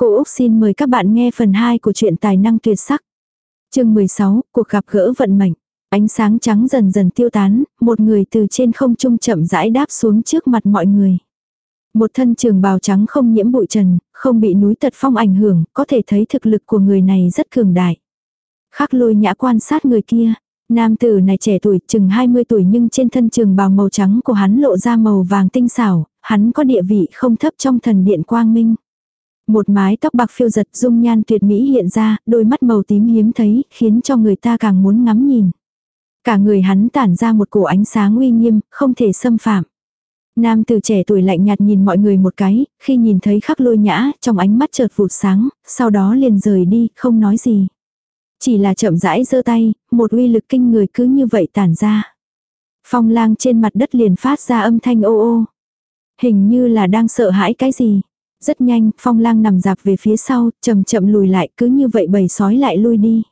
Cô Úc xin mời các bạn nghe phần 2 của truyện tài năng tuyệt sắc. chương 16, cuộc gặp gỡ vận mệnh. Ánh sáng trắng dần dần tiêu tán, một người từ trên không trung chậm rãi đáp xuống trước mặt mọi người. Một thân trường bào trắng không nhiễm bụi trần, không bị núi tật phong ảnh hưởng, có thể thấy thực lực của người này rất cường đại. Khắc lôi nhã quan sát người kia. Nam tử này trẻ tuổi, chừng 20 tuổi nhưng trên thân trường bào màu trắng của hắn lộ ra màu vàng tinh xảo, hắn có địa vị không thấp trong thần điện quang minh. Một mái tóc bạc phiêu giật dung nhan tuyệt mỹ hiện ra, đôi mắt màu tím hiếm thấy, khiến cho người ta càng muốn ngắm nhìn. Cả người hắn tản ra một cổ ánh sáng uy nghiêm, không thể xâm phạm. Nam từ trẻ tuổi lạnh nhạt nhìn mọi người một cái, khi nhìn thấy khắc lôi nhã, trong ánh mắt chợt vụt sáng, sau đó liền rời đi, không nói gì. Chỉ là chậm rãi giơ tay, một uy lực kinh người cứ như vậy tản ra. Phong lang trên mặt đất liền phát ra âm thanh ô ô. Hình như là đang sợ hãi cái gì. Rất nhanh, phong lang nằm dạp về phía sau, chậm chậm lùi lại cứ như vậy bầy sói lại lui đi.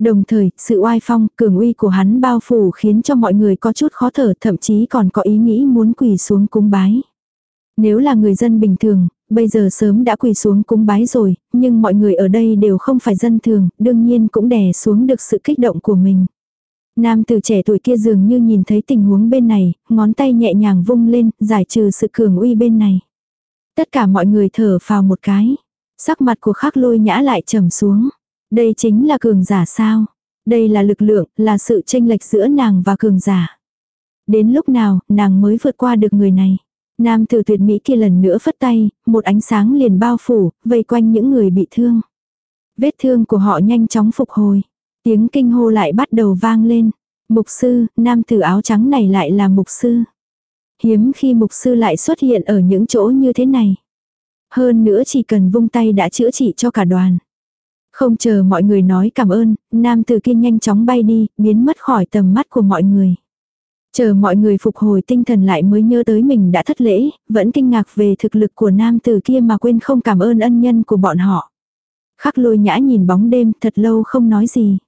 Đồng thời, sự oai phong, cường uy của hắn bao phủ khiến cho mọi người có chút khó thở, thậm chí còn có ý nghĩ muốn quỳ xuống cúng bái. Nếu là người dân bình thường, bây giờ sớm đã quỳ xuống cúng bái rồi, nhưng mọi người ở đây đều không phải dân thường, đương nhiên cũng đè xuống được sự kích động của mình. Nam từ trẻ tuổi kia dường như nhìn thấy tình huống bên này, ngón tay nhẹ nhàng vung lên, giải trừ sự cường uy bên này. Tất cả mọi người thở vào một cái. Sắc mặt của khắc lôi nhã lại trầm xuống. Đây chính là cường giả sao? Đây là lực lượng, là sự tranh lệch giữa nàng và cường giả. Đến lúc nào, nàng mới vượt qua được người này. Nam tử tuyệt mỹ kia lần nữa phất tay, một ánh sáng liền bao phủ, vây quanh những người bị thương. Vết thương của họ nhanh chóng phục hồi. Tiếng kinh hô lại bắt đầu vang lên. Mục sư, nam tử áo trắng này lại là mục sư. Hiếm khi mục sư lại xuất hiện ở những chỗ như thế này. Hơn nữa chỉ cần vung tay đã chữa trị cho cả đoàn. Không chờ mọi người nói cảm ơn, nam tử kia nhanh chóng bay đi, biến mất khỏi tầm mắt của mọi người. Chờ mọi người phục hồi tinh thần lại mới nhớ tới mình đã thất lễ, vẫn kinh ngạc về thực lực của nam tử kia mà quên không cảm ơn ân nhân của bọn họ. Khắc lôi nhã nhìn bóng đêm thật lâu không nói gì.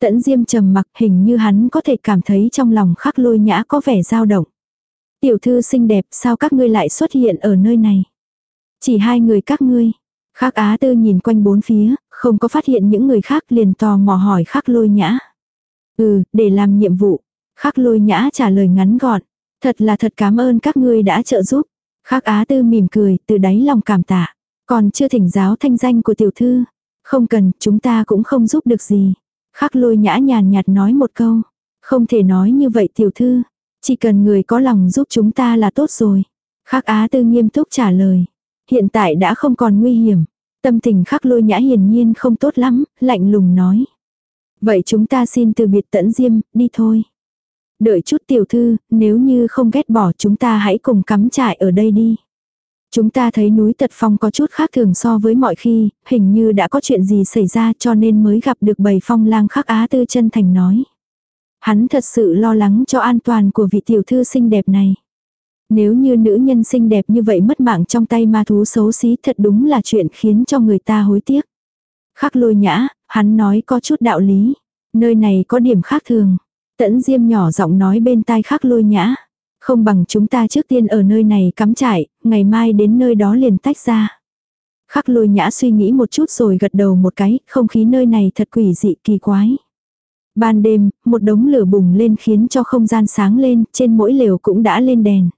Tẫn diêm trầm mặc hình như hắn có thể cảm thấy trong lòng khắc lôi nhã có vẻ dao động. Tiểu thư xinh đẹp sao các ngươi lại xuất hiện ở nơi này? Chỉ hai người các ngươi. Khắc á tư nhìn quanh bốn phía, không có phát hiện những người khác liền tò mò hỏi khắc lôi nhã. Ừ, để làm nhiệm vụ. Khắc lôi nhã trả lời ngắn gọn. Thật là thật cảm ơn các ngươi đã trợ giúp. Khắc á tư mỉm cười, từ đáy lòng cảm tạ. Còn chưa thỉnh giáo thanh danh của tiểu thư. Không cần, chúng ta cũng không giúp được gì. Khắc lôi nhã nhàn nhạt nói một câu. Không thể nói như vậy tiểu thư. Chỉ cần người có lòng giúp chúng ta là tốt rồi. Khắc á tư nghiêm túc trả lời. Hiện tại đã không còn nguy hiểm. Tâm tình khắc lôi nhã hiển nhiên không tốt lắm, lạnh lùng nói. Vậy chúng ta xin từ biệt tẫn diêm, đi thôi. Đợi chút tiểu thư, nếu như không ghét bỏ chúng ta hãy cùng cắm trại ở đây đi. Chúng ta thấy núi Tật Phong có chút khác thường so với mọi khi, hình như đã có chuyện gì xảy ra cho nên mới gặp được bầy phong lang khắc á tư chân thành nói. Hắn thật sự lo lắng cho an toàn của vị tiểu thư xinh đẹp này. Nếu như nữ nhân xinh đẹp như vậy mất mạng trong tay ma thú xấu xí thật đúng là chuyện khiến cho người ta hối tiếc. Khắc lôi nhã, hắn nói có chút đạo lý. Nơi này có điểm khác thường. Tẫn diêm nhỏ giọng nói bên tai khắc lôi nhã. Không bằng chúng ta trước tiên ở nơi này cắm trại, ngày mai đến nơi đó liền tách ra. Khắc lôi nhã suy nghĩ một chút rồi gật đầu một cái, không khí nơi này thật quỷ dị kỳ quái. Ban đêm, một đống lửa bùng lên khiến cho không gian sáng lên, trên mỗi lều cũng đã lên đèn.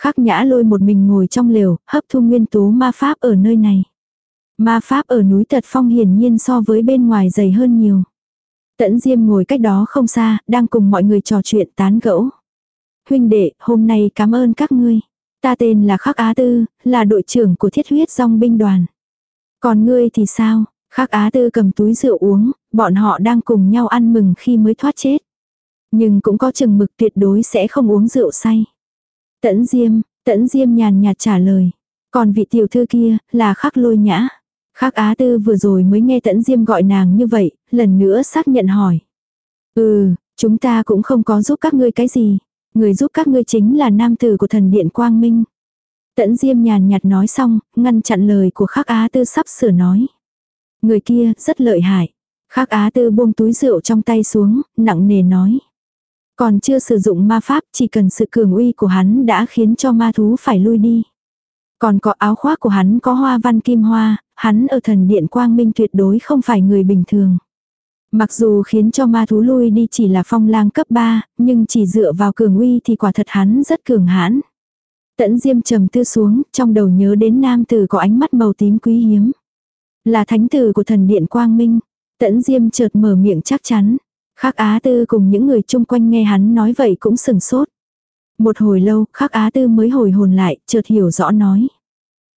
Khắc nhã lôi một mình ngồi trong lều, hấp thu nguyên tố ma pháp ở nơi này. Ma pháp ở núi Tật Phong hiển nhiên so với bên ngoài dày hơn nhiều. Tẫn Diêm ngồi cách đó không xa, đang cùng mọi người trò chuyện tán gẫu. Huynh đệ, hôm nay cảm ơn các ngươi. Ta tên là Khắc Á Tư, là đội trưởng của thiết huyết dòng binh đoàn. Còn ngươi thì sao? Khắc Á Tư cầm túi rượu uống, bọn họ đang cùng nhau ăn mừng khi mới thoát chết. Nhưng cũng có chừng mực tuyệt đối sẽ không uống rượu say. Tẫn Diêm, Tẫn Diêm nhàn nhạt trả lời. Còn vị tiểu thư kia, là Khắc Lôi Nhã. Khắc Á Tư vừa rồi mới nghe Tẫn Diêm gọi nàng như vậy, lần nữa xác nhận hỏi. Ừ, chúng ta cũng không có giúp các ngươi cái gì. Người giúp các ngươi chính là nam tử của thần điện Quang Minh. Tẫn Diêm nhàn nhạt nói xong, ngăn chặn lời của Khắc Á Tư sắp sửa nói. Người kia rất lợi hại khác Á Tư buông túi rượu trong tay xuống, nặng nề nói. Còn chưa sử dụng ma pháp, chỉ cần sự cường uy của hắn đã khiến cho ma thú phải lui đi. Còn có áo khoác của hắn có hoa văn kim hoa, hắn ở thần điện quang minh tuyệt đối không phải người bình thường. Mặc dù khiến cho ma thú lui đi chỉ là phong lang cấp 3, nhưng chỉ dựa vào cường uy thì quả thật hắn rất cường hãn. Tẫn diêm trầm tư xuống, trong đầu nhớ đến nam tử có ánh mắt màu tím quý hiếm. Là thánh tử của thần điện quang minh. Tẫn diêm chợt mở miệng chắc chắn. Khắc Á Tư cùng những người chung quanh nghe hắn nói vậy cũng sừng sốt. Một hồi lâu, Khắc Á Tư mới hồi hồn lại, chợt hiểu rõ nói.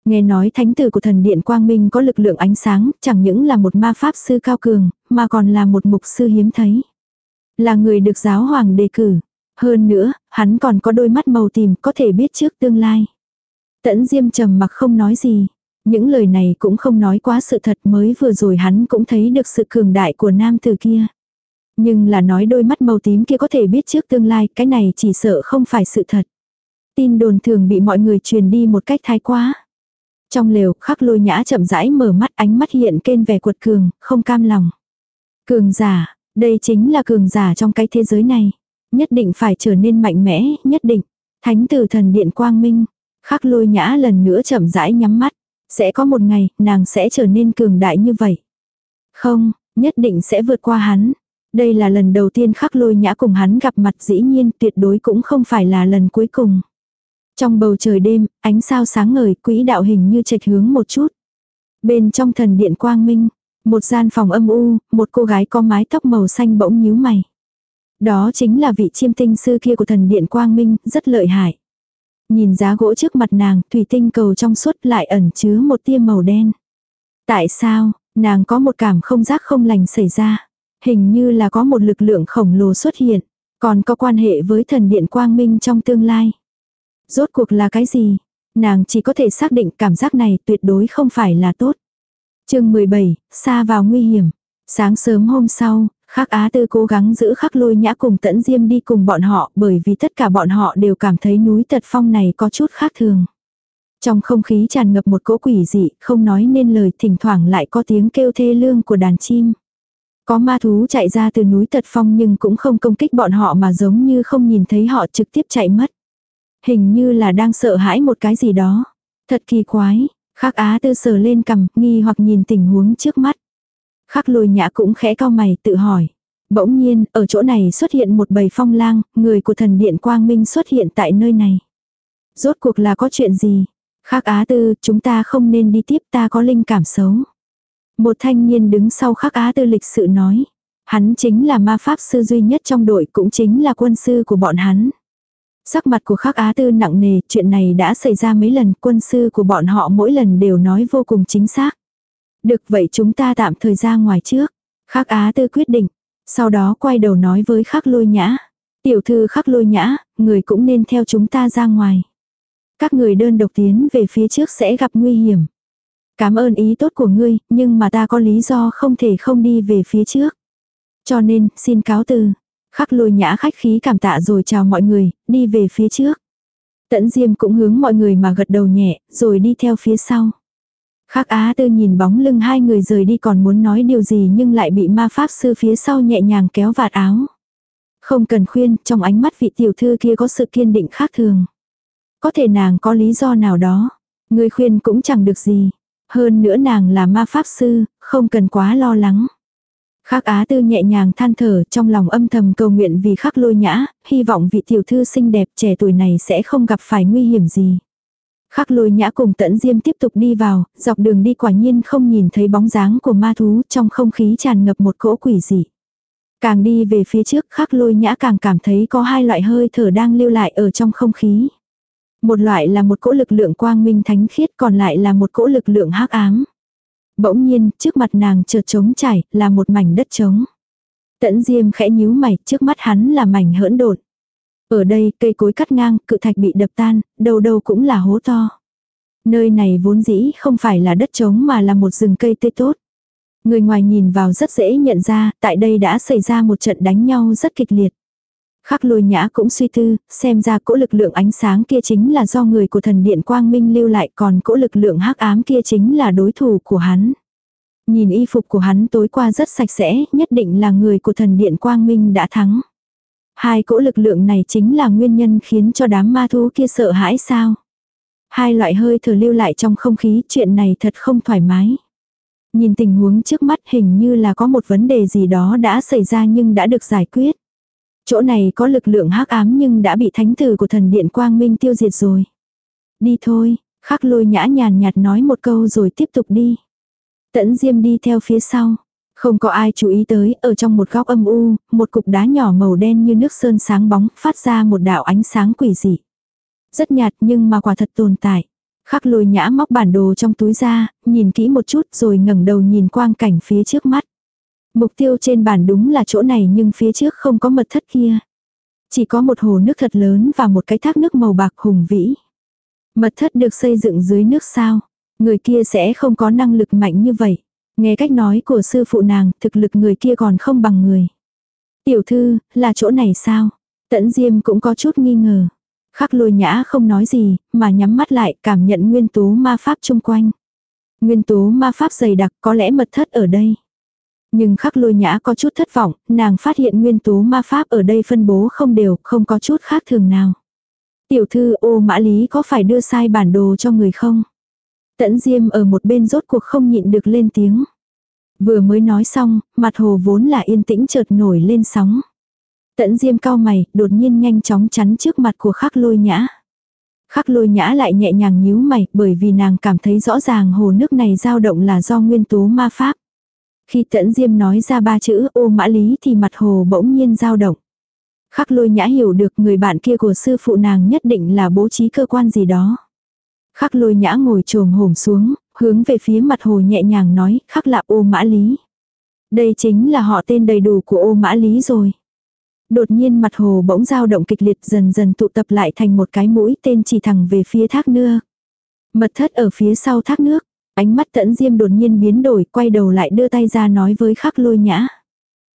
Nghe nói thánh tử của thần điện Quang Minh có lực lượng ánh sáng, chẳng những là một ma pháp sư cao cường, mà còn là một mục sư hiếm thấy. Là người được giáo hoàng đề cử. Hơn nữa, hắn còn có đôi mắt màu tìm có thể biết trước tương lai. Tẫn Diêm trầm mặc không nói gì. Những lời này cũng không nói quá sự thật mới vừa rồi hắn cũng thấy được sự cường đại của nam tử kia. Nhưng là nói đôi mắt màu tím kia có thể biết trước tương lai, cái này chỉ sợ không phải sự thật. Tin đồn thường bị mọi người truyền đi một cách thái quá. Trong lều, khắc lôi nhã chậm rãi mở mắt ánh mắt hiện kên vẻ cuột cường, không cam lòng. Cường giả, đây chính là cường giả trong cái thế giới này. Nhất định phải trở nên mạnh mẽ, nhất định. Thánh tử thần điện quang minh. Khắc lôi nhã lần nữa chậm rãi nhắm mắt. Sẽ có một ngày, nàng sẽ trở nên cường đại như vậy. Không, nhất định sẽ vượt qua hắn. Đây là lần đầu tiên khắc lôi nhã cùng hắn gặp mặt dĩ nhiên tuyệt đối cũng không phải là lần cuối cùng. Trong bầu trời đêm, ánh sao sáng ngời quỹ đạo hình như trạch hướng một chút. Bên trong thần điện quang minh, một gian phòng âm u, một cô gái có mái tóc màu xanh bỗng nhíu mày. Đó chính là vị chiêm tinh sư kia của thần điện quang minh, rất lợi hại. Nhìn giá gỗ trước mặt nàng, thủy tinh cầu trong suốt lại ẩn chứa một tia màu đen. Tại sao, nàng có một cảm không giác không lành xảy ra. Hình như là có một lực lượng khổng lồ xuất hiện, còn có quan hệ với thần điện quang minh trong tương lai. Rốt cuộc là cái gì? Nàng chỉ có thể xác định cảm giác này tuyệt đối không phải là tốt. chương 17, xa vào nguy hiểm. Sáng sớm hôm sau, Khắc Á Tư cố gắng giữ khắc lôi nhã cùng tẫn diêm đi cùng bọn họ bởi vì tất cả bọn họ đều cảm thấy núi tật phong này có chút khác thường. Trong không khí tràn ngập một cỗ quỷ dị, không nói nên lời thỉnh thoảng lại có tiếng kêu thê lương của đàn chim. Có ma thú chạy ra từ núi tật phong nhưng cũng không công kích bọn họ mà giống như không nhìn thấy họ trực tiếp chạy mất. Hình như là đang sợ hãi một cái gì đó. Thật kỳ quái, khắc á tư sờ lên cằm nghi hoặc nhìn tình huống trước mắt. Khắc lôi nhã cũng khẽ cao mày tự hỏi. Bỗng nhiên, ở chỗ này xuất hiện một bầy phong lang, người của thần điện Quang Minh xuất hiện tại nơi này. Rốt cuộc là có chuyện gì? Khắc á tư, chúng ta không nên đi tiếp ta có linh cảm xấu. Một thanh niên đứng sau khắc á tư lịch sự nói. Hắn chính là ma pháp sư duy nhất trong đội cũng chính là quân sư của bọn hắn. Sắc mặt của khắc á tư nặng nề, chuyện này đã xảy ra mấy lần, quân sư của bọn họ mỗi lần đều nói vô cùng chính xác. Được vậy chúng ta tạm thời ra ngoài trước. Khắc á tư quyết định. Sau đó quay đầu nói với khắc lôi nhã. Tiểu thư khắc lôi nhã, người cũng nên theo chúng ta ra ngoài. Các người đơn độc tiến về phía trước sẽ gặp nguy hiểm. Cảm ơn ý tốt của ngươi, nhưng mà ta có lý do không thể không đi về phía trước. Cho nên, xin cáo từ. Khắc lôi nhã khách khí cảm tạ rồi chào mọi người, đi về phía trước. Tẫn Diêm cũng hướng mọi người mà gật đầu nhẹ, rồi đi theo phía sau. Khác Á Tư nhìn bóng lưng hai người rời đi còn muốn nói điều gì nhưng lại bị ma pháp sư phía sau nhẹ nhàng kéo vạt áo. Không cần khuyên, trong ánh mắt vị tiểu thư kia có sự kiên định khác thường. Có thể nàng có lý do nào đó. Người khuyên cũng chẳng được gì. Hơn nữa nàng là ma pháp sư, không cần quá lo lắng. Khắc Á Tư nhẹ nhàng than thở trong lòng âm thầm cầu nguyện vì khắc lôi nhã, hy vọng vị tiểu thư xinh đẹp trẻ tuổi này sẽ không gặp phải nguy hiểm gì. Khắc lôi nhã cùng tẫn diêm tiếp tục đi vào, dọc đường đi quả nhiên không nhìn thấy bóng dáng của ma thú trong không khí tràn ngập một cỗ quỷ dị. Càng đi về phía trước khắc lôi nhã càng cảm thấy có hai loại hơi thở đang lưu lại ở trong không khí. Một loại là một cỗ lực lượng quang minh thánh khiết còn lại là một cỗ lực lượng hắc ám. Bỗng nhiên, trước mặt nàng chợt trống trải, là một mảnh đất trống. Tẫn diêm khẽ nhíu mày, trước mắt hắn là mảnh hỡn độn. Ở đây, cây cối cắt ngang, cự thạch bị đập tan, đầu đầu cũng là hố to. Nơi này vốn dĩ không phải là đất trống mà là một rừng cây tươi tốt. Người ngoài nhìn vào rất dễ nhận ra, tại đây đã xảy ra một trận đánh nhau rất kịch liệt. Khắc lôi nhã cũng suy tư, xem ra cỗ lực lượng ánh sáng kia chính là do người của thần điện quang minh lưu lại còn cỗ lực lượng hắc ám kia chính là đối thủ của hắn. Nhìn y phục của hắn tối qua rất sạch sẽ, nhất định là người của thần điện quang minh đã thắng. Hai cỗ lực lượng này chính là nguyên nhân khiến cho đám ma thú kia sợ hãi sao. Hai loại hơi thở lưu lại trong không khí, chuyện này thật không thoải mái. Nhìn tình huống trước mắt hình như là có một vấn đề gì đó đã xảy ra nhưng đã được giải quyết. Chỗ này có lực lượng hắc ám nhưng đã bị thánh tử của thần điện quang minh tiêu diệt rồi. Đi thôi, khắc lôi nhã nhàn nhạt nói một câu rồi tiếp tục đi. Tẫn diêm đi theo phía sau. Không có ai chú ý tới, ở trong một góc âm u, một cục đá nhỏ màu đen như nước sơn sáng bóng, phát ra một đạo ánh sáng quỷ dị. Rất nhạt nhưng mà quả thật tồn tại. Khắc lôi nhã móc bản đồ trong túi ra, nhìn kỹ một chút rồi ngẩng đầu nhìn quang cảnh phía trước mắt. Mục tiêu trên bản đúng là chỗ này nhưng phía trước không có mật thất kia. Chỉ có một hồ nước thật lớn và một cái thác nước màu bạc hùng vĩ. Mật thất được xây dựng dưới nước sao. Người kia sẽ không có năng lực mạnh như vậy. Nghe cách nói của sư phụ nàng, thực lực người kia còn không bằng người. Tiểu thư, là chỗ này sao? Tẫn Diêm cũng có chút nghi ngờ. Khắc lôi nhã không nói gì, mà nhắm mắt lại cảm nhận nguyên tố ma pháp chung quanh. Nguyên tố ma pháp dày đặc có lẽ mật thất ở đây. Nhưng khắc lôi nhã có chút thất vọng, nàng phát hiện nguyên tố ma pháp ở đây phân bố không đều, không có chút khác thường nào. Tiểu thư ô mã lý có phải đưa sai bản đồ cho người không? Tẫn diêm ở một bên rốt cuộc không nhịn được lên tiếng. Vừa mới nói xong, mặt hồ vốn là yên tĩnh chợt nổi lên sóng. Tẫn diêm cao mày, đột nhiên nhanh chóng chắn trước mặt của khắc lôi nhã. Khắc lôi nhã lại nhẹ nhàng nhíu mày, bởi vì nàng cảm thấy rõ ràng hồ nước này dao động là do nguyên tố ma pháp. Khi tẫn diêm nói ra ba chữ ô mã lý thì mặt hồ bỗng nhiên dao động. Khắc lôi nhã hiểu được người bạn kia của sư phụ nàng nhất định là bố trí cơ quan gì đó. Khắc lôi nhã ngồi trồm hổm xuống, hướng về phía mặt hồ nhẹ nhàng nói, khắc là ô mã lý. Đây chính là họ tên đầy đủ của ô mã lý rồi. Đột nhiên mặt hồ bỗng dao động kịch liệt dần dần tụ tập lại thành một cái mũi tên chỉ thẳng về phía thác nước. Mật thất ở phía sau thác nước, ánh mắt tẫn diêm đột nhiên biến đổi quay đầu lại đưa tay ra nói với khắc lôi nhã.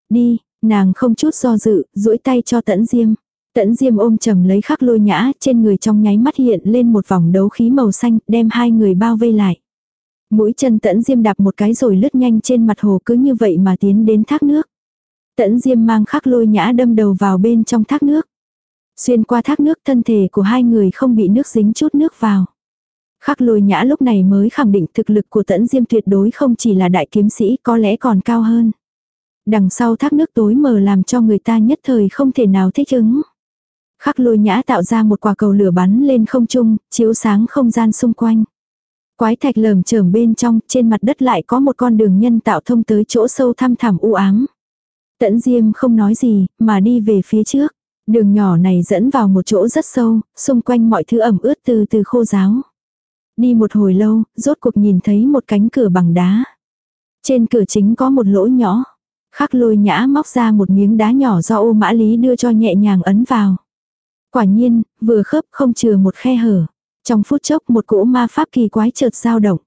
Đi, nàng không chút do dự, duỗi tay cho tẫn diêm. Tẫn diêm ôm chầm lấy khắc lôi nhã, trên người trong nháy mắt hiện lên một vòng đấu khí màu xanh, đem hai người bao vây lại. Mũi chân tẫn diêm đạp một cái rồi lướt nhanh trên mặt hồ cứ như vậy mà tiến đến thác nước. Tẫn diêm mang khắc lôi nhã đâm đầu vào bên trong thác nước. Xuyên qua thác nước thân thể của hai người không bị nước dính chút nước vào. Khắc lôi nhã lúc này mới khẳng định thực lực của tẫn diêm tuyệt đối không chỉ là đại kiếm sĩ có lẽ còn cao hơn. Đằng sau thác nước tối mờ làm cho người ta nhất thời không thể nào thích ứng. Khắc lôi nhã tạo ra một quả cầu lửa bắn lên không trung, chiếu sáng không gian xung quanh. Quái thạch lởm chởm bên trong, trên mặt đất lại có một con đường nhân tạo thông tới chỗ sâu thăm thẳm u ám. Tẫn Diêm không nói gì, mà đi về phía trước. Đường nhỏ này dẫn vào một chỗ rất sâu, xung quanh mọi thứ ẩm ướt từ từ khô ráo. Đi một hồi lâu, rốt cuộc nhìn thấy một cánh cửa bằng đá. Trên cửa chính có một lỗ nhỏ. Khắc lôi nhã móc ra một miếng đá nhỏ do ô mã lý đưa cho nhẹ nhàng ấn vào. Quả nhiên, vừa khớp không chừa một khe hở. Trong phút chốc một cỗ ma pháp kỳ quái chợt dao động.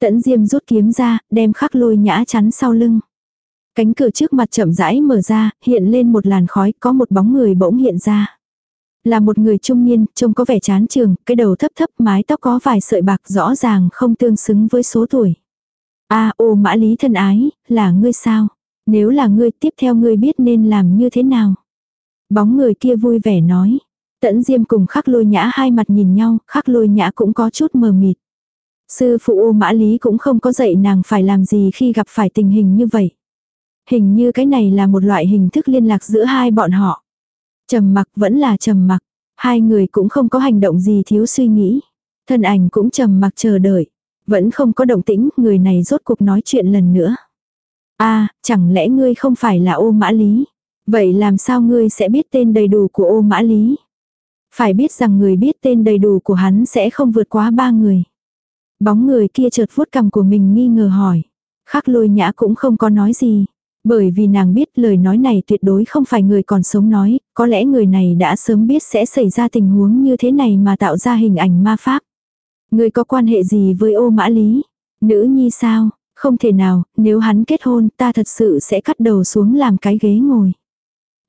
Tẫn diêm rút kiếm ra, đem khắc lôi nhã chắn sau lưng. Cánh cửa trước mặt chậm rãi mở ra, hiện lên một làn khói, có một bóng người bỗng hiện ra. Là một người trung niên, trông có vẻ chán trường, cái đầu thấp thấp, mái tóc có vài sợi bạc rõ ràng không tương xứng với số tuổi. a ô mã lý thân ái, là ngươi sao? Nếu là ngươi tiếp theo ngươi biết nên làm như thế nào? Bóng người kia vui vẻ nói. Tẫn Diêm cùng khắc lôi nhã hai mặt nhìn nhau, khắc lôi nhã cũng có chút mờ mịt. Sư phụ ô mã lý cũng không có dạy nàng phải làm gì khi gặp phải tình hình như vậy. Hình như cái này là một loại hình thức liên lạc giữa hai bọn họ. Trầm mặc vẫn là trầm mặc. Hai người cũng không có hành động gì thiếu suy nghĩ. Thân ảnh cũng trầm mặc chờ đợi. Vẫn không có động tĩnh, người này rốt cuộc nói chuyện lần nữa. a chẳng lẽ ngươi không phải là ô mã lý? Vậy làm sao ngươi sẽ biết tên đầy đủ của ô mã lý? Phải biết rằng người biết tên đầy đủ của hắn sẽ không vượt quá ba người. Bóng người kia chợt vuốt cằm của mình nghi ngờ hỏi. Khắc lôi nhã cũng không có nói gì. Bởi vì nàng biết lời nói này tuyệt đối không phải người còn sống nói, có lẽ người này đã sớm biết sẽ xảy ra tình huống như thế này mà tạo ra hình ảnh ma pháp. Người có quan hệ gì với ô mã lý? Nữ nhi sao? Không thể nào, nếu hắn kết hôn ta thật sự sẽ cắt đầu xuống làm cái ghế ngồi.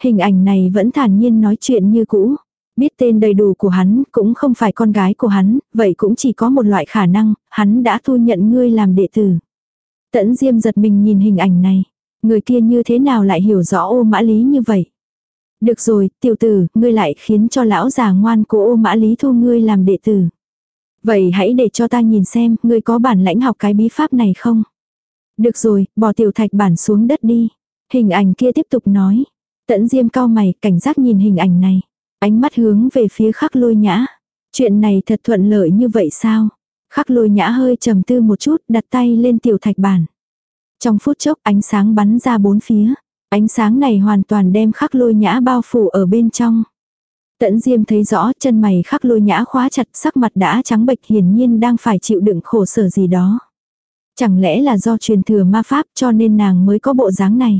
Hình ảnh này vẫn thản nhiên nói chuyện như cũ. Biết tên đầy đủ của hắn cũng không phải con gái của hắn, vậy cũng chỉ có một loại khả năng, hắn đã thu nhận ngươi làm đệ tử. Tẫn Diêm giật mình nhìn hình ảnh này. Người kia như thế nào lại hiểu rõ ô mã lý như vậy? Được rồi, tiểu tử, ngươi lại khiến cho lão già ngoan của ô mã lý thu ngươi làm đệ tử. Vậy hãy để cho ta nhìn xem, ngươi có bản lãnh học cái bí pháp này không? Được rồi, bỏ tiểu thạch bản xuống đất đi. Hình ảnh kia tiếp tục nói. Tẫn diêm cao mày, cảnh giác nhìn hình ảnh này. Ánh mắt hướng về phía khắc lôi nhã. Chuyện này thật thuận lợi như vậy sao? Khắc lôi nhã hơi trầm tư một chút, đặt tay lên tiểu thạch bản. Trong phút chốc ánh sáng bắn ra bốn phía. Ánh sáng này hoàn toàn đem khắc lôi nhã bao phủ ở bên trong. Tẫn Diêm thấy rõ chân mày khắc lôi nhã khóa chặt sắc mặt đã trắng bệch hiển nhiên đang phải chịu đựng khổ sở gì đó. Chẳng lẽ là do truyền thừa ma pháp cho nên nàng mới có bộ dáng này.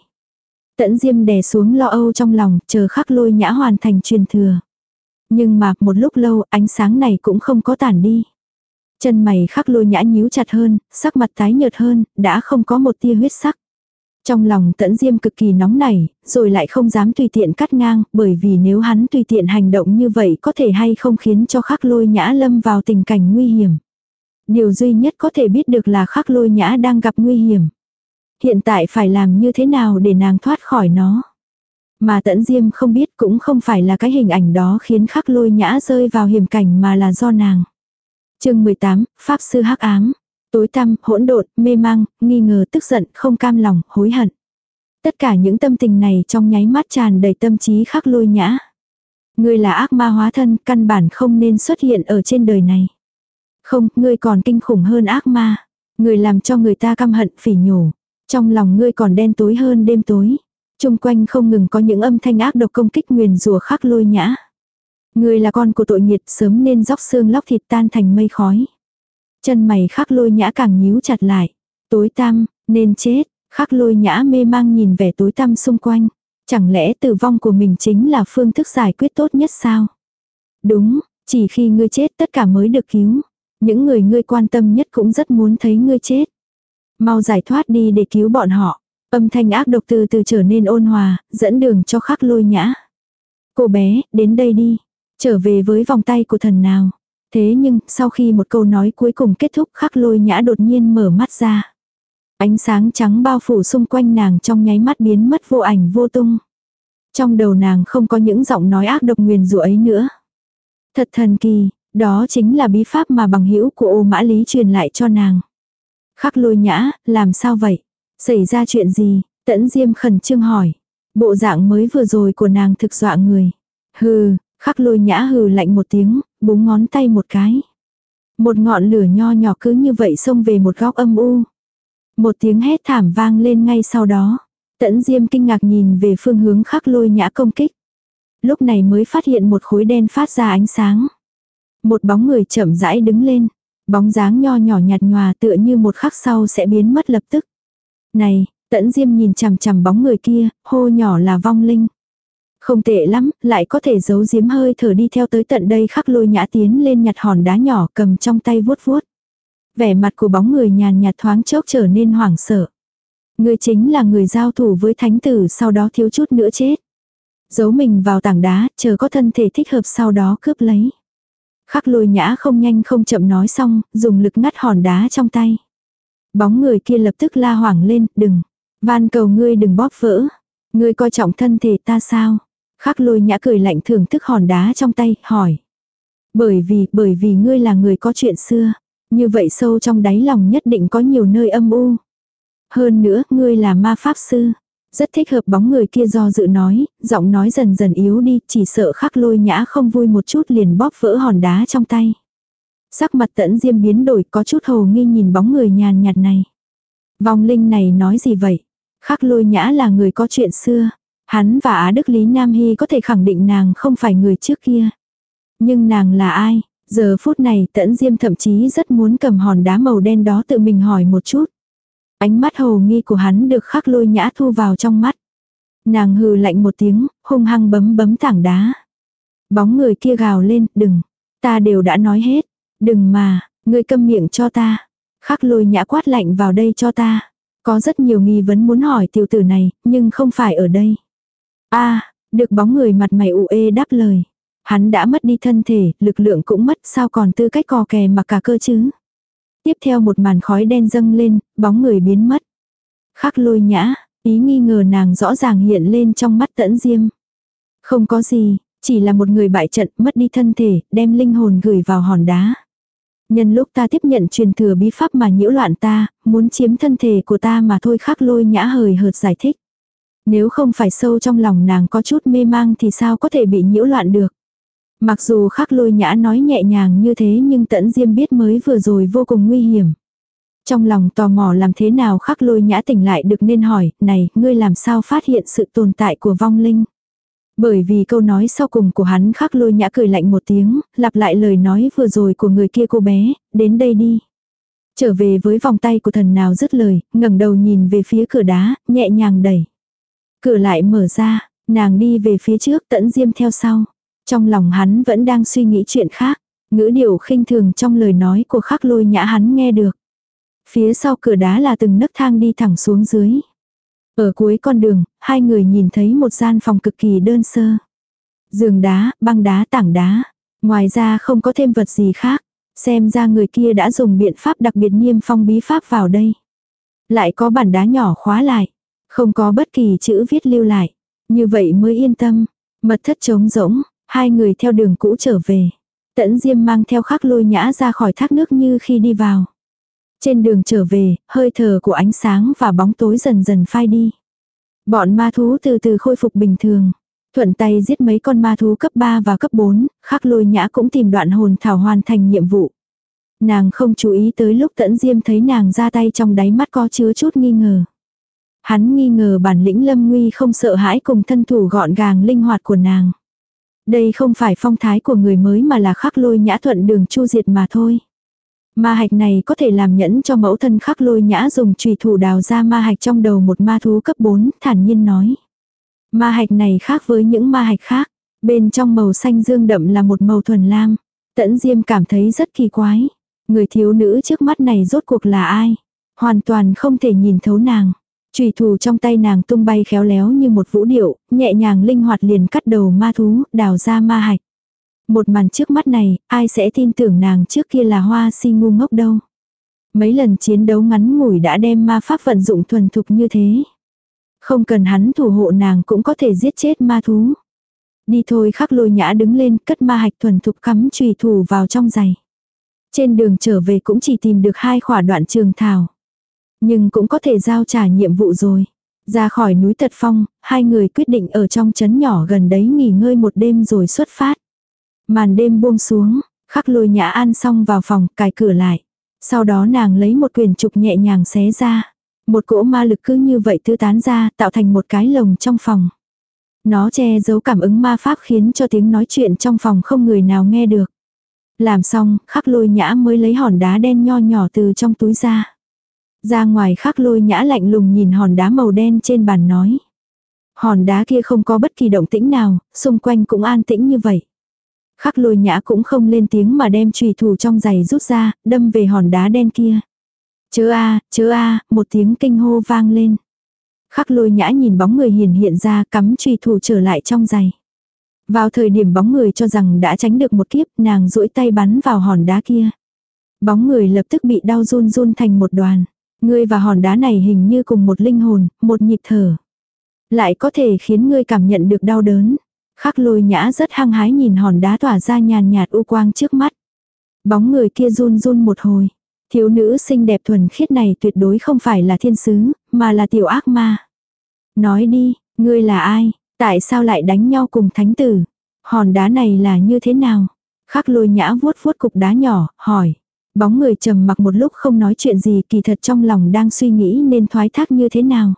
Tẫn Diêm đè xuống lo âu trong lòng chờ khắc lôi nhã hoàn thành truyền thừa. Nhưng mà một lúc lâu ánh sáng này cũng không có tản đi. Chân mày khắc lôi nhã nhíu chặt hơn, sắc mặt tái nhợt hơn, đã không có một tia huyết sắc. Trong lòng tẫn diêm cực kỳ nóng nảy, rồi lại không dám tùy tiện cắt ngang, bởi vì nếu hắn tùy tiện hành động như vậy có thể hay không khiến cho khắc lôi nhã lâm vào tình cảnh nguy hiểm. Điều duy nhất có thể biết được là khắc lôi nhã đang gặp nguy hiểm. Hiện tại phải làm như thế nào để nàng thoát khỏi nó. Mà tẫn diêm không biết cũng không phải là cái hình ảnh đó khiến khắc lôi nhã rơi vào hiểm cảnh mà là do nàng. chương 18, Pháp Sư hắc ám tối tăm, hỗn độn, mê mang, nghi ngờ, tức giận, không cam lòng, hối hận. Tất cả những tâm tình này trong nháy mắt tràn đầy tâm trí khắc lôi nhã. Ngươi là ác ma hóa thân, căn bản không nên xuất hiện ở trên đời này. Không, ngươi còn kinh khủng hơn ác ma. Ngươi làm cho người ta căm hận phỉ nhổ. Trong lòng ngươi còn đen tối hơn đêm tối. Trung quanh không ngừng có những âm thanh ác độc công kích nguyền rùa khắc lôi nhã. Ngươi là con của tội nghiệt sớm nên róc xương lóc thịt tan thành mây khói. Chân mày khắc lôi nhã càng nhíu chặt lại. Tối tăm, nên chết, khắc lôi nhã mê mang nhìn vẻ tối tăm xung quanh. Chẳng lẽ tử vong của mình chính là phương thức giải quyết tốt nhất sao? Đúng, chỉ khi ngươi chết tất cả mới được cứu. Những người ngươi quan tâm nhất cũng rất muốn thấy ngươi chết. Mau giải thoát đi để cứu bọn họ. Âm thanh ác độc từ từ trở nên ôn hòa, dẫn đường cho khắc lôi nhã. Cô bé, đến đây đi. Trở về với vòng tay của thần nào. Thế nhưng, sau khi một câu nói cuối cùng kết thúc khắc lôi nhã đột nhiên mở mắt ra. Ánh sáng trắng bao phủ xung quanh nàng trong nháy mắt biến mất vô ảnh vô tung. Trong đầu nàng không có những giọng nói ác độc nguyền rủa ấy nữa. Thật thần kỳ, đó chính là bí pháp mà bằng hữu của ô mã lý truyền lại cho nàng. Khắc lôi nhã, làm sao vậy? Xảy ra chuyện gì? Tẫn diêm khẩn trương hỏi. Bộ dạng mới vừa rồi của nàng thực dọa người. Hừ, khắc lôi nhã hừ lạnh một tiếng, búng ngón tay một cái. Một ngọn lửa nho nhỏ cứ như vậy xông về một góc âm u. Một tiếng hét thảm vang lên ngay sau đó. Tẫn Diêm kinh ngạc nhìn về phương hướng khắc lôi nhã công kích. Lúc này mới phát hiện một khối đen phát ra ánh sáng. Một bóng người chậm rãi đứng lên. Bóng dáng nho nhỏ nhạt nhòa tựa như một khắc sau sẽ biến mất lập tức. Này, tẫn Diêm nhìn chằm chằm bóng người kia, hô nhỏ là vong linh. Không tệ lắm, lại có thể giấu giếm hơi thở đi theo tới tận đây khắc lôi nhã tiến lên nhặt hòn đá nhỏ cầm trong tay vuốt vuốt. Vẻ mặt của bóng người nhàn nhạt thoáng chốc trở nên hoảng sợ. Người chính là người giao thủ với thánh tử sau đó thiếu chút nữa chết. Giấu mình vào tảng đá, chờ có thân thể thích hợp sau đó cướp lấy. Khắc lôi nhã không nhanh không chậm nói xong, dùng lực ngắt hòn đá trong tay. Bóng người kia lập tức la hoảng lên, đừng. Van cầu ngươi đừng bóp vỡ. Ngươi coi trọng thân thể ta sao? Khắc lôi nhã cười lạnh thưởng thức hòn đá trong tay, hỏi. Bởi vì, bởi vì ngươi là người có chuyện xưa. Như vậy sâu trong đáy lòng nhất định có nhiều nơi âm u. Hơn nữa, ngươi là ma pháp sư. Rất thích hợp bóng người kia do dự nói, giọng nói dần dần yếu đi, chỉ sợ khắc lôi nhã không vui một chút liền bóp vỡ hòn đá trong tay. Sắc mặt tẫn diêm biến đổi có chút hồ nghi nhìn bóng người nhàn nhạt này. Vong linh này nói gì vậy? Khắc lôi nhã là người có chuyện xưa. Hắn và Á Đức Lý Nam Hy có thể khẳng định nàng không phải người trước kia. Nhưng nàng là ai? Giờ phút này tẫn diêm thậm chí rất muốn cầm hòn đá màu đen đó tự mình hỏi một chút. Ánh mắt hồ nghi của hắn được khắc lôi nhã thu vào trong mắt. Nàng hừ lạnh một tiếng, hung hăng bấm bấm tảng đá. Bóng người kia gào lên, đừng, ta đều đã nói hết, đừng mà, ngươi câm miệng cho ta. Khắc lôi nhã quát lạnh vào đây cho ta. Có rất nhiều nghi vấn muốn hỏi tiểu tử này, nhưng không phải ở đây a được bóng người mặt mày ủ ê đáp lời. Hắn đã mất đi thân thể, lực lượng cũng mất, sao còn tư cách cò kè mà cả cơ chứ. Tiếp theo một màn khói đen dâng lên, bóng người biến mất. Khắc lôi nhã, ý nghi ngờ nàng rõ ràng hiện lên trong mắt tẫn diêm. Không có gì, chỉ là một người bại trận mất đi thân thể, đem linh hồn gửi vào hòn đá. Nhân lúc ta tiếp nhận truyền thừa bí pháp mà nhiễu loạn ta, muốn chiếm thân thể của ta mà thôi khắc lôi nhã hời hợt giải thích. Nếu không phải sâu trong lòng nàng có chút mê mang thì sao có thể bị nhiễu loạn được. Mặc dù khắc lôi nhã nói nhẹ nhàng như thế nhưng tẫn diêm biết mới vừa rồi vô cùng nguy hiểm. Trong lòng tò mò làm thế nào khắc lôi nhã tỉnh lại được nên hỏi, này, ngươi làm sao phát hiện sự tồn tại của vong linh. Bởi vì câu nói sau cùng của hắn khắc lôi nhã cười lạnh một tiếng, lặp lại lời nói vừa rồi của người kia cô bé, đến đây đi. Trở về với vòng tay của thần nào dứt lời, ngẩng đầu nhìn về phía cửa đá, nhẹ nhàng đẩy. Cửa lại mở ra, nàng đi về phía trước tẫn diêm theo sau. Trong lòng hắn vẫn đang suy nghĩ chuyện khác, ngữ điệu khinh thường trong lời nói của khắc lôi nhã hắn nghe được. Phía sau cửa đá là từng nấc thang đi thẳng xuống dưới. Ở cuối con đường, hai người nhìn thấy một gian phòng cực kỳ đơn sơ. Giường đá, băng đá, tảng đá. Ngoài ra không có thêm vật gì khác. Xem ra người kia đã dùng biện pháp đặc biệt niêm phong bí pháp vào đây. Lại có bản đá nhỏ khóa lại. Không có bất kỳ chữ viết lưu lại. Như vậy mới yên tâm. Mật thất trống rỗng, hai người theo đường cũ trở về. Tẫn Diêm mang theo khắc lôi nhã ra khỏi thác nước như khi đi vào. Trên đường trở về, hơi thở của ánh sáng và bóng tối dần dần phai đi. Bọn ma thú từ từ khôi phục bình thường. Thuận tay giết mấy con ma thú cấp 3 và cấp 4, khắc lôi nhã cũng tìm đoạn hồn thảo hoàn thành nhiệm vụ. Nàng không chú ý tới lúc tẫn diêm thấy nàng ra tay trong đáy mắt có chứa chút nghi ngờ. Hắn nghi ngờ bản lĩnh lâm nguy không sợ hãi cùng thân thủ gọn gàng linh hoạt của nàng. Đây không phải phong thái của người mới mà là khắc lôi nhã thuận đường chu diệt mà thôi. Ma hạch này có thể làm nhẫn cho mẫu thân khắc lôi nhã dùng trùy thủ đào ra ma hạch trong đầu một ma thú cấp 4, thản nhiên nói. Ma hạch này khác với những ma hạch khác, bên trong màu xanh dương đậm là một màu thuần lam. Tẫn Diêm cảm thấy rất kỳ quái. Người thiếu nữ trước mắt này rốt cuộc là ai? Hoàn toàn không thể nhìn thấu nàng chủy thủ trong tay nàng tung bay khéo léo như một vũ điệu, nhẹ nhàng linh hoạt liền cắt đầu ma thú, đào ra ma hạch. Một màn trước mắt này, ai sẽ tin tưởng nàng trước kia là hoa si ngu ngốc đâu. Mấy lần chiến đấu ngắn ngủi đã đem ma pháp vận dụng thuần thục như thế. Không cần hắn thủ hộ nàng cũng có thể giết chết ma thú. Đi thôi khắc lôi nhã đứng lên cất ma hạch thuần thục cắm trùy thủ vào trong giày. Trên đường trở về cũng chỉ tìm được hai khỏa đoạn trường thảo. Nhưng cũng có thể giao trả nhiệm vụ rồi. Ra khỏi núi Tật Phong, hai người quyết định ở trong trấn nhỏ gần đấy nghỉ ngơi một đêm rồi xuất phát. Màn đêm buông xuống, khắc lôi nhã an xong vào phòng, cài cửa lại. Sau đó nàng lấy một quyển trục nhẹ nhàng xé ra. Một cỗ ma lực cứ như vậy thư tán ra, tạo thành một cái lồng trong phòng. Nó che giấu cảm ứng ma pháp khiến cho tiếng nói chuyện trong phòng không người nào nghe được. Làm xong, khắc lôi nhã mới lấy hòn đá đen nho nhỏ từ trong túi ra. Ra ngoài khắc lôi nhã lạnh lùng nhìn hòn đá màu đen trên bàn nói. Hòn đá kia không có bất kỳ động tĩnh nào, xung quanh cũng an tĩnh như vậy. Khắc lôi nhã cũng không lên tiếng mà đem trùy thủ trong giày rút ra, đâm về hòn đá đen kia. Chớ a, chớ a, một tiếng kinh hô vang lên. Khắc lôi nhã nhìn bóng người hiền hiện ra cắm trùy thủ trở lại trong giày. Vào thời điểm bóng người cho rằng đã tránh được một kiếp, nàng duỗi tay bắn vào hòn đá kia. Bóng người lập tức bị đau run run thành một đoàn. Ngươi và hòn đá này hình như cùng một linh hồn, một nhịp thở. Lại có thể khiến ngươi cảm nhận được đau đớn. Khắc lôi nhã rất hăng hái nhìn hòn đá tỏa ra nhàn nhạt u quang trước mắt. Bóng người kia run run một hồi. Thiếu nữ xinh đẹp thuần khiết này tuyệt đối không phải là thiên sứ, mà là tiểu ác ma. Nói đi, ngươi là ai? Tại sao lại đánh nhau cùng thánh tử? Hòn đá này là như thế nào? Khắc lôi nhã vuốt vuốt cục đá nhỏ, hỏi. Bóng người trầm mặc một lúc không nói chuyện gì kỳ thật trong lòng đang suy nghĩ nên thoái thác như thế nào.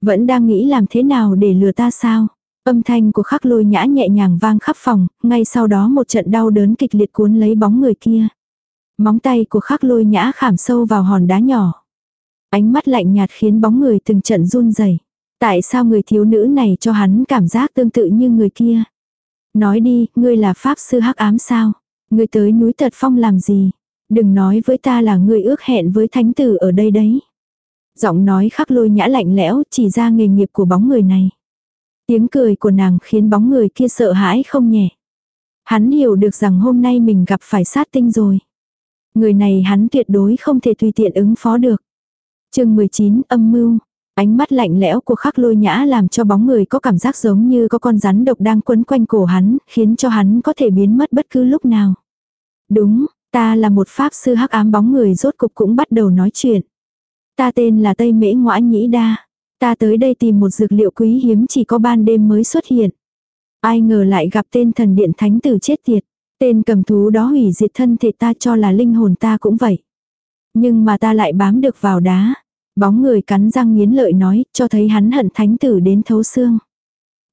Vẫn đang nghĩ làm thế nào để lừa ta sao? Âm thanh của khắc lôi nhã nhẹ nhàng vang khắp phòng, ngay sau đó một trận đau đớn kịch liệt cuốn lấy bóng người kia. Móng tay của khắc lôi nhã khảm sâu vào hòn đá nhỏ. Ánh mắt lạnh nhạt khiến bóng người từng trận run rẩy. Tại sao người thiếu nữ này cho hắn cảm giác tương tự như người kia? Nói đi, ngươi là pháp sư hắc ám sao? Ngươi tới núi Tật Phong làm gì? Đừng nói với ta là ngươi ước hẹn với thánh tử ở đây đấy. Giọng nói khắc lôi nhã lạnh lẽo chỉ ra nghề nghiệp của bóng người này. Tiếng cười của nàng khiến bóng người kia sợ hãi không nhẹ. Hắn hiểu được rằng hôm nay mình gặp phải sát tinh rồi. Người này hắn tuyệt đối không thể tùy tiện ứng phó được. chương 19 âm mưu. Ánh mắt lạnh lẽo của khắc lôi nhã làm cho bóng người có cảm giác giống như có con rắn độc đang quấn quanh cổ hắn, khiến cho hắn có thể biến mất bất cứ lúc nào. Đúng, Ta là một pháp sư hắc ám bóng người rốt cục cũng bắt đầu nói chuyện. Ta tên là Tây Mễ Ngoã Nhĩ Đa. Ta tới đây tìm một dược liệu quý hiếm chỉ có ban đêm mới xuất hiện. Ai ngờ lại gặp tên thần điện thánh tử chết tiệt. Tên cầm thú đó hủy diệt thân thể ta cho là linh hồn ta cũng vậy. Nhưng mà ta lại bám được vào đá. Bóng người cắn răng nghiến lợi nói, cho thấy hắn hận thánh tử đến thấu xương.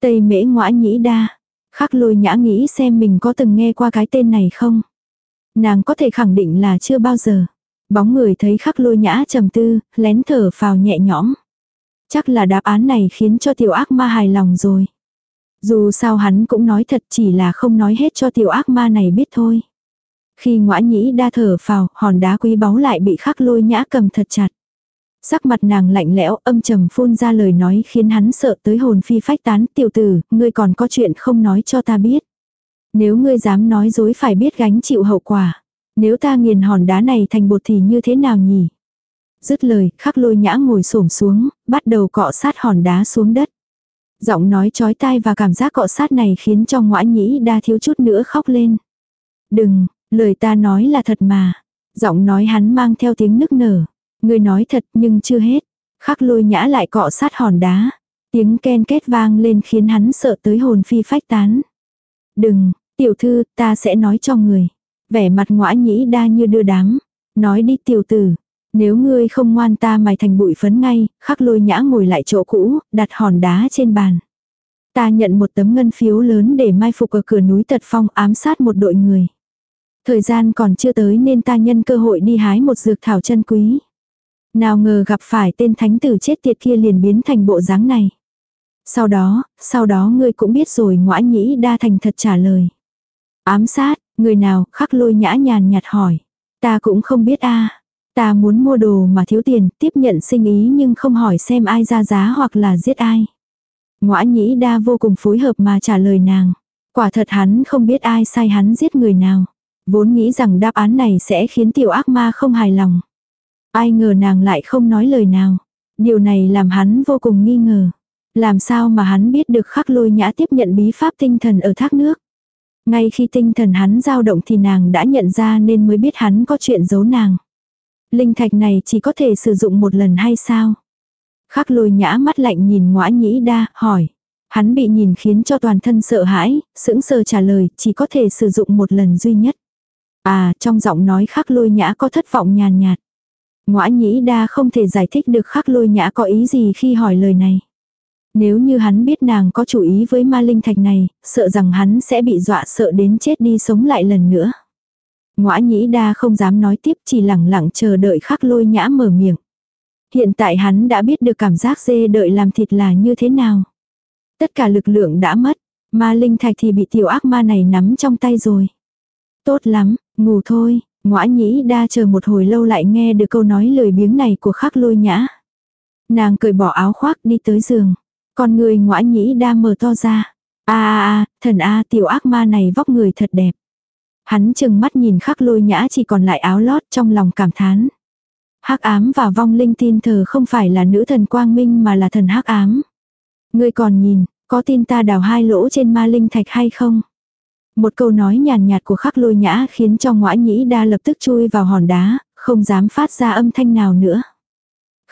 Tây mễ ngoã nhĩ đa. Khắc lôi nhã nghĩ xem mình có từng nghe qua cái tên này không. Nàng có thể khẳng định là chưa bao giờ. Bóng người thấy khắc lôi nhã trầm tư, lén thở phào nhẹ nhõm. Chắc là đáp án này khiến cho tiểu ác ma hài lòng rồi. Dù sao hắn cũng nói thật chỉ là không nói hết cho tiểu ác ma này biết thôi. Khi ngõa nhĩ đa thở phào, hòn đá quý báu lại bị khắc lôi nhã cầm thật chặt. Sắc mặt nàng lạnh lẽo âm trầm phun ra lời nói khiến hắn sợ tới hồn phi phách tán. Tiểu tử, ngươi còn có chuyện không nói cho ta biết. Nếu ngươi dám nói dối phải biết gánh chịu hậu quả. Nếu ta nghiền hòn đá này thành bột thì như thế nào nhỉ? Dứt lời, khắc lôi nhã ngồi xổm xuống, bắt đầu cọ sát hòn đá xuống đất. Giọng nói chói tai và cảm giác cọ sát này khiến cho ngõa nhĩ đa thiếu chút nữa khóc lên. Đừng, lời ta nói là thật mà. Giọng nói hắn mang theo tiếng nức nở. Người nói thật nhưng chưa hết. Khắc lôi nhã lại cọ sát hòn đá. Tiếng ken kết vang lên khiến hắn sợ tới hồn phi phách tán. Đừng, tiểu thư, ta sẽ nói cho người. Vẻ mặt ngõa nhĩ đa như đưa đám. Nói đi tiểu tử. Nếu ngươi không ngoan ta mài thành bụi phấn ngay, khắc lôi nhã ngồi lại chỗ cũ, đặt hòn đá trên bàn. Ta nhận một tấm ngân phiếu lớn để mai phục ở cửa núi tật phong ám sát một đội người. Thời gian còn chưa tới nên ta nhân cơ hội đi hái một dược thảo chân quý. Nào ngờ gặp phải tên thánh tử chết tiệt kia liền biến thành bộ dáng này. Sau đó, sau đó ngươi cũng biết rồi ngõa nhĩ đa thành thật trả lời. Ám sát, người nào, khắc lôi nhã nhàn nhạt hỏi. Ta cũng không biết a Ta muốn mua đồ mà thiếu tiền, tiếp nhận sinh ý nhưng không hỏi xem ai ra giá hoặc là giết ai. Ngoã nhĩ đa vô cùng phối hợp mà trả lời nàng. Quả thật hắn không biết ai sai hắn giết người nào. Vốn nghĩ rằng đáp án này sẽ khiến tiểu ác ma không hài lòng. Ai ngờ nàng lại không nói lời nào. Điều này làm hắn vô cùng nghi ngờ. Làm sao mà hắn biết được khắc lôi nhã tiếp nhận bí pháp tinh thần ở thác nước. Ngay khi tinh thần hắn dao động thì nàng đã nhận ra nên mới biết hắn có chuyện giấu nàng. Linh thạch này chỉ có thể sử dụng một lần hay sao? Khắc lôi nhã mắt lạnh nhìn ngõa nhĩ đa, hỏi. Hắn bị nhìn khiến cho toàn thân sợ hãi, sững sờ trả lời, chỉ có thể sử dụng một lần duy nhất. À, trong giọng nói khắc lôi nhã có thất vọng nhàn nhạt. Ngõa nhĩ đa không thể giải thích được khắc lôi nhã có ý gì khi hỏi lời này. Nếu như hắn biết nàng có chủ ý với ma linh thạch này, sợ rằng hắn sẽ bị dọa sợ đến chết đi sống lại lần nữa. Ngoã nhĩ đa không dám nói tiếp chỉ lẳng lặng chờ đợi khắc lôi nhã mở miệng. Hiện tại hắn đã biết được cảm giác dê đợi làm thịt là như thế nào. Tất cả lực lượng đã mất, ma linh thạch thì bị tiểu ác ma này nắm trong tay rồi. Tốt lắm, ngủ thôi, ngoã nhĩ đa chờ một hồi lâu lại nghe được câu nói lời biếng này của khắc lôi nhã. Nàng cởi bỏ áo khoác đi tới giường. Con người ngoã nhĩ đa mở to ra. a a a thần a tiểu ác ma này vóc người thật đẹp. Hắn chừng mắt nhìn khắc lôi nhã chỉ còn lại áo lót trong lòng cảm thán. hắc ám và vong linh tin thờ không phải là nữ thần quang minh mà là thần hắc ám. Ngươi còn nhìn, có tin ta đào hai lỗ trên ma linh thạch hay không? Một câu nói nhàn nhạt của khắc lôi nhã khiến cho ngõa nhĩ đa lập tức chui vào hòn đá, không dám phát ra âm thanh nào nữa.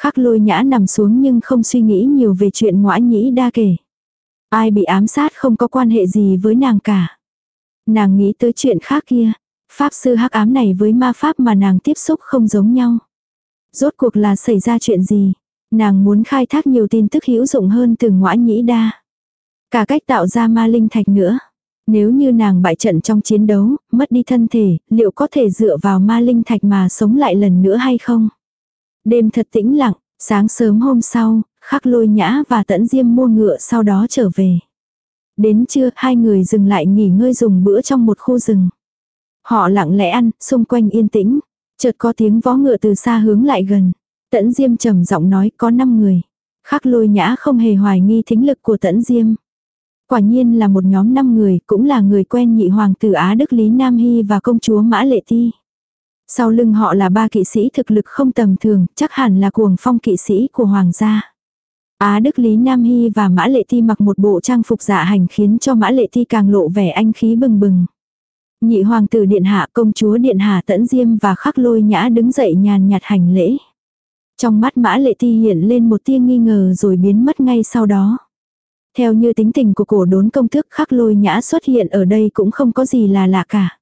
Khắc lôi nhã nằm xuống nhưng không suy nghĩ nhiều về chuyện ngoã nhĩ đa kể. Ai bị ám sát không có quan hệ gì với nàng cả. Nàng nghĩ tới chuyện khác kia. Pháp sư hắc ám này với ma pháp mà nàng tiếp xúc không giống nhau. Rốt cuộc là xảy ra chuyện gì? Nàng muốn khai thác nhiều tin tức hữu dụng hơn từ ngoã nhĩ đa. Cả cách tạo ra ma linh thạch nữa. Nếu như nàng bại trận trong chiến đấu, mất đi thân thể, liệu có thể dựa vào ma linh thạch mà sống lại lần nữa hay không? Đêm thật tĩnh lặng, sáng sớm hôm sau, khắc lôi nhã và tẫn diêm mua ngựa sau đó trở về. Đến trưa, hai người dừng lại nghỉ ngơi dùng bữa trong một khu rừng. Họ lặng lẽ ăn, xung quanh yên tĩnh. Chợt có tiếng vó ngựa từ xa hướng lại gần. Tẫn Diêm trầm giọng nói có 5 người. Khắc lôi nhã không hề hoài nghi thính lực của Tẫn Diêm. Quả nhiên là một nhóm 5 người, cũng là người quen nhị hoàng tử Á Đức Lý Nam Hy và công chúa Mã Lệ Ti. Sau lưng họ là ba kỵ sĩ thực lực không tầm thường, chắc hẳn là cuồng phong kỵ sĩ của hoàng gia. Á Đức Lý Nam Hy và Mã Lệ Thi mặc một bộ trang phục dạ hành khiến cho Mã Lệ Thi càng lộ vẻ anh khí bừng bừng. Nhị hoàng tử điện hạ công chúa điện hạ tẫn diêm và khắc lôi nhã đứng dậy nhàn nhạt hành lễ. Trong mắt mã lệ ti hiện lên một tia nghi ngờ rồi biến mất ngay sau đó. Theo như tính tình của cổ đốn công thức khắc lôi nhã xuất hiện ở đây cũng không có gì là lạ cả.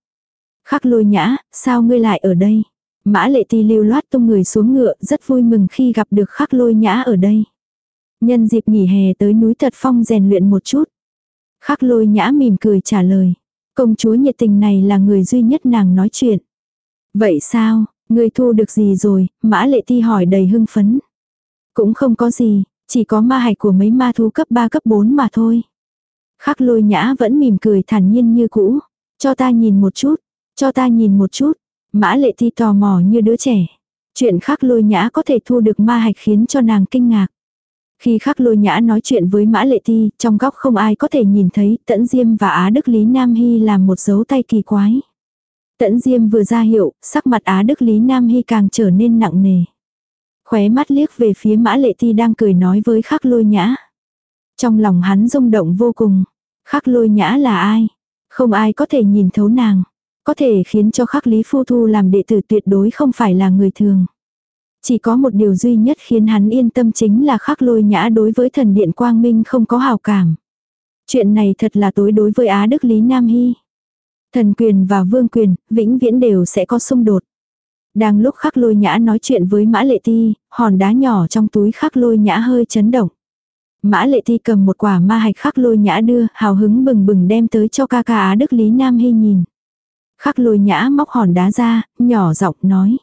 Khắc lôi nhã, sao ngươi lại ở đây? Mã lệ ti lưu loát tung người xuống ngựa rất vui mừng khi gặp được khắc lôi nhã ở đây. Nhân dịp nghỉ hè tới núi Thật Phong rèn luyện một chút. Khắc lôi nhã mỉm cười trả lời. Công chúa nhiệt tình này là người duy nhất nàng nói chuyện. Vậy sao, ngươi thu được gì rồi? Mã lệ ti hỏi đầy hưng phấn. Cũng không có gì, chỉ có ma hạch của mấy ma thú cấp 3 cấp 4 mà thôi. Khắc lôi nhã vẫn mỉm cười thản nhiên như cũ. Cho ta nhìn một chút, cho ta nhìn một chút. Mã lệ thi tò mò như đứa trẻ. Chuyện khắc lôi nhã có thể thu được ma hạch khiến cho nàng kinh ngạc. Khi khắc lôi nhã nói chuyện với mã lệ thi, trong góc không ai có thể nhìn thấy tẫn diêm và Á Đức Lý Nam Hy làm một dấu tay kỳ quái. Tẫn diêm vừa ra hiệu, sắc mặt Á Đức Lý Nam Hy càng trở nên nặng nề. Khóe mắt liếc về phía mã lệ thi đang cười nói với khắc lôi nhã. Trong lòng hắn rung động vô cùng. Khắc lôi nhã là ai? Không ai có thể nhìn thấu nàng. Có thể khiến cho khắc lý phu thu làm đệ tử tuyệt đối không phải là người thường. Chỉ có một điều duy nhất khiến hắn yên tâm chính là khắc lôi nhã đối với thần điện quang minh không có hào cảm. Chuyện này thật là tối đối với Á Đức Lý Nam Hy. Thần quyền và vương quyền, vĩnh viễn đều sẽ có xung đột. Đang lúc khắc lôi nhã nói chuyện với mã lệ ti, hòn đá nhỏ trong túi khắc lôi nhã hơi chấn động. Mã lệ ti cầm một quả ma hạch khắc lôi nhã đưa, hào hứng bừng bừng đem tới cho ca ca Á Đức Lý Nam Hy nhìn. Khắc lôi nhã móc hòn đá ra, nhỏ giọng nói.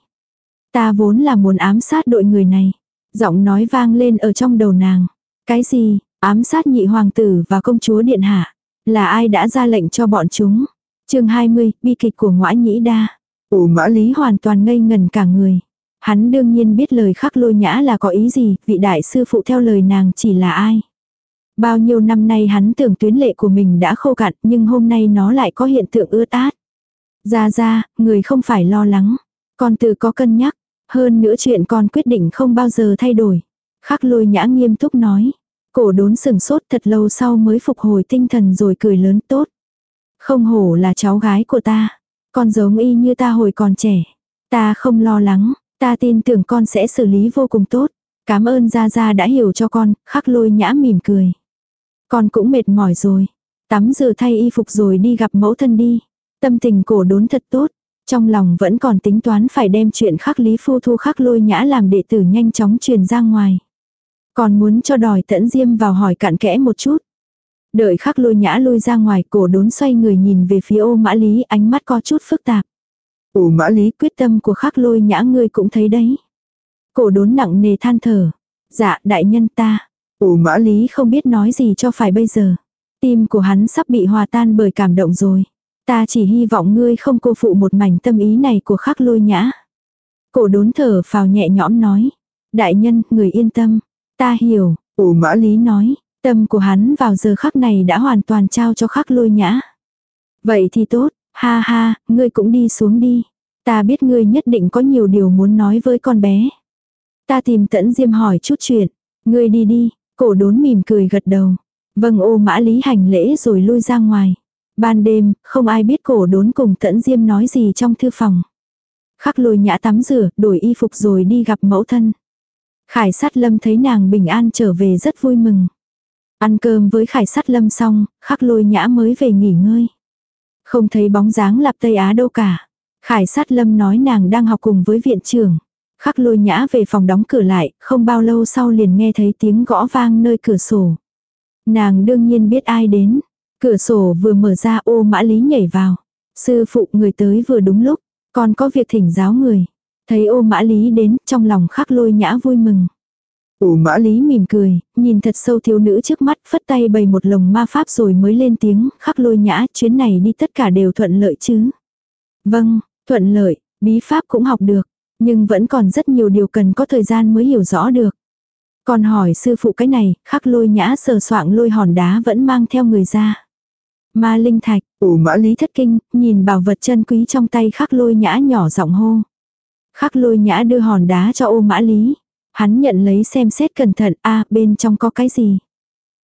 Ta vốn là muốn ám sát đội người này. Giọng nói vang lên ở trong đầu nàng. Cái gì, ám sát nhị hoàng tử và công chúa điện hạ. Là ai đã ra lệnh cho bọn chúng? chương 20, bi kịch của ngõa nhĩ đa. Ủ mã lý hoàn toàn ngây ngần cả người. Hắn đương nhiên biết lời khắc lôi nhã là có ý gì, vị đại sư phụ theo lời nàng chỉ là ai. Bao nhiêu năm nay hắn tưởng tuyến lệ của mình đã khô cạn nhưng hôm nay nó lại có hiện tượng ưa át. Ra ra, người không phải lo lắng. Con tự có cân nhắc. Hơn nữa chuyện con quyết định không bao giờ thay đổi. Khắc lôi nhã nghiêm túc nói. Cổ đốn sừng sốt thật lâu sau mới phục hồi tinh thần rồi cười lớn tốt. Không hổ là cháu gái của ta. Con giống y như ta hồi còn trẻ. Ta không lo lắng. Ta tin tưởng con sẽ xử lý vô cùng tốt. Cảm ơn Gia Gia đã hiểu cho con, khắc lôi nhã mỉm cười. Con cũng mệt mỏi rồi. Tắm rửa thay y phục rồi đi gặp mẫu thân đi. Tâm tình cổ đốn thật tốt. Trong lòng vẫn còn tính toán phải đem chuyện khắc lý phu thu khắc lôi nhã làm đệ tử nhanh chóng truyền ra ngoài. Còn muốn cho đòi tẫn diêm vào hỏi cặn kẽ một chút. Đợi khắc lôi nhã lui ra ngoài cổ đốn xoay người nhìn về phía ô mã lý ánh mắt có chút phức tạp. Ô mã lý quyết tâm của khắc lôi nhã ngươi cũng thấy đấy. Cổ đốn nặng nề than thở. Dạ đại nhân ta. Ô mã lý không biết nói gì cho phải bây giờ. Tim của hắn sắp bị hòa tan bởi cảm động rồi. Ta chỉ hy vọng ngươi không cô phụ một mảnh tâm ý này của khắc lôi nhã. Cổ đốn thở phào nhẹ nhõm nói. Đại nhân, người yên tâm. Ta hiểu, ủ mã lý nói. Tâm của hắn vào giờ khắc này đã hoàn toàn trao cho khắc lôi nhã. Vậy thì tốt, ha ha, ngươi cũng đi xuống đi. Ta biết ngươi nhất định có nhiều điều muốn nói với con bé. Ta tìm tẫn diêm hỏi chút chuyện. Ngươi đi đi, cổ đốn mỉm cười gật đầu. Vâng ô mã lý hành lễ rồi lui ra ngoài. Ban đêm, không ai biết cổ đốn cùng tẫn diêm nói gì trong thư phòng. Khắc lôi nhã tắm rửa, đổi y phục rồi đi gặp mẫu thân. Khải sát lâm thấy nàng bình an trở về rất vui mừng. Ăn cơm với khải sát lâm xong, khắc lôi nhã mới về nghỉ ngơi. Không thấy bóng dáng lạp Tây Á đâu cả. Khải sát lâm nói nàng đang học cùng với viện trưởng. Khắc lôi nhã về phòng đóng cửa lại, không bao lâu sau liền nghe thấy tiếng gõ vang nơi cửa sổ. Nàng đương nhiên biết ai đến. Cửa sổ vừa mở ra ô mã lý nhảy vào. Sư phụ người tới vừa đúng lúc, còn có việc thỉnh giáo người. Thấy ô mã lý đến, trong lòng khắc lôi nhã vui mừng. Ô mã lý mỉm cười, nhìn thật sâu thiếu nữ trước mắt, phất tay bày một lồng ma pháp rồi mới lên tiếng, khắc lôi nhã, chuyến này đi tất cả đều thuận lợi chứ. Vâng, thuận lợi, bí pháp cũng học được, nhưng vẫn còn rất nhiều điều cần có thời gian mới hiểu rõ được. Còn hỏi sư phụ cái này, khắc lôi nhã sờ soạng lôi hòn đá vẫn mang theo người ra. Ma linh thạch, ủ mã lý thất kinh, nhìn bảo vật chân quý trong tay khắc lôi nhã nhỏ giọng hô. Khắc lôi nhã đưa hòn đá cho ô mã lý. Hắn nhận lấy xem xét cẩn thận, a bên trong có cái gì.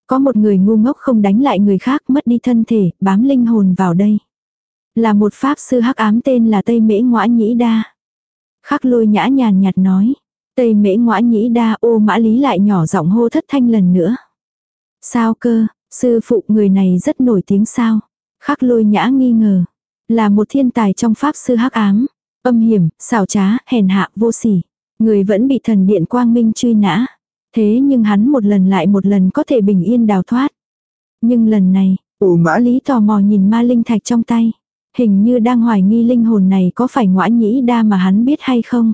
Có một người ngu ngốc không đánh lại người khác mất đi thân thể, bám linh hồn vào đây. Là một pháp sư hắc ám tên là Tây Mễ Ngoã Nhĩ Đa. Khắc lôi nhã nhàn nhạt nói. Tây Mễ Ngoã Nhĩ Đa ô mã lý lại nhỏ giọng hô thất thanh lần nữa. Sao cơ, sư phụ người này rất nổi tiếng sao? Khắc lôi nhã nghi ngờ. Là một thiên tài trong pháp sư hắc ám. Âm hiểm, xảo trá, hèn hạ, vô sỉ. Người vẫn bị thần điện quang minh truy nã. Thế nhưng hắn một lần lại một lần có thể bình yên đào thoát. Nhưng lần này, ủ mã lý tò mò nhìn ma linh thạch trong tay. Hình như đang hoài nghi linh hồn này có phải ngõa nhĩ đa mà hắn biết hay không.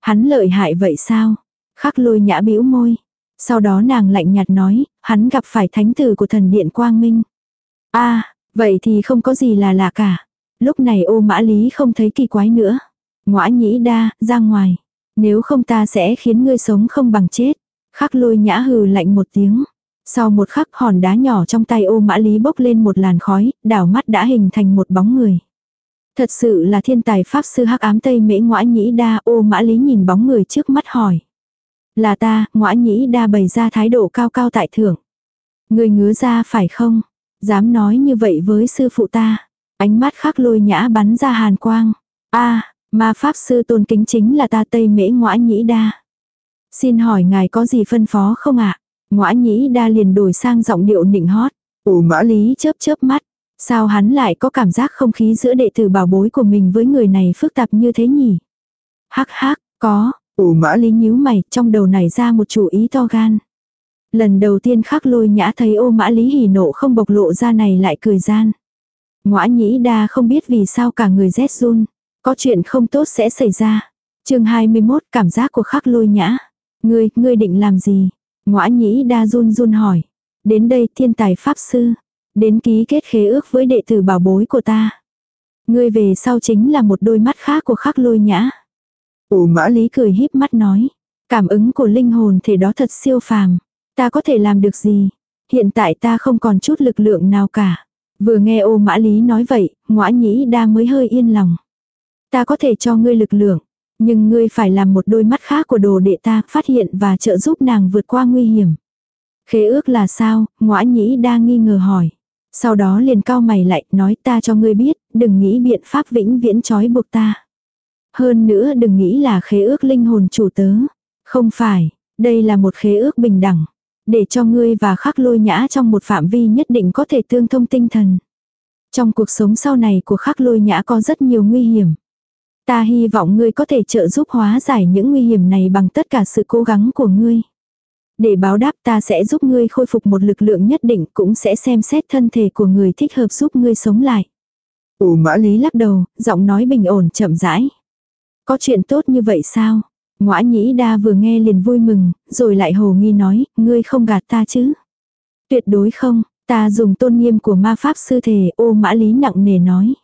Hắn lợi hại vậy sao? Khắc lôi nhã bĩu môi. Sau đó nàng lạnh nhạt nói, hắn gặp phải thánh tử của thần điện quang minh. a vậy thì không có gì là lạ cả. Lúc này ô mã lý không thấy kỳ quái nữa. Ngoã nhĩ đa, ra ngoài. Nếu không ta sẽ khiến ngươi sống không bằng chết. Khắc lôi nhã hừ lạnh một tiếng. Sau một khắc hòn đá nhỏ trong tay ô mã lý bốc lên một làn khói, đảo mắt đã hình thành một bóng người. Thật sự là thiên tài pháp sư hắc ám tây mễ ngoã nhĩ đa ô mã lý nhìn bóng người trước mắt hỏi. Là ta, ngõa nhĩ đa bày ra thái độ cao cao tại thượng. Người ngứa ra phải không? Dám nói như vậy với sư phụ ta. Ánh mắt khắc lôi nhã bắn ra hàn quang. a ma pháp sư tôn kính chính là ta tây mễ ngõa nhĩ đa. Xin hỏi ngài có gì phân phó không ạ? À? Ngõa nhĩ đa liền đổi sang giọng điệu nịnh hót. Ồ mã lý chớp chớp mắt. Sao hắn lại có cảm giác không khí giữa đệ tử bảo bối của mình với người này phức tạp như thế nhỉ? Hắc hắc, có, ủ mã lý nhíu mày, trong đầu này ra một chủ ý to gan. Lần đầu tiên khắc lôi nhã thấy ô mã lý hỉ nộ không bộc lộ ra này lại cười gian. Ngõa nhĩ đa không biết vì sao cả người rét run. Có chuyện không tốt sẽ xảy ra. chương 21 cảm giác của khắc lôi nhã. Ngươi, ngươi định làm gì? Ngõa nhĩ đa run run hỏi. Đến đây thiên tài pháp sư. Đến ký kết khế ước với đệ tử bảo bối của ta. Ngươi về sau chính là một đôi mắt khác của khắc lôi nhã. Ủ mã lý cười híp mắt nói. Cảm ứng của linh hồn thể đó thật siêu phàm. Ta có thể làm được gì? Hiện tại ta không còn chút lực lượng nào cả. Vừa nghe ô mã lý nói vậy, ngõa nhĩ đa mới hơi yên lòng. Ta có thể cho ngươi lực lượng, nhưng ngươi phải làm một đôi mắt khác của đồ đệ ta phát hiện và trợ giúp nàng vượt qua nguy hiểm. Khế ước là sao? Ngõa nhĩ đa nghi ngờ hỏi. Sau đó liền cao mày lại, nói ta cho ngươi biết, đừng nghĩ biện pháp vĩnh viễn trói buộc ta. Hơn nữa đừng nghĩ là khế ước linh hồn chủ tớ. Không phải, đây là một khế ước bình đẳng. Để cho ngươi và khắc lôi nhã trong một phạm vi nhất định có thể tương thông tinh thần. Trong cuộc sống sau này của khắc lôi nhã có rất nhiều nguy hiểm. Ta hy vọng ngươi có thể trợ giúp hóa giải những nguy hiểm này bằng tất cả sự cố gắng của ngươi. Để báo đáp ta sẽ giúp ngươi khôi phục một lực lượng nhất định cũng sẽ xem xét thân thể của người thích hợp giúp ngươi sống lại. Ủ mã lý lắc đầu, giọng nói bình ổn chậm rãi. Có chuyện tốt như vậy sao? Ngoã nhĩ đa vừa nghe liền vui mừng, rồi lại hồ nghi nói, ngươi không gạt ta chứ? Tuyệt đối không, ta dùng tôn nghiêm của ma pháp sư thể ô mã lý nặng nề nói.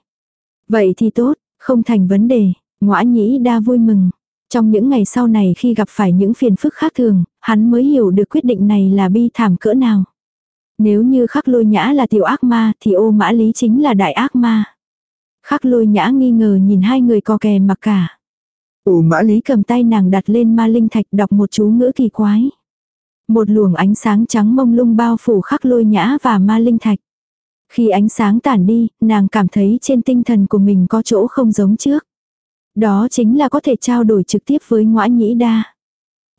Vậy thì tốt, không thành vấn đề, ngoã nhĩ đa vui mừng. Trong những ngày sau này khi gặp phải những phiền phức khác thường, hắn mới hiểu được quyết định này là bi thảm cỡ nào. Nếu như khắc lôi nhã là tiểu ác ma thì ô mã lý chính là đại ác ma. Khắc lôi nhã nghi ngờ nhìn hai người co kè mặc cả. Ô mã lý cầm tay nàng đặt lên ma linh thạch đọc một chú ngữ kỳ quái. Một luồng ánh sáng trắng mông lung bao phủ khắc lôi nhã và ma linh thạch. Khi ánh sáng tản đi, nàng cảm thấy trên tinh thần của mình có chỗ không giống trước. Đó chính là có thể trao đổi trực tiếp với ngõa nhĩ đa.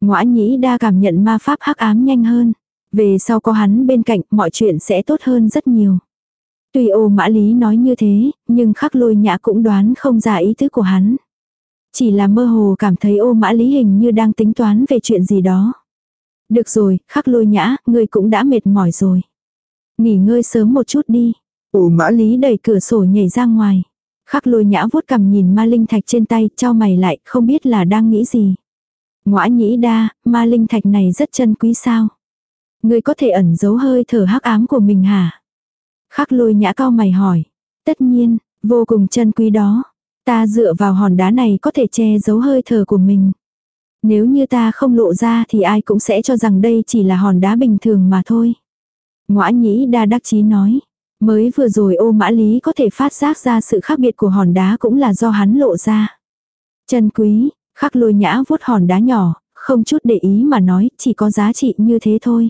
Ngõa nhĩ đa cảm nhận ma pháp hắc ám nhanh hơn. Về sau có hắn bên cạnh mọi chuyện sẽ tốt hơn rất nhiều. Tuy ô mã lý nói như thế, nhưng khắc lôi nhã cũng đoán không ra ý tứ của hắn. Chỉ là mơ hồ cảm thấy ô mã lý hình như đang tính toán về chuyện gì đó. Được rồi, khắc lôi nhã, ngươi cũng đã mệt mỏi rồi. Nghỉ ngơi sớm một chút đi. Ô mã lý đẩy cửa sổ nhảy ra ngoài. Khắc lôi nhã vuốt cầm nhìn ma linh thạch trên tay, cho mày lại, không biết là đang nghĩ gì. Ngoã nhĩ đa, ma linh thạch này rất chân quý sao. Người có thể ẩn giấu hơi thở hắc ám của mình hả? Khắc lôi nhã cao mày hỏi. Tất nhiên, vô cùng chân quý đó. Ta dựa vào hòn đá này có thể che giấu hơi thở của mình. Nếu như ta không lộ ra thì ai cũng sẽ cho rằng đây chỉ là hòn đá bình thường mà thôi. Ngoã nhĩ đa đắc chí nói. Mới vừa rồi ô mã lý có thể phát giác ra sự khác biệt của hòn đá cũng là do hắn lộ ra. Chân quý, khắc lôi nhã vuốt hòn đá nhỏ, không chút để ý mà nói chỉ có giá trị như thế thôi.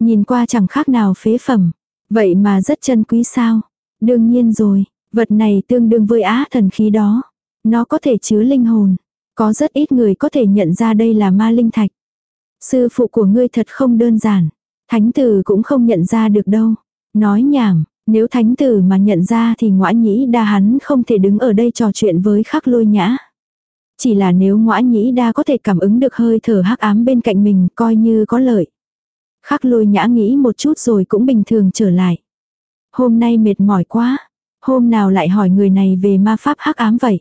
Nhìn qua chẳng khác nào phế phẩm. Vậy mà rất chân quý sao? Đương nhiên rồi, Vật này tương đương với á thần khí đó. Nó có thể chứa linh hồn. Có rất ít người có thể nhận ra đây là ma linh thạch. Sư phụ của ngươi thật không đơn giản. Thánh tử cũng không nhận ra được đâu. Nói nhảm, nếu thánh tử mà nhận ra thì ngõa nhĩ đa hắn không thể đứng ở đây trò chuyện với khắc lôi nhã. Chỉ là nếu ngõa nhĩ đa có thể cảm ứng được hơi thở hắc ám bên cạnh mình coi như có lợi. Khắc lôi nhã nghĩ một chút rồi cũng bình thường trở lại. Hôm nay mệt mỏi quá. Hôm nào lại hỏi người này về ma pháp hắc ám vậy.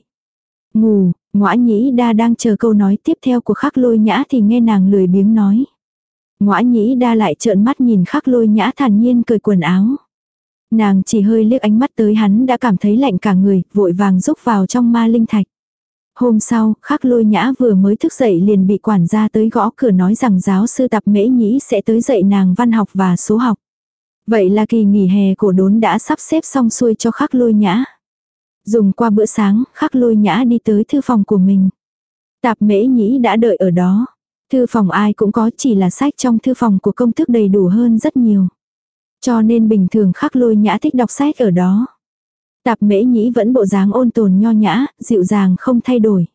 Ngủ, ngõa nhĩ đa đang chờ câu nói tiếp theo của khắc lôi nhã thì nghe nàng lười biếng nói. Ngõa nhĩ đa lại trợn mắt nhìn khắc lôi nhã thản nhiên cởi quần áo. Nàng chỉ hơi liếc ánh mắt tới hắn đã cảm thấy lạnh cả người, vội vàng rúc vào trong ma linh thạch. Hôm sau, khắc lôi nhã vừa mới thức dậy liền bị quản gia tới gõ cửa nói rằng giáo sư tập mễ nhĩ sẽ tới dạy nàng văn học và số học. Vậy là kỳ nghỉ hè cổ đốn đã sắp xếp xong xuôi cho khắc lôi nhã. Dùng qua bữa sáng, khắc lôi nhã đi tới thư phòng của mình. Tạp mễ nhĩ đã đợi ở đó. Thư phòng ai cũng có chỉ là sách trong thư phòng của công thức đầy đủ hơn rất nhiều. Cho nên bình thường khắc lôi nhã thích đọc sách ở đó. Tạp mễ nhĩ vẫn bộ dáng ôn tồn nho nhã, dịu dàng không thay đổi.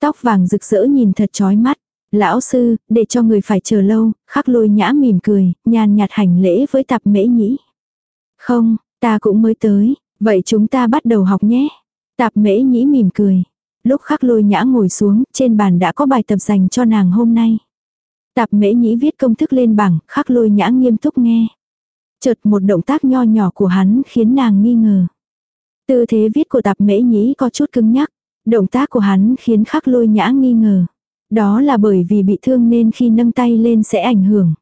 Tóc vàng rực rỡ nhìn thật chói mắt. Lão sư, để cho người phải chờ lâu, khắc lôi nhã mỉm cười, nhàn nhạt hành lễ với tạp mễ nhĩ. Không, ta cũng mới tới, vậy chúng ta bắt đầu học nhé. Tạp mễ nhĩ mỉm cười. Lúc khắc lôi nhã ngồi xuống, trên bàn đã có bài tập dành cho nàng hôm nay. Tạp mễ nhĩ viết công thức lên bảng, khắc lôi nhã nghiêm túc nghe. Chợt một động tác nho nhỏ của hắn khiến nàng nghi ngờ. Tư thế viết của tạp mễ nhĩ có chút cứng nhắc. Động tác của hắn khiến khắc lôi nhã nghi ngờ. Đó là bởi vì bị thương nên khi nâng tay lên sẽ ảnh hưởng.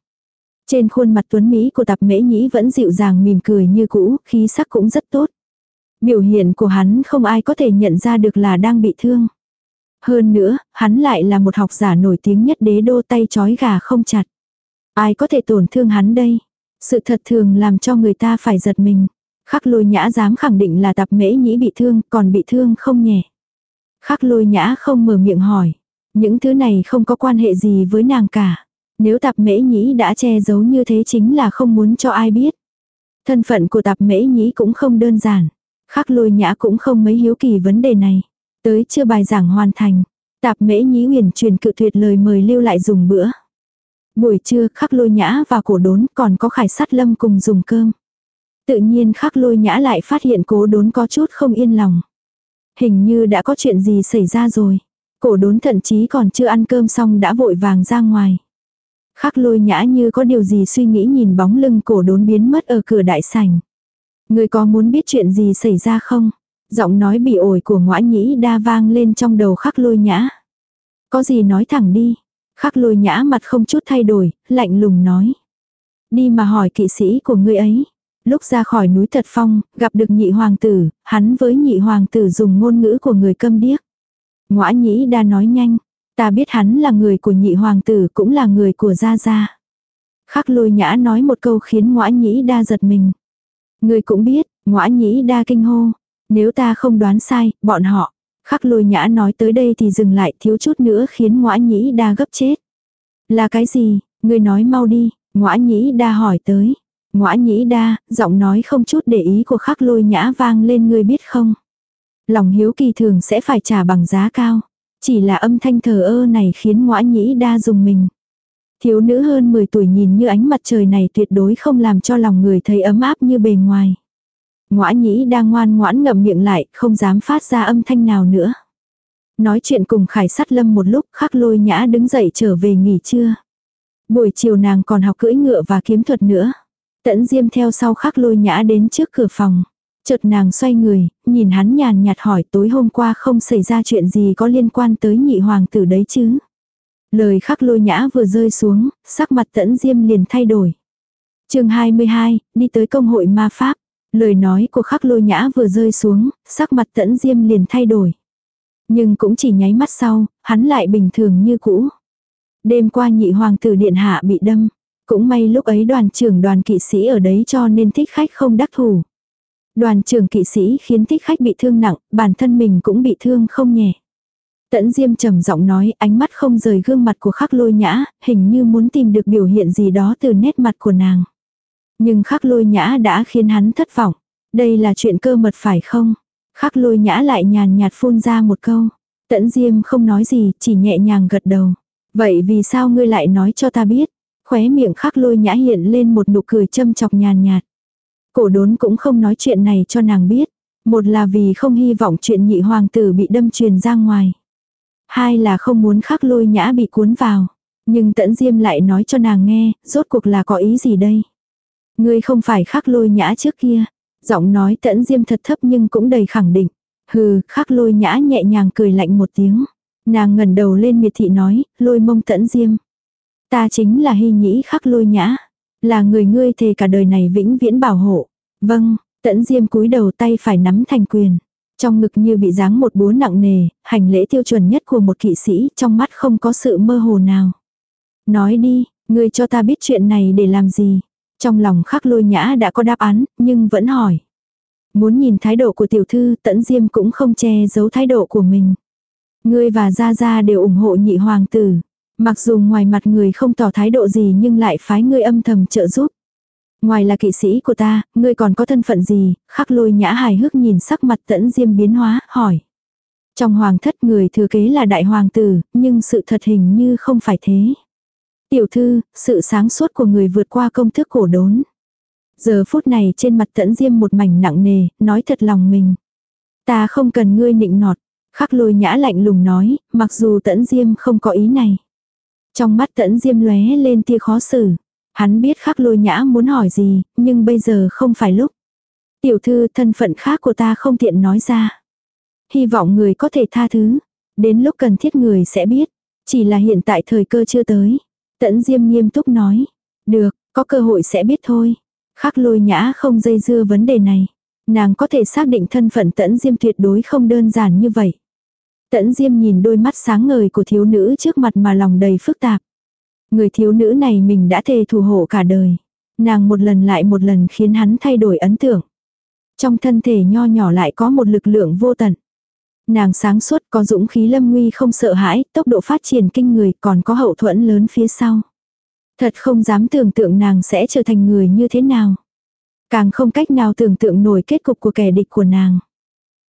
Trên khuôn mặt tuấn Mỹ của tạp mễ nhĩ vẫn dịu dàng mỉm cười như cũ, khí sắc cũng rất tốt. Biểu hiện của hắn không ai có thể nhận ra được là đang bị thương. Hơn nữa, hắn lại là một học giả nổi tiếng nhất đế đô tay chói gà không chặt. Ai có thể tổn thương hắn đây? Sự thật thường làm cho người ta phải giật mình. Khắc lôi nhã dám khẳng định là tạp mễ nhĩ bị thương, còn bị thương không nhẹ. Khắc lôi nhã không mở miệng hỏi. Những thứ này không có quan hệ gì với nàng cả. Nếu tạp mễ nhĩ đã che giấu như thế chính là không muốn cho ai biết. Thân phận của tạp mễ nhĩ cũng không đơn giản. Khắc lôi nhã cũng không mấy hiếu kỳ vấn đề này. Tới chưa bài giảng hoàn thành. Tạp mễ nhĩ uyển truyền cự tuyệt lời mời lưu lại dùng bữa. Buổi trưa, khắc lôi nhã và cổ đốn còn có khải sát lâm cùng dùng cơm. Tự nhiên khắc lôi nhã lại phát hiện cố đốn có chút không yên lòng. Hình như đã có chuyện gì xảy ra rồi. Cổ đốn thậm chí còn chưa ăn cơm xong đã vội vàng ra ngoài. Khắc lôi nhã như có điều gì suy nghĩ nhìn bóng lưng cổ đốn biến mất ở cửa đại sảnh. Người có muốn biết chuyện gì xảy ra không? Giọng nói bị ổi của ngõa nhĩ đa vang lên trong đầu khắc lôi nhã. Có gì nói thẳng đi. Khắc lôi nhã mặt không chút thay đổi, lạnh lùng nói. Đi mà hỏi kỵ sĩ của ngươi ấy. Lúc ra khỏi núi Thật Phong, gặp được nhị hoàng tử, hắn với nhị hoàng tử dùng ngôn ngữ của người câm điếc. Ngoã nhĩ đa nói nhanh, ta biết hắn là người của nhị hoàng tử cũng là người của gia gia. Khắc lôi nhã nói một câu khiến ngõa nhĩ đa giật mình. Người cũng biết, ngõa nhĩ đa kinh hô. Nếu ta không đoán sai, bọn họ. Khắc lôi nhã nói tới đây thì dừng lại thiếu chút nữa khiến ngõa nhĩ đa gấp chết. Là cái gì, người nói mau đi, ngõa nhĩ đa hỏi tới. Ngõa nhĩ đa, giọng nói không chút để ý của khắc lôi nhã vang lên người biết không. Lòng hiếu kỳ thường sẽ phải trả bằng giá cao. Chỉ là âm thanh thờ ơ này khiến ngõa nhĩ đa dùng mình. Thiếu nữ hơn 10 tuổi nhìn như ánh mặt trời này tuyệt đối không làm cho lòng người thấy ấm áp như bề ngoài. Ngõa nhĩ đang ngoan ngoãn ngậm miệng lại, không dám phát ra âm thanh nào nữa. Nói chuyện cùng khải sát lâm một lúc khắc lôi nhã đứng dậy trở về nghỉ trưa. Buổi chiều nàng còn học cưỡi ngựa và kiếm thuật nữa. Tẫn diêm theo sau khắc lôi nhã đến trước cửa phòng. Chợt nàng xoay người, nhìn hắn nhàn nhạt hỏi tối hôm qua không xảy ra chuyện gì có liên quan tới nhị hoàng tử đấy chứ. Lời khắc lôi nhã vừa rơi xuống, sắc mặt tẫn diêm liền thay đổi. chương 22, đi tới công hội ma pháp. Lời nói của khắc lôi nhã vừa rơi xuống, sắc mặt tẫn diêm liền thay đổi. Nhưng cũng chỉ nháy mắt sau, hắn lại bình thường như cũ. Đêm qua nhị hoàng tử điện hạ bị đâm. Cũng may lúc ấy đoàn trưởng đoàn kỵ sĩ ở đấy cho nên thích khách không đắc thủ. Đoàn trưởng kỵ sĩ khiến thích khách bị thương nặng, bản thân mình cũng bị thương không nhẹ. Tẫn Diêm trầm giọng nói ánh mắt không rời gương mặt của khắc lôi nhã, hình như muốn tìm được biểu hiện gì đó từ nét mặt của nàng. Nhưng khắc lôi nhã đã khiến hắn thất vọng. Đây là chuyện cơ mật phải không? Khắc lôi nhã lại nhàn nhạt phun ra một câu. Tẫn diêm không nói gì, chỉ nhẹ nhàng gật đầu. Vậy vì sao ngươi lại nói cho ta biết? Khóe miệng khắc lôi nhã hiện lên một nụ cười châm chọc nhàn nhạt. Cổ đốn cũng không nói chuyện này cho nàng biết. Một là vì không hy vọng chuyện nhị hoàng tử bị đâm truyền ra ngoài. Hai là không muốn khắc lôi nhã bị cuốn vào. Nhưng tẫn diêm lại nói cho nàng nghe, rốt cuộc là có ý gì đây? Ngươi không phải khắc lôi nhã trước kia. Giọng nói tẫn diêm thật thấp nhưng cũng đầy khẳng định. Hừ, khắc lôi nhã nhẹ nhàng cười lạnh một tiếng. Nàng ngẩn đầu lên miệt thị nói, lôi mông tẫn diêm. Ta chính là hy nhĩ khắc lôi nhã. Là người ngươi thề cả đời này vĩnh viễn bảo hộ. Vâng, tẫn diêm cúi đầu tay phải nắm thành quyền. Trong ngực như bị giáng một búa nặng nề, hành lễ tiêu chuẩn nhất của một kỵ sĩ, trong mắt không có sự mơ hồ nào. Nói đi, ngươi cho ta biết chuyện này để làm gì. Trong lòng khắc lôi nhã đã có đáp án, nhưng vẫn hỏi. Muốn nhìn thái độ của tiểu thư, tẫn diêm cũng không che giấu thái độ của mình. Ngươi và Gia Gia đều ủng hộ nhị hoàng tử. Mặc dù ngoài mặt người không tỏ thái độ gì nhưng lại phái ngươi âm thầm trợ giúp. Ngoài là kỵ sĩ của ta, ngươi còn có thân phận gì? Khắc lôi nhã hài hước nhìn sắc mặt tẫn diêm biến hóa, hỏi. Trong hoàng thất người thừa kế là đại hoàng tử, nhưng sự thật hình như không phải thế. Tiểu thư, sự sáng suốt của người vượt qua công thức cổ đốn. Giờ phút này trên mặt tẫn diêm một mảnh nặng nề, nói thật lòng mình. Ta không cần ngươi nịnh nọt. Khắc lôi nhã lạnh lùng nói, mặc dù tẫn diêm không có ý này. Trong mắt tẫn diêm lóe lên tia khó xử. Hắn biết khắc lôi nhã muốn hỏi gì, nhưng bây giờ không phải lúc. Tiểu thư thân phận khác của ta không tiện nói ra. Hy vọng người có thể tha thứ. Đến lúc cần thiết người sẽ biết. Chỉ là hiện tại thời cơ chưa tới. Tẫn Diêm nghiêm túc nói. Được, có cơ hội sẽ biết thôi. Khắc lôi nhã không dây dưa vấn đề này. Nàng có thể xác định thân phận Tẫn Diêm tuyệt đối không đơn giản như vậy. Tẫn Diêm nhìn đôi mắt sáng ngời của thiếu nữ trước mặt mà lòng đầy phức tạp. Người thiếu nữ này mình đã thề thủ hộ cả đời. Nàng một lần lại một lần khiến hắn thay đổi ấn tượng. Trong thân thể nho nhỏ lại có một lực lượng vô tận. Nàng sáng suốt có dũng khí lâm nguy không sợ hãi, tốc độ phát triển kinh người còn có hậu thuẫn lớn phía sau. Thật không dám tưởng tượng nàng sẽ trở thành người như thế nào. Càng không cách nào tưởng tượng nổi kết cục của kẻ địch của nàng.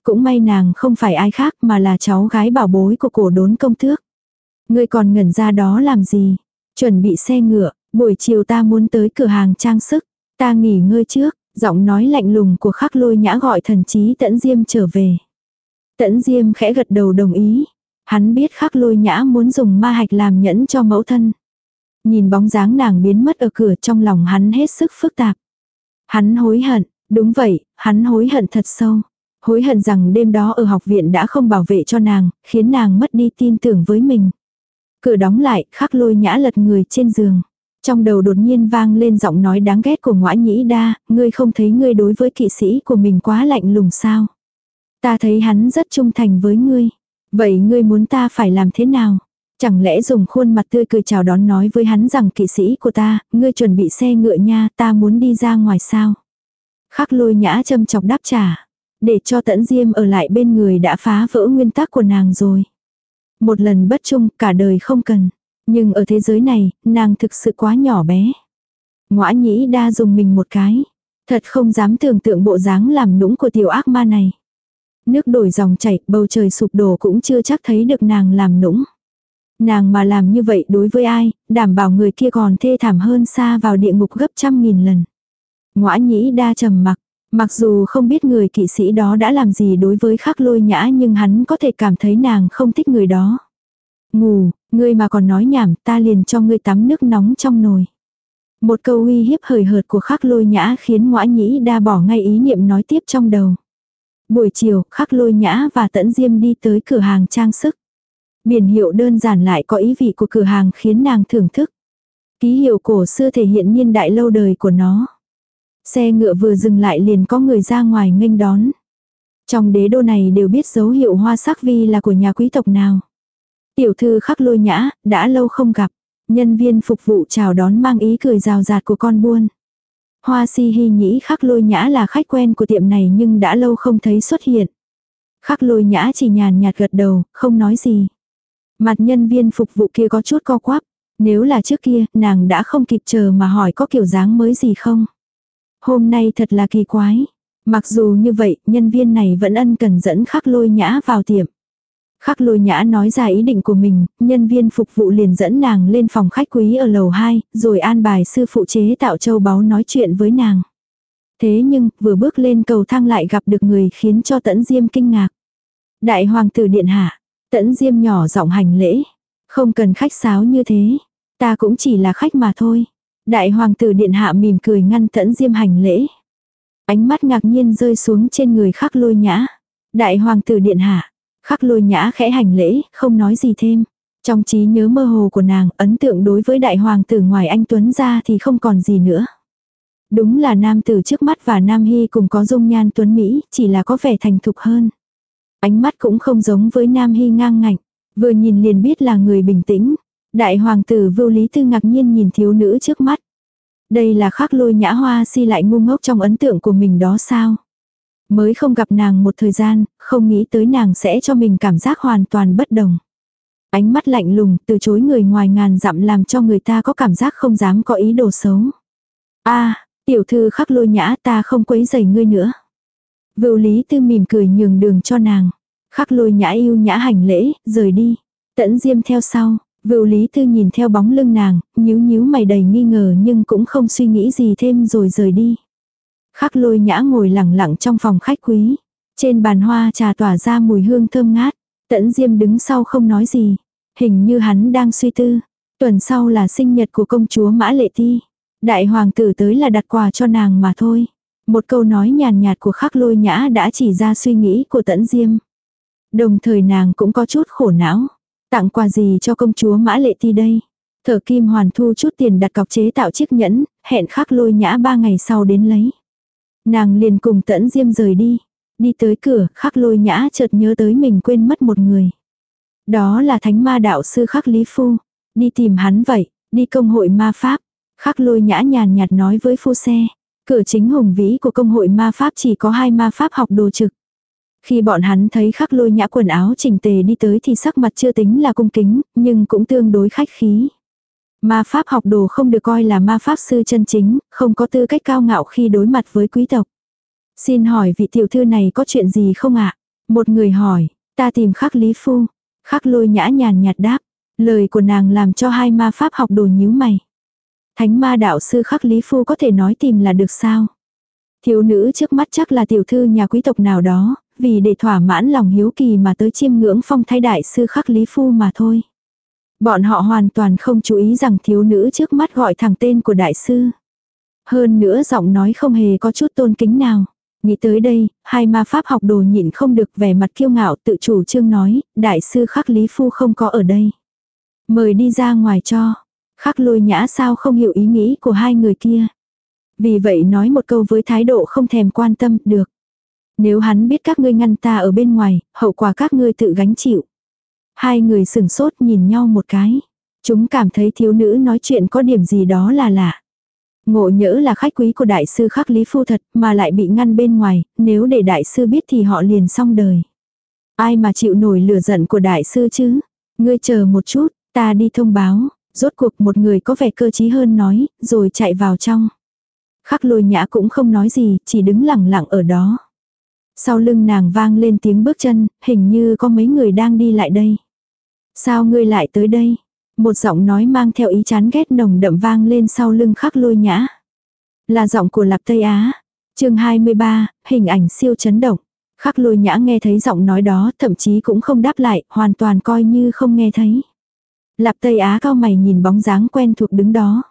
Cũng may nàng không phải ai khác mà là cháu gái bảo bối của cổ đốn công tước. Ngươi còn ngẩn ra đó làm gì? Chuẩn bị xe ngựa, buổi chiều ta muốn tới cửa hàng trang sức. Ta nghỉ ngơi trước, giọng nói lạnh lùng của khắc lôi nhã gọi thần chí tẫn diêm trở về. Tẫn Diêm khẽ gật đầu đồng ý. Hắn biết khắc lôi nhã muốn dùng ma hạch làm nhẫn cho mẫu thân. Nhìn bóng dáng nàng biến mất ở cửa trong lòng hắn hết sức phức tạp. Hắn hối hận, đúng vậy, hắn hối hận thật sâu. Hối hận rằng đêm đó ở học viện đã không bảo vệ cho nàng, khiến nàng mất đi tin tưởng với mình. Cửa đóng lại, khắc lôi nhã lật người trên giường. Trong đầu đột nhiên vang lên giọng nói đáng ghét của ngõa nhĩ đa, ngươi không thấy ngươi đối với kỵ sĩ của mình quá lạnh lùng sao. Ta thấy hắn rất trung thành với ngươi. Vậy ngươi muốn ta phải làm thế nào? Chẳng lẽ dùng khuôn mặt tươi cười chào đón nói với hắn rằng kỵ sĩ của ta, ngươi chuẩn bị xe ngựa nha, ta muốn đi ra ngoài sao? Khắc lôi nhã châm chọc đáp trả. Để cho tẫn diêm ở lại bên người đã phá vỡ nguyên tắc của nàng rồi. Một lần bất trung, cả đời không cần. Nhưng ở thế giới này, nàng thực sự quá nhỏ bé. Ngoã nhĩ đa dùng mình một cái. Thật không dám tưởng tượng bộ dáng làm nũng của tiểu ác ma này. Nước đổi dòng chảy, bầu trời sụp đổ cũng chưa chắc thấy được nàng làm nũng. Nàng mà làm như vậy đối với ai, đảm bảo người kia còn thê thảm hơn xa vào địa ngục gấp trăm nghìn lần. Ngoã nhĩ đa trầm mặc, mặc dù không biết người kỵ sĩ đó đã làm gì đối với khắc lôi nhã nhưng hắn có thể cảm thấy nàng không thích người đó. Ngủ, ngươi mà còn nói nhảm ta liền cho ngươi tắm nước nóng trong nồi. Một câu uy hiếp hời hợt của khắc lôi nhã khiến ngõa nhĩ đa bỏ ngay ý niệm nói tiếp trong đầu. Buổi chiều, khắc lôi nhã và tẫn diêm đi tới cửa hàng trang sức. Biển hiệu đơn giản lại có ý vị của cửa hàng khiến nàng thưởng thức. Ký hiệu cổ xưa thể hiện niên đại lâu đời của nó. Xe ngựa vừa dừng lại liền có người ra ngoài nghênh đón. Trong đế đô này đều biết dấu hiệu hoa sắc vi là của nhà quý tộc nào. Tiểu thư khắc lôi nhã, đã lâu không gặp. Nhân viên phục vụ chào đón mang ý cười rào rạt của con buôn. Hoa si hy nhĩ khắc lôi nhã là khách quen của tiệm này nhưng đã lâu không thấy xuất hiện. Khắc lôi nhã chỉ nhàn nhạt gật đầu, không nói gì. Mặt nhân viên phục vụ kia có chút co quắp. Nếu là trước kia, nàng đã không kịp chờ mà hỏi có kiểu dáng mới gì không. Hôm nay thật là kỳ quái. Mặc dù như vậy, nhân viên này vẫn ân cần dẫn khắc lôi nhã vào tiệm. Khắc lôi nhã nói ra ý định của mình, nhân viên phục vụ liền dẫn nàng lên phòng khách quý ở lầu 2, rồi an bài sư phụ chế tạo châu báu nói chuyện với nàng. Thế nhưng, vừa bước lên cầu thang lại gặp được người khiến cho tẫn diêm kinh ngạc. Đại hoàng tử điện hạ, tẫn diêm nhỏ giọng hành lễ. Không cần khách sáo như thế, ta cũng chỉ là khách mà thôi. Đại hoàng tử điện hạ mỉm cười ngăn tẫn diêm hành lễ. Ánh mắt ngạc nhiên rơi xuống trên người khắc lôi nhã. Đại hoàng tử điện hạ, khắc lôi nhã khẽ hành lễ, không nói gì thêm. Trong trí nhớ mơ hồ của nàng, ấn tượng đối với đại hoàng tử ngoài anh Tuấn ra thì không còn gì nữa. Đúng là nam tử trước mắt và nam hy cùng có dung nhan tuấn Mỹ, chỉ là có vẻ thành thục hơn. Ánh mắt cũng không giống với nam hy ngang ngạnh, vừa nhìn liền biết là người bình tĩnh. Đại hoàng tử vưu lý tư ngạc nhiên nhìn thiếu nữ trước mắt. Đây là khắc lôi nhã hoa si lại ngu ngốc trong ấn tượng của mình đó sao? Mới không gặp nàng một thời gian, không nghĩ tới nàng sẽ cho mình cảm giác hoàn toàn bất đồng. Ánh mắt lạnh lùng, từ chối người ngoài ngàn dặm làm cho người ta có cảm giác không dám có ý đồ xấu. a tiểu thư khắc lôi nhã ta không quấy dày ngươi nữa. Vưu lý tư mỉm cười nhường đường cho nàng. Khắc lôi nhã yêu nhã hành lễ, rời đi. Tẫn diêm theo sau, Vưu Lý Tư nhìn theo bóng lưng nàng, nhíu nhíu mày đầy nghi ngờ nhưng cũng không suy nghĩ gì thêm rồi rời đi. Khắc lôi nhã ngồi lẳng lặng trong phòng khách quý. Trên bàn hoa trà tỏa ra mùi hương thơm ngát. Tẫn Diêm đứng sau không nói gì. Hình như hắn đang suy tư. Tuần sau là sinh nhật của công chúa Mã Lệ Ti. Đại hoàng tử tới là đặt quà cho nàng mà thôi. Một câu nói nhàn nhạt của khắc lôi nhã đã chỉ ra suy nghĩ của tẫn Diêm. Đồng thời nàng cũng có chút khổ não. Tặng quà gì cho công chúa Mã Lệ Ti đây? Thở kim hoàn thu chút tiền đặt cọc chế tạo chiếc nhẫn, hẹn khắc lôi nhã ba ngày sau đến lấy. Nàng liền cùng tẫn diêm rời đi. Đi tới cửa, khắc lôi nhã chợt nhớ tới mình quên mất một người. Đó là thánh ma đạo sư khắc Lý Phu. Đi tìm hắn vậy, đi công hội ma pháp. Khắc lôi nhã nhàn nhạt nói với phu xe. Cửa chính hùng vĩ của công hội ma pháp chỉ có hai ma pháp học đồ trực. Khi bọn hắn thấy khắc lôi nhã quần áo chỉnh tề đi tới thì sắc mặt chưa tính là cung kính, nhưng cũng tương đối khách khí. Ma pháp học đồ không được coi là ma pháp sư chân chính, không có tư cách cao ngạo khi đối mặt với quý tộc. Xin hỏi vị tiểu thư này có chuyện gì không ạ? Một người hỏi, ta tìm khắc lý phu. Khắc lôi nhã nhàn nhạt đáp. Lời của nàng làm cho hai ma pháp học đồ nhíu mày. Thánh ma đạo sư khắc lý phu có thể nói tìm là được sao? Thiếu nữ trước mắt chắc là tiểu thư nhà quý tộc nào đó, vì để thỏa mãn lòng hiếu kỳ mà tới chiêm ngưỡng phong thái đại sư khắc lý phu mà thôi. Bọn họ hoàn toàn không chú ý rằng thiếu nữ trước mắt gọi thẳng tên của đại sư. Hơn nữa giọng nói không hề có chút tôn kính nào. Nghĩ tới đây, hai ma pháp học đồ nhịn không được vẻ mặt kiêu ngạo tự chủ trương nói, đại sư khắc lý phu không có ở đây. Mời đi ra ngoài cho. Khắc lôi nhã sao không hiểu ý nghĩ của hai người kia. Vì vậy nói một câu với thái độ không thèm quan tâm, được. Nếu hắn biết các ngươi ngăn ta ở bên ngoài, hậu quả các ngươi tự gánh chịu. Hai người sừng sốt nhìn nhau một cái. Chúng cảm thấy thiếu nữ nói chuyện có điểm gì đó là lạ. Ngộ nhỡ là khách quý của đại sư khắc lý phu thật mà lại bị ngăn bên ngoài, nếu để đại sư biết thì họ liền xong đời. Ai mà chịu nổi lửa giận của đại sư chứ? Ngươi chờ một chút, ta đi thông báo. Rốt cuộc một người có vẻ cơ trí hơn nói, rồi chạy vào trong. Khắc lôi nhã cũng không nói gì, chỉ đứng lặng lặng ở đó. Sau lưng nàng vang lên tiếng bước chân, hình như có mấy người đang đi lại đây. Sao ngươi lại tới đây? Một giọng nói mang theo ý chán ghét nồng đậm vang lên sau lưng khắc lôi nhã. Là giọng của Lạp Tây Á. chương 23, hình ảnh siêu chấn động. Khắc lôi nhã nghe thấy giọng nói đó, thậm chí cũng không đáp lại, hoàn toàn coi như không nghe thấy. Lạp Tây Á cao mày nhìn bóng dáng quen thuộc đứng đó.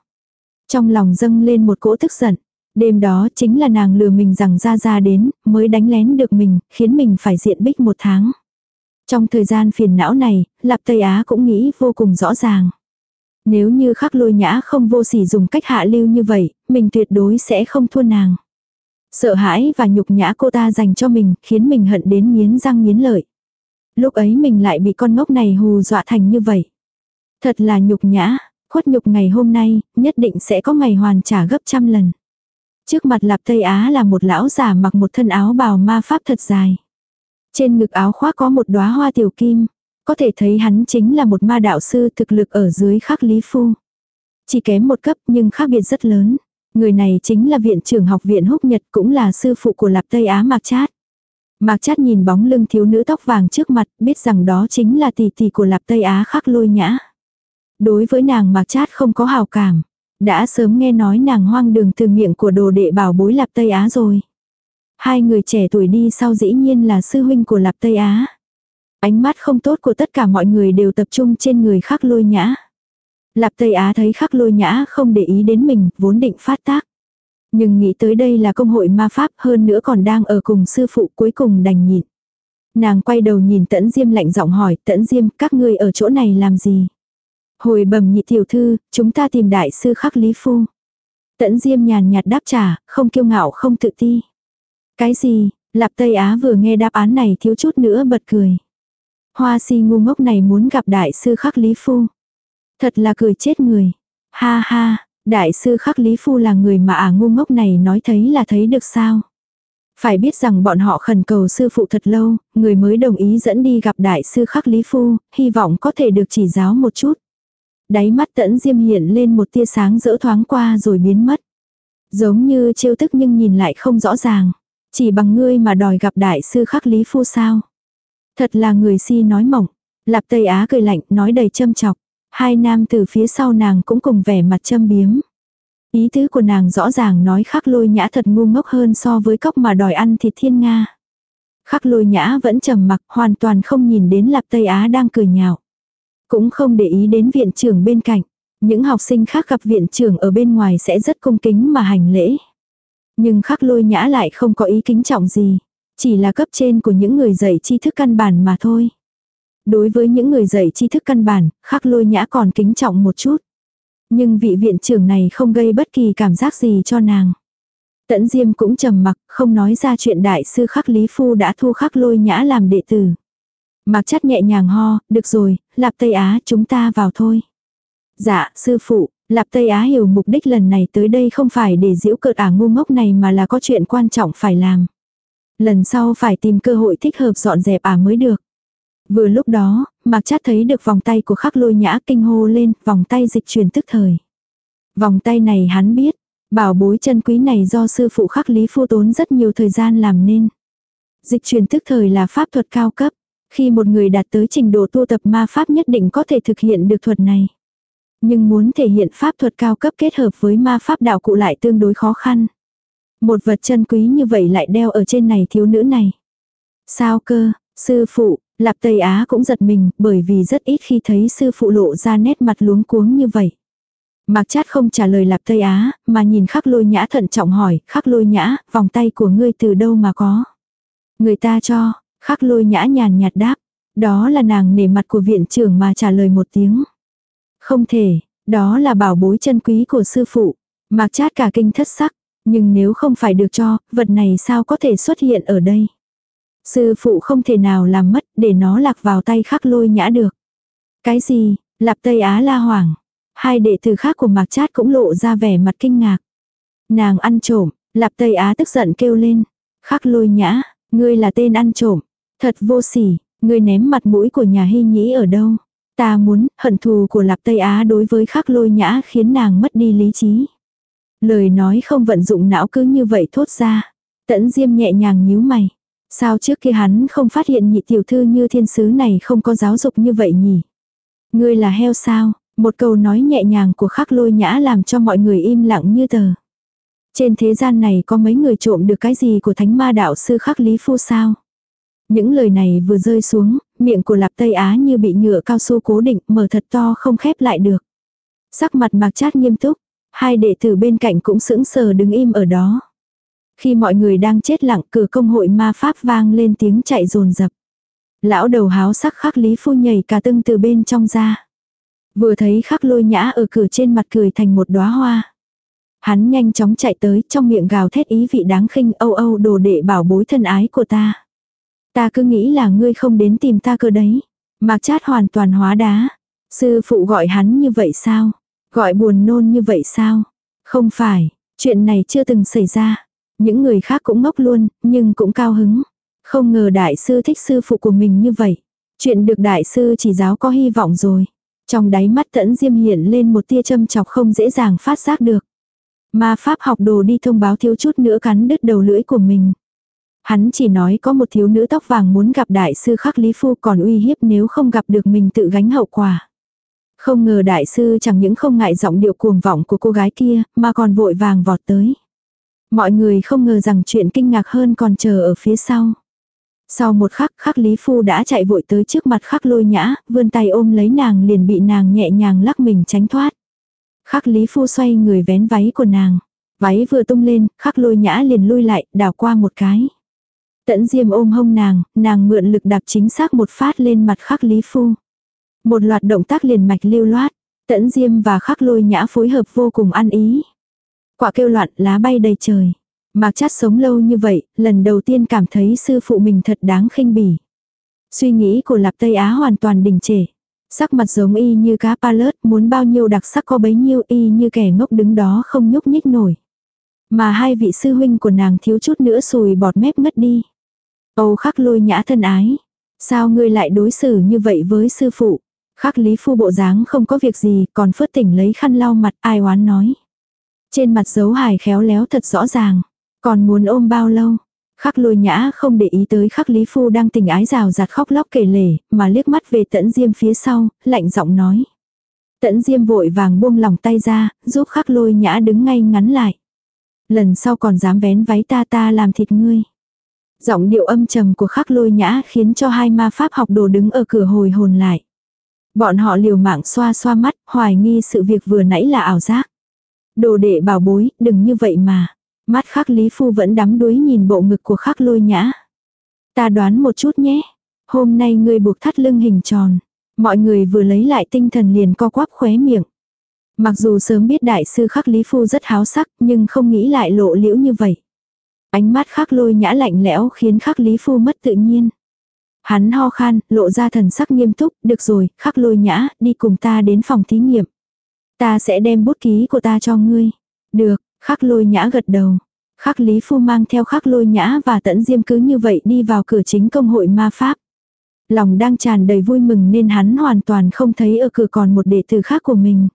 Trong lòng dâng lên một cỗ tức giận. Đêm đó chính là nàng lừa mình rằng ra ra đến, mới đánh lén được mình, khiến mình phải diện bích một tháng. Trong thời gian phiền não này, Lạp Tây Á cũng nghĩ vô cùng rõ ràng. Nếu như khắc lôi nhã không vô sỉ dùng cách hạ lưu như vậy, mình tuyệt đối sẽ không thua nàng. Sợ hãi và nhục nhã cô ta dành cho mình, khiến mình hận đến nghiến răng nghiến lợi. Lúc ấy mình lại bị con ngốc này hù dọa thành như vậy. Thật là nhục nhã, khuất nhục ngày hôm nay, nhất định sẽ có ngày hoàn trả gấp trăm lần. Trước mặt Lạp Tây Á là một lão già mặc một thân áo bào ma pháp thật dài. Trên ngực áo khoác có một đóa hoa tiểu kim. Có thể thấy hắn chính là một ma đạo sư thực lực ở dưới khắc lý phu. Chỉ kém một cấp nhưng khác biệt rất lớn. Người này chính là viện trưởng học viện Húc Nhật cũng là sư phụ của Lạp Tây Á Mạc Chát. Mạc Chát nhìn bóng lưng thiếu nữ tóc vàng trước mặt, biết rằng đó chính là tỷ tỷ của Lạp Tây Á khắc lôi nhã. Đối với nàng Mạc Chát không có hào cảm. Đã sớm nghe nói nàng hoang đường từ miệng của đồ đệ bảo bối Lạp Tây Á rồi. Hai người trẻ tuổi đi sau dĩ nhiên là sư huynh của Lạp Tây Á. Ánh mắt không tốt của tất cả mọi người đều tập trung trên người khắc lôi nhã. Lạp Tây Á thấy khắc lôi nhã không để ý đến mình, vốn định phát tác. Nhưng nghĩ tới đây là công hội ma pháp hơn nữa còn đang ở cùng sư phụ cuối cùng đành nhịn. Nàng quay đầu nhìn tẫn diêm lạnh giọng hỏi tẫn diêm các ngươi ở chỗ này làm gì. Hồi bẩm nhị tiểu thư, chúng ta tìm đại sư khắc lý phu. Tẫn diêm nhàn nhạt đáp trả, không kiêu ngạo không tự ti. Cái gì, Lạp Tây Á vừa nghe đáp án này thiếu chút nữa bật cười. Hoa si ngu ngốc này muốn gặp đại sư khắc lý phu. Thật là cười chết người. Ha ha, đại sư khắc lý phu là người mà à ngu ngốc này nói thấy là thấy được sao. Phải biết rằng bọn họ khẩn cầu sư phụ thật lâu, người mới đồng ý dẫn đi gặp đại sư khắc lý phu, hy vọng có thể được chỉ giáo một chút. Đáy mắt tẫn diêm hiện lên một tia sáng rỡ thoáng qua rồi biến mất. Giống như trêu tức nhưng nhìn lại không rõ ràng. Chỉ bằng ngươi mà đòi gặp đại sư khắc lý phu sao. Thật là người si nói mỏng. Lạp Tây Á cười lạnh, nói đầy châm chọc. Hai nam từ phía sau nàng cũng cùng vẻ mặt châm biếm. Ý tứ của nàng rõ ràng nói khắc lôi nhã thật ngu ngốc hơn so với cốc mà đòi ăn thịt thiên Nga. Khắc lôi nhã vẫn trầm mặc, hoàn toàn không nhìn đến Lạp Tây Á đang cười nhạo. Cũng không để ý đến viện trưởng bên cạnh. Những học sinh khác gặp viện trưởng ở bên ngoài sẽ rất cung kính mà hành lễ. Nhưng khắc lôi nhã lại không có ý kính trọng gì. Chỉ là cấp trên của những người dạy tri thức căn bản mà thôi. Đối với những người dạy tri thức căn bản, khắc lôi nhã còn kính trọng một chút. Nhưng vị viện trưởng này không gây bất kỳ cảm giác gì cho nàng. Tẫn Diêm cũng trầm mặc, không nói ra chuyện đại sư khắc Lý Phu đã thu khắc lôi nhã làm đệ tử. Mạc chất nhẹ nhàng ho, được rồi, Lạp Tây Á chúng ta vào thôi. Dạ, sư phụ, Lạp Tây Á hiểu mục đích lần này tới đây không phải để giễu cợt ả ngu ngốc này mà là có chuyện quan trọng phải làm. Lần sau phải tìm cơ hội thích hợp dọn dẹp ả mới được. Vừa lúc đó, Mạc Chát thấy được vòng tay của khắc lôi nhã kinh hô lên, vòng tay dịch chuyển tức thời. Vòng tay này hắn biết, bảo bối chân quý này do sư phụ khắc lý phu tốn rất nhiều thời gian làm nên. Dịch chuyển tức thời là pháp thuật cao cấp. Khi một người đạt tới trình độ tu tập ma pháp nhất định có thể thực hiện được thuật này. Nhưng muốn thể hiện pháp thuật cao cấp kết hợp với ma pháp đạo cụ lại tương đối khó khăn. Một vật chân quý như vậy lại đeo ở trên này thiếu nữ này. Sao cơ, sư phụ, Lạp Tây Á cũng giật mình bởi vì rất ít khi thấy sư phụ lộ ra nét mặt luống cuống như vậy. Mạc Chát không trả lời Lạp Tây Á, mà nhìn khắc lôi nhã thận trọng hỏi, khắc lôi nhã, vòng tay của ngươi từ đâu mà có? Người ta cho, khắc lôi nhã nhàn nhạt đáp, đó là nàng nể mặt của viện trưởng mà trả lời một tiếng. Không thể, đó là bảo bối chân quý của sư phụ. Mạc Chát cả kinh thất sắc, nhưng nếu không phải được cho, vật này sao có thể xuất hiện ở đây? Sư phụ không thể nào làm mất để nó lạc vào tay khắc lôi nhã được. Cái gì, lạp Tây Á la hoảng. Hai đệ tử khác của Mạc Chát cũng lộ ra vẻ mặt kinh ngạc. Nàng ăn trộm, lạp Tây Á tức giận kêu lên. Khắc lôi nhã, ngươi là tên ăn trộm. Thật vô sỉ, ngươi ném mặt mũi của nhà hy nhĩ ở đâu. Ta muốn, hận thù của lạp Tây Á đối với khắc lôi nhã khiến nàng mất đi lý trí. Lời nói không vận dụng não cứ như vậy thốt ra. Tẫn diêm nhẹ nhàng nhíu mày. Sao trước kia hắn không phát hiện nhị tiểu thư như thiên sứ này không có giáo dục như vậy nhỉ? Ngươi là heo sao? Một câu nói nhẹ nhàng của khắc lôi nhã làm cho mọi người im lặng như tờ. Trên thế gian này có mấy người trộm được cái gì của thánh ma đạo sư khắc lý phu sao? Những lời này vừa rơi xuống, miệng của lạp Tây Á như bị nhựa cao su cố định mở thật to không khép lại được. Sắc mặt mạc chát nghiêm túc, hai đệ tử bên cạnh cũng sững sờ đứng im ở đó. Khi mọi người đang chết lặng cửa công hội ma pháp vang lên tiếng chạy rồn rập. Lão đầu háo sắc khắc lý phu nhảy cả tưng từ bên trong ra. Vừa thấy khắc lôi nhã ở cửa trên mặt cười thành một đóa hoa. Hắn nhanh chóng chạy tới trong miệng gào thét ý vị đáng khinh âu âu đồ đệ bảo bối thân ái của ta. Ta cứ nghĩ là ngươi không đến tìm ta cơ đấy. Mạc chát hoàn toàn hóa đá. Sư phụ gọi hắn như vậy sao? Gọi buồn nôn như vậy sao? Không phải, chuyện này chưa từng xảy ra. Những người khác cũng ngốc luôn, nhưng cũng cao hứng. Không ngờ đại sư thích sư phụ của mình như vậy. Chuyện được đại sư chỉ giáo có hy vọng rồi. Trong đáy mắt tẫn diêm hiện lên một tia châm chọc không dễ dàng phát giác được. Ma pháp học đồ đi thông báo thiếu chút nữa cắn đứt đầu lưỡi của mình. Hắn chỉ nói có một thiếu nữ tóc vàng muốn gặp đại sư khắc Lý Phu còn uy hiếp nếu không gặp được mình tự gánh hậu quả. Không ngờ đại sư chẳng những không ngại giọng điệu cuồng vọng của cô gái kia, mà còn vội vàng vọt tới. Mọi người không ngờ rằng chuyện kinh ngạc hơn còn chờ ở phía sau. Sau một khắc, khắc Lý Phu đã chạy vội tới trước mặt khắc lôi nhã, vươn tay ôm lấy nàng liền bị nàng nhẹ nhàng lắc mình tránh thoát. Khắc Lý Phu xoay người vén váy của nàng. Váy vừa tung lên, khắc lôi nhã liền lui lại, đảo qua một cái. Tẫn diêm ôm hông nàng, nàng mượn lực đạp chính xác một phát lên mặt khắc Lý Phu. Một loạt động tác liền mạch lưu loát, tẫn diêm và khắc lôi nhã phối hợp vô cùng ăn ý. Quả kêu loạn lá bay đầy trời. Mạc chát sống lâu như vậy, lần đầu tiên cảm thấy sư phụ mình thật đáng khinh bỉ. Suy nghĩ của Lạp Tây Á hoàn toàn đình trệ. Sắc mặt giống y như cá pallet, muốn bao nhiêu đặc sắc có bấy nhiêu y như kẻ ngốc đứng đó không nhúc nhích nổi. Mà hai vị sư huynh của nàng thiếu chút nữa sùi bọt mép ngất đi. Âu khắc lôi nhã thân ái. Sao ngươi lại đối xử như vậy với sư phụ? Khắc lý phu bộ dáng không có việc gì còn phớt tỉnh lấy khăn lau mặt ai oán nói. Trên mặt dấu hài khéo léo thật rõ ràng. Còn muốn ôm bao lâu? Khắc lôi nhã không để ý tới khắc lý phu đang tình ái rào rạt khóc lóc kể lể, mà liếc mắt về tẫn diêm phía sau, lạnh giọng nói. Tẫn diêm vội vàng buông lòng tay ra, giúp khắc lôi nhã đứng ngay ngắn lại. Lần sau còn dám vén váy ta ta làm thịt ngươi. Giọng điệu âm trầm của khắc lôi nhã khiến cho hai ma pháp học đồ đứng ở cửa hồi hồn lại. Bọn họ liều mạng xoa xoa mắt, hoài nghi sự việc vừa nãy là ảo giác. Đồ đệ bảo bối, đừng như vậy mà. Mắt khắc Lý Phu vẫn đắm đuối nhìn bộ ngực của khắc lôi nhã. Ta đoán một chút nhé. Hôm nay ngươi buộc thắt lưng hình tròn. Mọi người vừa lấy lại tinh thần liền co quắp khóe miệng. Mặc dù sớm biết đại sư khắc Lý Phu rất háo sắc nhưng không nghĩ lại lộ liễu như vậy. Ánh mắt khắc lôi nhã lạnh lẽo khiến khắc Lý Phu mất tự nhiên. Hắn ho khan, lộ ra thần sắc nghiêm túc, được rồi, khắc lôi nhã, đi cùng ta đến phòng thí nghiệm. Ta sẽ đem bút ký của ta cho ngươi. Được, khắc lôi nhã gật đầu. Khắc Lý Phu mang theo khắc lôi nhã và tẫn diêm cứ như vậy đi vào cửa chính công hội ma pháp. Lòng đang tràn đầy vui mừng nên hắn hoàn toàn không thấy ở cửa còn một đệ tử khác của mình.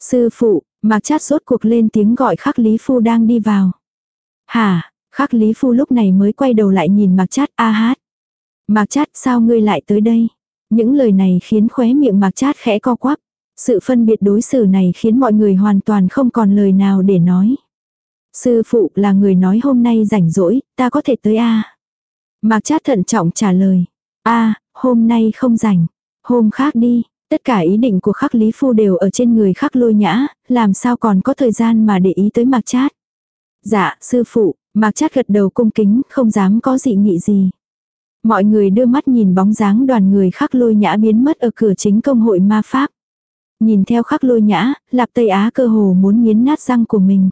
Sư phụ, Mạc Chát rốt cuộc lên tiếng gọi khắc Lý Phu đang đi vào. Hả, khắc Lý Phu lúc này mới quay đầu lại nhìn Mạc Chát a hát. Mạc Chát sao ngươi lại tới đây? Những lời này khiến khóe miệng Mạc Chát khẽ co quắp. Sự phân biệt đối xử này khiến mọi người hoàn toàn không còn lời nào để nói. Sư phụ là người nói hôm nay rảnh rỗi, ta có thể tới a Mạc Chát thận trọng trả lời. a hôm nay không rảnh. Hôm khác đi, tất cả ý định của khắc Lý Phu đều ở trên người khắc lôi nhã, làm sao còn có thời gian mà để ý tới Mạc Chát. Dạ, sư phụ, Mạc Chát gật đầu cung kính, không dám có dị nghị gì. Mọi người đưa mắt nhìn bóng dáng đoàn người khắc lôi nhã biến mất ở cửa chính công hội ma pháp. Nhìn theo khắc lôi nhã, Lạp Tây Á cơ hồ muốn nghiến nát răng của mình.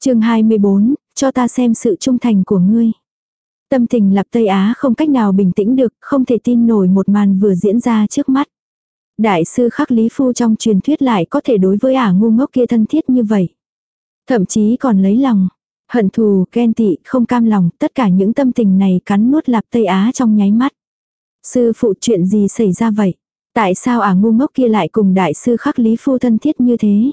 chương 24, cho ta xem sự trung thành của ngươi. Tâm tình Lạp Tây Á không cách nào bình tĩnh được, không thể tin nổi một màn vừa diễn ra trước mắt. Đại sư khắc Lý Phu trong truyền thuyết lại có thể đối với ả ngu ngốc kia thân thiết như vậy. Thậm chí còn lấy lòng. Hận thù, ghen tị, không cam lòng, tất cả những tâm tình này cắn nuốt Lạp Tây Á trong nháy mắt. Sư phụ chuyện gì xảy ra vậy? Tại sao ả ngu ngốc kia lại cùng đại sư khắc Lý Phu thân thiết như thế?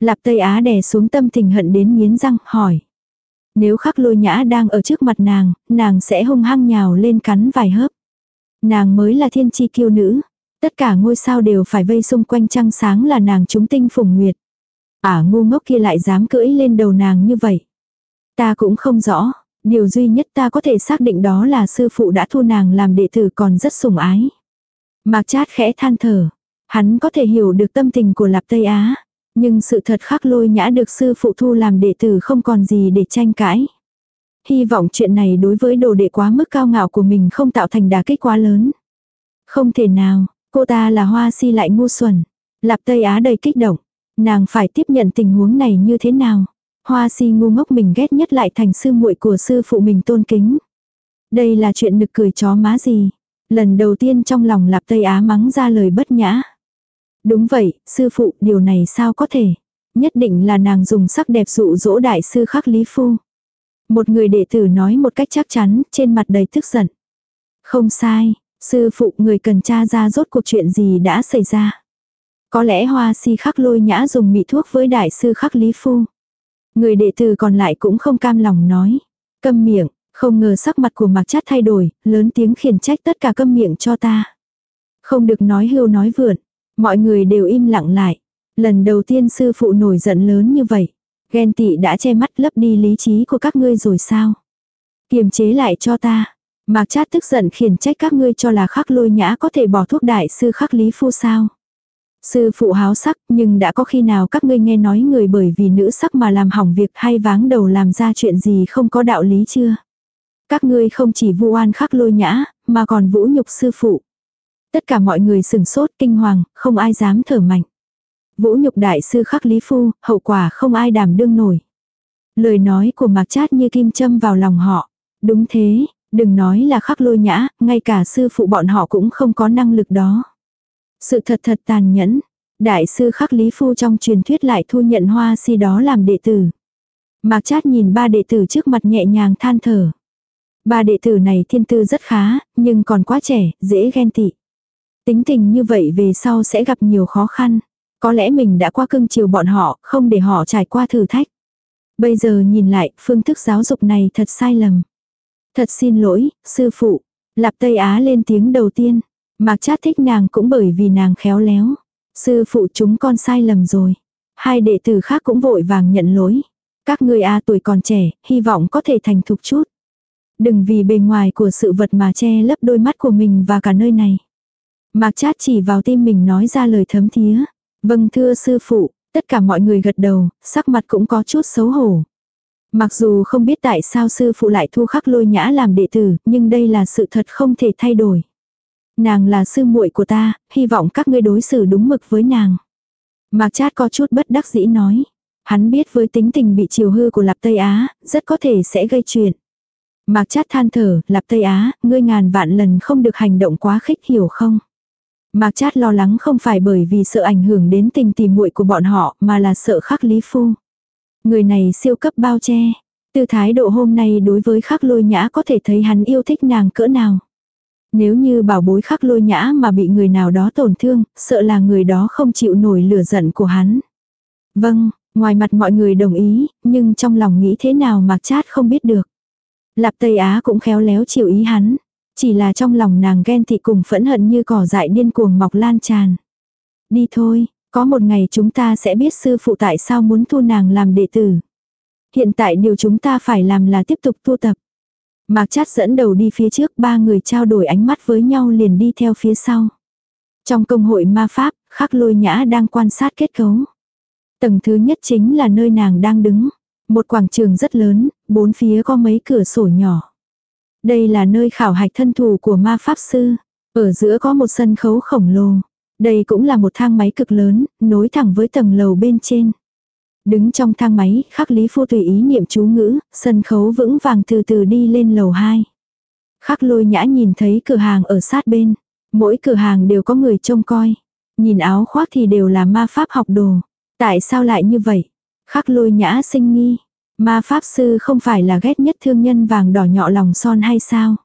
Lạp Tây Á đè xuống tâm tình hận đến nghiến răng, hỏi. Nếu khắc lôi nhã đang ở trước mặt nàng, nàng sẽ hung hăng nhào lên cắn vài hớp. Nàng mới là thiên chi kiêu nữ. Tất cả ngôi sao đều phải vây xung quanh trăng sáng là nàng chúng tinh phùng nguyệt. Ả ngu ngốc kia lại dám cưỡi lên đầu nàng như vậy. Ta cũng không rõ, điều duy nhất ta có thể xác định đó là sư phụ đã thu nàng làm đệ tử còn rất sủng ái. Mạc chát khẽ than thở. Hắn có thể hiểu được tâm tình của Lạp Tây Á. Nhưng sự thật khắc lôi nhã được sư phụ thu làm đệ tử không còn gì để tranh cãi. Hy vọng chuyện này đối với đồ đệ quá mức cao ngạo của mình không tạo thành đà kích quá lớn. Không thể nào, cô ta là hoa si lại ngu xuẩn. Lạp Tây Á đầy kích động. Nàng phải tiếp nhận tình huống này như thế nào? Hoa si ngu ngốc mình ghét nhất lại thành sư muội của sư phụ mình tôn kính. Đây là chuyện nực cười chó má gì. Lần đầu tiên trong lòng lạp Tây Á mắng ra lời bất nhã. Đúng vậy, sư phụ, điều này sao có thể. Nhất định là nàng dùng sắc đẹp dụ dỗ đại sư khắc Lý Phu. Một người đệ tử nói một cách chắc chắn, trên mặt đầy tức giận. Không sai, sư phụ người cần tra ra rốt cuộc chuyện gì đã xảy ra. Có lẽ hoa si khắc lôi nhã dùng mị thuốc với đại sư khắc Lý Phu. Người đệ tử còn lại cũng không cam lòng nói. Câm miệng, không ngờ sắc mặt của Mạc Chát thay đổi, lớn tiếng khiển trách tất cả câm miệng cho ta. Không được nói hưu nói vượn. Mọi người đều im lặng lại. Lần đầu tiên sư phụ nổi giận lớn như vậy. Ghen tị đã che mắt lấp đi lý trí của các ngươi rồi sao? Kiềm chế lại cho ta. Mạc Chát tức giận khiển trách các ngươi cho là khắc lôi nhã có thể bỏ thuốc đại sư khắc lý phu sao. Sư phụ háo sắc nhưng đã có khi nào các ngươi nghe nói người bởi vì nữ sắc mà làm hỏng việc hay váng đầu làm ra chuyện gì không có đạo lý chưa. Các ngươi không chỉ vu oan khắc lôi nhã mà còn vũ nhục sư phụ. Tất cả mọi người sừng sốt kinh hoàng, không ai dám thở mạnh. Vũ nhục đại sư khắc lý phu, hậu quả không ai đảm đương nổi. Lời nói của Mạc Chát như kim châm vào lòng họ. Đúng thế, đừng nói là khắc lôi nhã, ngay cả sư phụ bọn họ cũng không có năng lực đó. Sự thật thật tàn nhẫn. Đại sư khắc lý phu trong truyền thuyết lại thu nhận hoa si đó làm đệ tử. Mạc Chát nhìn ba đệ tử trước mặt nhẹ nhàng than thở. Ba đệ tử này thiên tư rất khá, nhưng còn quá trẻ, dễ ghen tị. Tính tình như vậy về sau sẽ gặp nhiều khó khăn. Có lẽ mình đã qua cưng chiều bọn họ, không để họ trải qua thử thách. Bây giờ nhìn lại, phương thức giáo dục này thật sai lầm. Thật xin lỗi, sư phụ. Lạp Tây Á lên tiếng đầu tiên. Mạc chát thích nàng cũng bởi vì nàng khéo léo. Sư phụ chúng con sai lầm rồi. Hai đệ tử khác cũng vội vàng nhận lỗi. Các người A tuổi còn trẻ, hy vọng có thể thành thục chút. Đừng vì bề ngoài của sự vật mà che lấp đôi mắt của mình và cả nơi này. Mạc chát chỉ vào tim mình nói ra lời thấm thía. Vâng thưa sư phụ, tất cả mọi người gật đầu, sắc mặt cũng có chút xấu hổ. Mặc dù không biết tại sao sư phụ lại thu khắc lôi nhã làm đệ tử, nhưng đây là sự thật không thể thay đổi. Nàng là sư muội của ta, hy vọng các ngươi đối xử đúng mực với nàng. Mạc Chát có chút bất đắc dĩ nói. Hắn biết với tính tình bị chiều hư của Lạp Tây Á, rất có thể sẽ gây chuyện. Mạc Chát than thở, Lạp Tây Á, ngươi ngàn vạn lần không được hành động quá khích hiểu không? Mạc Chát lo lắng không phải bởi vì sợ ảnh hưởng đến tình tỉ muội của bọn họ mà là sợ khắc lý phu. Người này siêu cấp bao che. Từ thái độ hôm nay đối với khắc lôi nhã có thể thấy hắn yêu thích nàng cỡ nào. Nếu như bảo bối khắc lôi nhã mà bị người nào đó tổn thương, sợ là người đó không chịu nổi lửa giận của hắn. Vâng, ngoài mặt mọi người đồng ý, nhưng trong lòng nghĩ thế nào mặc Chát không biết được. Lạp Tây Á cũng khéo léo chịu ý hắn. Chỉ là trong lòng nàng ghen thị cùng phẫn hận như cỏ dại điên cuồng mọc lan tràn. Đi thôi, có một ngày chúng ta sẽ biết sư phụ tại sao muốn thu nàng làm đệ tử. Hiện tại điều chúng ta phải làm là tiếp tục tu tập. Mạc chát dẫn đầu đi phía trước ba người trao đổi ánh mắt với nhau liền đi theo phía sau. Trong công hội ma pháp, khắc lôi nhã đang quan sát kết cấu. Tầng thứ nhất chính là nơi nàng đang đứng. Một quảng trường rất lớn, bốn phía có mấy cửa sổ nhỏ. Đây là nơi khảo hạch thân thủ của ma pháp sư. Ở giữa có một sân khấu khổng lồ. Đây cũng là một thang máy cực lớn, nối thẳng với tầng lầu bên trên. Đứng trong thang máy, khắc lý phu tùy ý niệm chú ngữ, sân khấu vững vàng từ từ đi lên lầu 2. Khắc lôi nhã nhìn thấy cửa hàng ở sát bên. Mỗi cửa hàng đều có người trông coi. Nhìn áo khoác thì đều là ma pháp học đồ. Tại sao lại như vậy? Khắc lôi nhã sinh nghi. Ma pháp sư không phải là ghét nhất thương nhân vàng đỏ nhọ lòng son hay sao?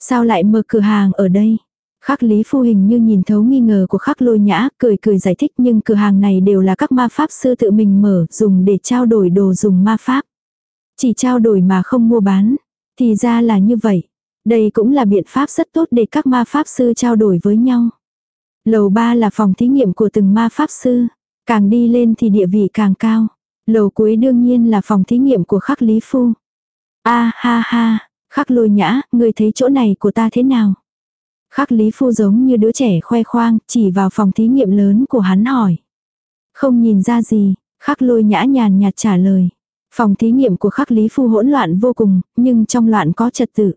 Sao lại mở cửa hàng ở đây? Khắc Lý Phu hình như nhìn thấu nghi ngờ của khắc lôi nhã, cười cười giải thích nhưng cửa hàng này đều là các ma pháp sư tự mình mở, dùng để trao đổi đồ dùng ma pháp. Chỉ trao đổi mà không mua bán. Thì ra là như vậy. Đây cũng là biện pháp rất tốt để các ma pháp sư trao đổi với nhau. Lầu 3 là phòng thí nghiệm của từng ma pháp sư. Càng đi lên thì địa vị càng cao. Lầu cuối đương nhiên là phòng thí nghiệm của khắc Lý Phu. A ha ha, khắc lôi nhã, người thấy chỗ này của ta thế nào? Khắc Lý Phu giống như đứa trẻ khoe khoang, chỉ vào phòng thí nghiệm lớn của hắn hỏi. Không nhìn ra gì, khắc lôi nhã nhàn nhạt trả lời. Phòng thí nghiệm của khắc Lý Phu hỗn loạn vô cùng, nhưng trong loạn có trật tự.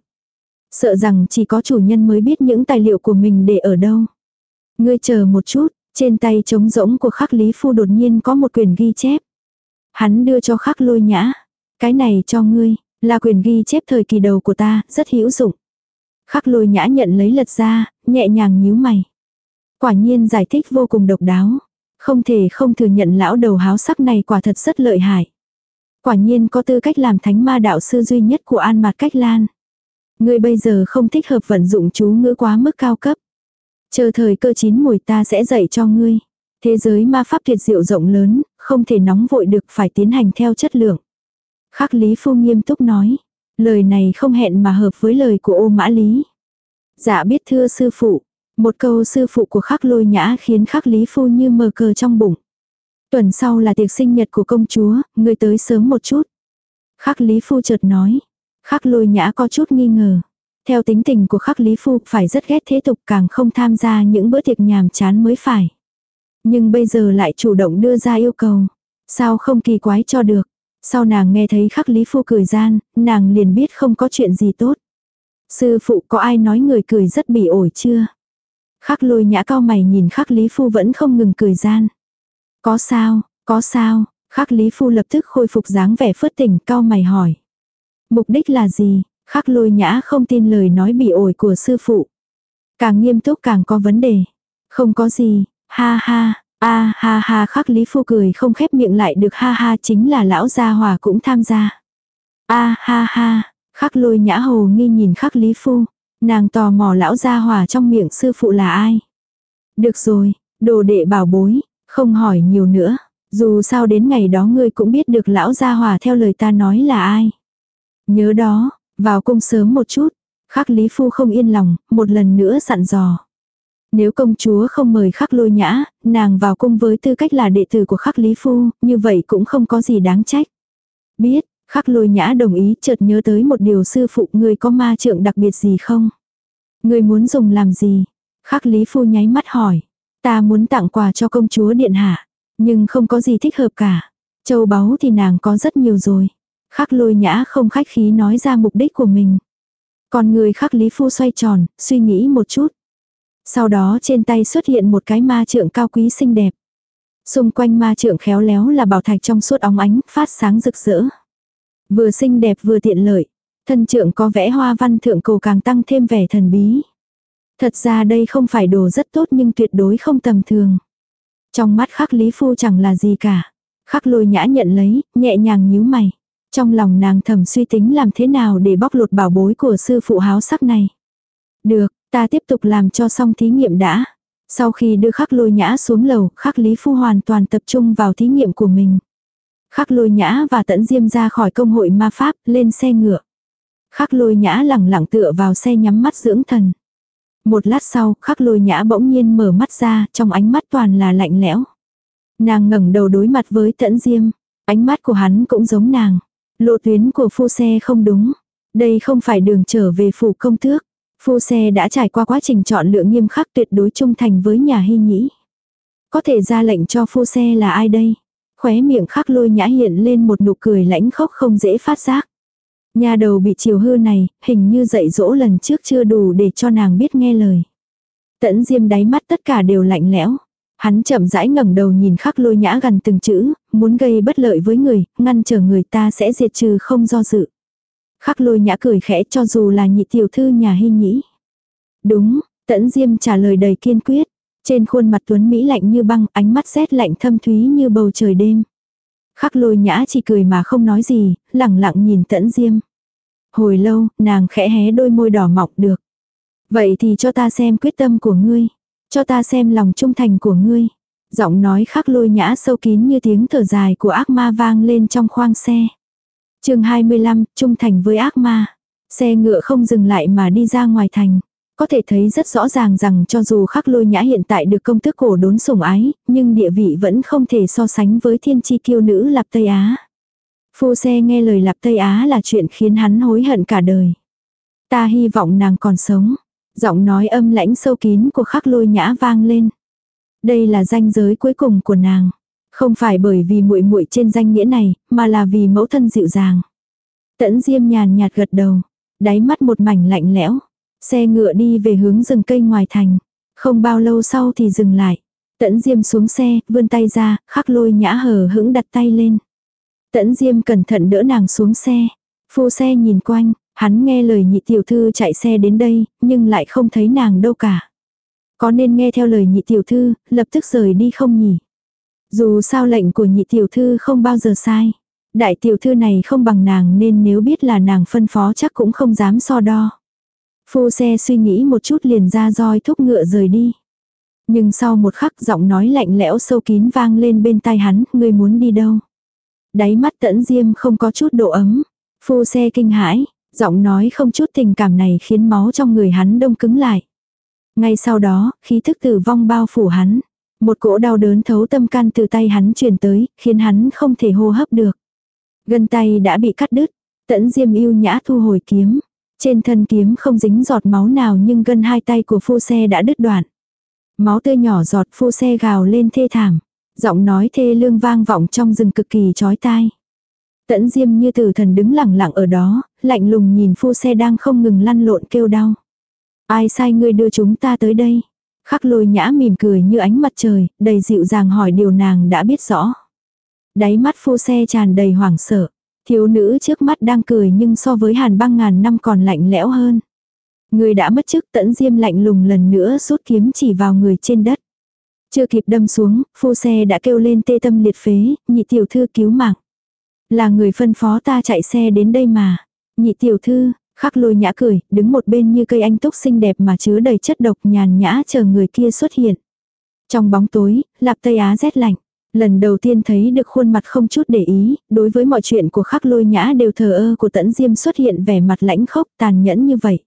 Sợ rằng chỉ có chủ nhân mới biết những tài liệu của mình để ở đâu. Ngươi chờ một chút, trên tay trống rỗng của khắc Lý Phu đột nhiên có một quyển ghi chép. Hắn đưa cho khắc lôi nhã. Cái này cho ngươi, là quyển ghi chép thời kỳ đầu của ta, rất hữu dụng. Khắc lôi nhã nhận lấy lật ra, nhẹ nhàng nhíu mày. Quả nhiên giải thích vô cùng độc đáo. Không thể không thừa nhận lão đầu háo sắc này quả thật rất lợi hại. Quả nhiên có tư cách làm thánh ma đạo sư duy nhất của An Mạt Cách Lan. Ngươi bây giờ không thích hợp vận dụng chú ngữ quá mức cao cấp. Chờ thời cơ chín mùi ta sẽ dạy cho ngươi. Thế giới ma pháp tuyệt diệu rộng lớn, không thể nóng vội được phải tiến hành theo chất lượng. Khắc Lý Phu nghiêm túc nói. Lời này không hẹn mà hợp với lời của ô mã lý. Dạ biết thưa sư phụ. Một câu sư phụ của khắc lôi nhã khiến khắc Lý Phu như mờ cờ trong bụng. Tuần sau là tiệc sinh nhật của công chúa, người tới sớm một chút. Khắc Lý Phu chợt nói. Khắc lôi nhã có chút nghi ngờ. Theo tính tình của khắc Lý Phu phải rất ghét thế tục càng không tham gia những bữa tiệc nhàm chán mới phải. Nhưng bây giờ lại chủ động đưa ra yêu cầu. Sao không kỳ quái cho được. Sau nàng nghe thấy khắc Lý Phu cười gian, nàng liền biết không có chuyện gì tốt. Sư phụ có ai nói người cười rất bị ổi chưa? Khắc lôi nhã cao mày nhìn khắc Lý Phu vẫn không ngừng cười gian. Có sao, có sao, khắc Lý Phu lập tức khôi phục dáng vẻ phớt tỉnh cao mày hỏi. Mục đích là gì? Khắc lôi nhã không tin lời nói bị ổi của sư phụ. Càng nghiêm túc càng có vấn đề. Không có gì, ha ha, a ha ha khắc Lý Phu cười không khép miệng lại được ha ha chính là lão gia hòa cũng tham gia. a ha ha, khắc lôi nhã hồ nghi nhìn khắc Lý Phu. Nàng tò mò lão gia hòa trong miệng sư phụ là ai. Được rồi, đồ đệ bảo bối, không hỏi nhiều nữa. Dù sao đến ngày đó ngươi cũng biết được lão gia hòa theo lời ta nói là ai. Nhớ đó, vào cung sớm một chút. Khắc Lý Phu không yên lòng, một lần nữa dặn dò. Nếu công chúa không mời khắc lôi nhã, nàng vào cung với tư cách là đệ tử của khắc Lý Phu, như vậy cũng không có gì đáng trách. Biết, khắc lôi nhã đồng ý chợt nhớ tới một điều sư phụ người có ma trượng đặc biệt gì không? Người muốn dùng làm gì? Khắc Lý Phu nháy mắt hỏi. Ta muốn tặng quà cho công chúa điện hạ, nhưng không có gì thích hợp cả. Châu báu thì nàng có rất nhiều rồi. Khắc lôi nhã không khách khí nói ra mục đích của mình. Còn người khắc Lý Phu xoay tròn, suy nghĩ một chút. Sau đó trên tay xuất hiện một cái ma trượng cao quý xinh đẹp. Xung quanh ma trượng khéo léo là bảo thạch trong suốt óng ánh, phát sáng rực rỡ. Vừa xinh đẹp vừa tiện lợi. Thân trượng có vẽ hoa văn thượng cổ càng tăng thêm vẻ thần bí. Thật ra đây không phải đồ rất tốt nhưng tuyệt đối không tầm thường. Trong mắt khắc Lý Phu chẳng là gì cả. Khắc lôi nhã nhận lấy, nhẹ nhàng nhíu mày. Trong lòng nàng thầm suy tính làm thế nào để bóc lột bảo bối của sư phụ háo sắc này. Được, ta tiếp tục làm cho xong thí nghiệm đã. Sau khi đưa khắc lôi nhã xuống lầu, khắc Lý Phu hoàn toàn tập trung vào thí nghiệm của mình. Khắc lôi nhã và tẫn diêm ra khỏi công hội ma pháp, lên xe ngựa. Khắc lôi nhã lẳng lặng tựa vào xe nhắm mắt dưỡng thần. Một lát sau, khắc lôi nhã bỗng nhiên mở mắt ra, trong ánh mắt toàn là lạnh lẽo. Nàng ngẩng đầu đối mặt với tẫn diêm. Ánh mắt của hắn cũng giống nàng. Lộ tuyến của phu xe không đúng. Đây không phải đường trở về phủ công tước. Phu xe đã trải qua quá trình chọn lựa nghiêm khắc tuyệt đối trung thành với nhà hy nhĩ. Có thể ra lệnh cho phu xe là ai đây? Khóe miệng khắc lôi nhã hiện lên một nụ cười lãnh khốc không dễ phát giác. Nhà đầu bị chiều hư này, hình như dạy dỗ lần trước chưa đủ để cho nàng biết nghe lời. Tẫn diêm đáy mắt tất cả đều lạnh lẽo. Hắn chậm rãi ngẩng đầu nhìn khắc lôi nhã gần từng chữ, muốn gây bất lợi với người, ngăn trở người ta sẽ diệt trừ không do dự. Khắc lôi nhã cười khẽ cho dù là nhị tiểu thư nhà hy nhĩ. Đúng, tẫn diêm trả lời đầy kiên quyết. Trên khuôn mặt tuấn Mỹ lạnh như băng, ánh mắt rét lạnh thâm thúy như bầu trời đêm. Khắc lôi nhã chỉ cười mà không nói gì, lẳng lặng nhìn tẫn diêm. Hồi lâu, nàng khẽ hé đôi môi đỏ mọng được. Vậy thì cho ta xem quyết tâm của ngươi. Cho ta xem lòng trung thành của ngươi. Giọng nói khắc lôi nhã sâu kín như tiếng thở dài của ác ma vang lên trong khoang xe chương 25, trung thành với ác ma. Xe ngựa không dừng lại mà đi ra ngoài thành. Có thể thấy rất rõ ràng rằng cho dù khắc lôi nhã hiện tại được công tước cổ đốn sủng ái, nhưng địa vị vẫn không thể so sánh với thiên chi kiêu nữ Lạp Tây Á. Phu xe nghe lời Lạp Tây Á là chuyện khiến hắn hối hận cả đời. Ta hy vọng nàng còn sống. Giọng nói âm lãnh sâu kín của khắc lôi nhã vang lên. Đây là danh giới cuối cùng của nàng. Không phải bởi vì muội muội trên danh nghĩa này, mà là vì mẫu thân dịu dàng. Tẫn diêm nhàn nhạt gật đầu. Đáy mắt một mảnh lạnh lẽo. Xe ngựa đi về hướng rừng cây ngoài thành. Không bao lâu sau thì dừng lại. Tẫn Diêm xuống xe, vươn tay ra, khắc lôi nhã hờ hững đặt tay lên. Tẫn Diêm cẩn thận đỡ nàng xuống xe. Phu xe nhìn quanh, hắn nghe lời nhị tiểu thư chạy xe đến đây, nhưng lại không thấy nàng đâu cả. Có nên nghe theo lời nhị tiểu thư, lập tức rời đi không nhỉ? Dù sao lệnh của nhị tiểu thư không bao giờ sai. Đại tiểu thư này không bằng nàng nên nếu biết là nàng phân phó chắc cũng không dám so đo. Phu xe suy nghĩ một chút liền ra roi thúc ngựa rời đi. Nhưng sau một khắc giọng nói lạnh lẽo sâu kín vang lên bên tai hắn, ngươi muốn đi đâu? Đáy mắt tẫn diêm không có chút độ ấm. Phu xe kinh hãi, giọng nói không chút tình cảm này khiến máu trong người hắn đông cứng lại. Ngay sau đó, khí thức tử vong bao phủ hắn. Một cỗ đau đớn thấu tâm can từ tay hắn truyền tới, khiến hắn không thể hô hấp được. Gân tay đã bị cắt đứt, tẫn diêm yêu nhã thu hồi kiếm. Trên thân kiếm không dính giọt máu nào nhưng gân hai tay của phu xe đã đứt đoạn. Máu tươi nhỏ giọt phu xe gào lên thê thảm. Giọng nói thê lương vang vọng trong rừng cực kỳ chói tai. Tẫn diêm như tử thần đứng lặng lặng ở đó, lạnh lùng nhìn phu xe đang không ngừng lăn lộn kêu đau. Ai sai ngươi đưa chúng ta tới đây? Khắc lôi nhã mỉm cười như ánh mặt trời, đầy dịu dàng hỏi điều nàng đã biết rõ. Đáy mắt phu xe tràn đầy hoảng sợ. Thiếu nữ trước mắt đang cười nhưng so với hàn băng ngàn năm còn lạnh lẽo hơn. Người đã mất chức tẫn diêm lạnh lùng lần nữa rút kiếm chỉ vào người trên đất. Chưa kịp đâm xuống, phu xe đã kêu lên tê tâm liệt phế, nhị tiểu thư cứu mạng. Là người phân phó ta chạy xe đến đây mà. Nhị tiểu thư, khắc lôi nhã cười, đứng một bên như cây anh túc xinh đẹp mà chứa đầy chất độc nhàn nhã chờ người kia xuất hiện. Trong bóng tối, lạp Tây Á rét lạnh. Lần đầu tiên thấy được khuôn mặt không chút để ý, đối với mọi chuyện của khắc lôi nhã đều thờ ơ của tẫn diêm xuất hiện vẻ mặt lãnh khốc tàn nhẫn như vậy.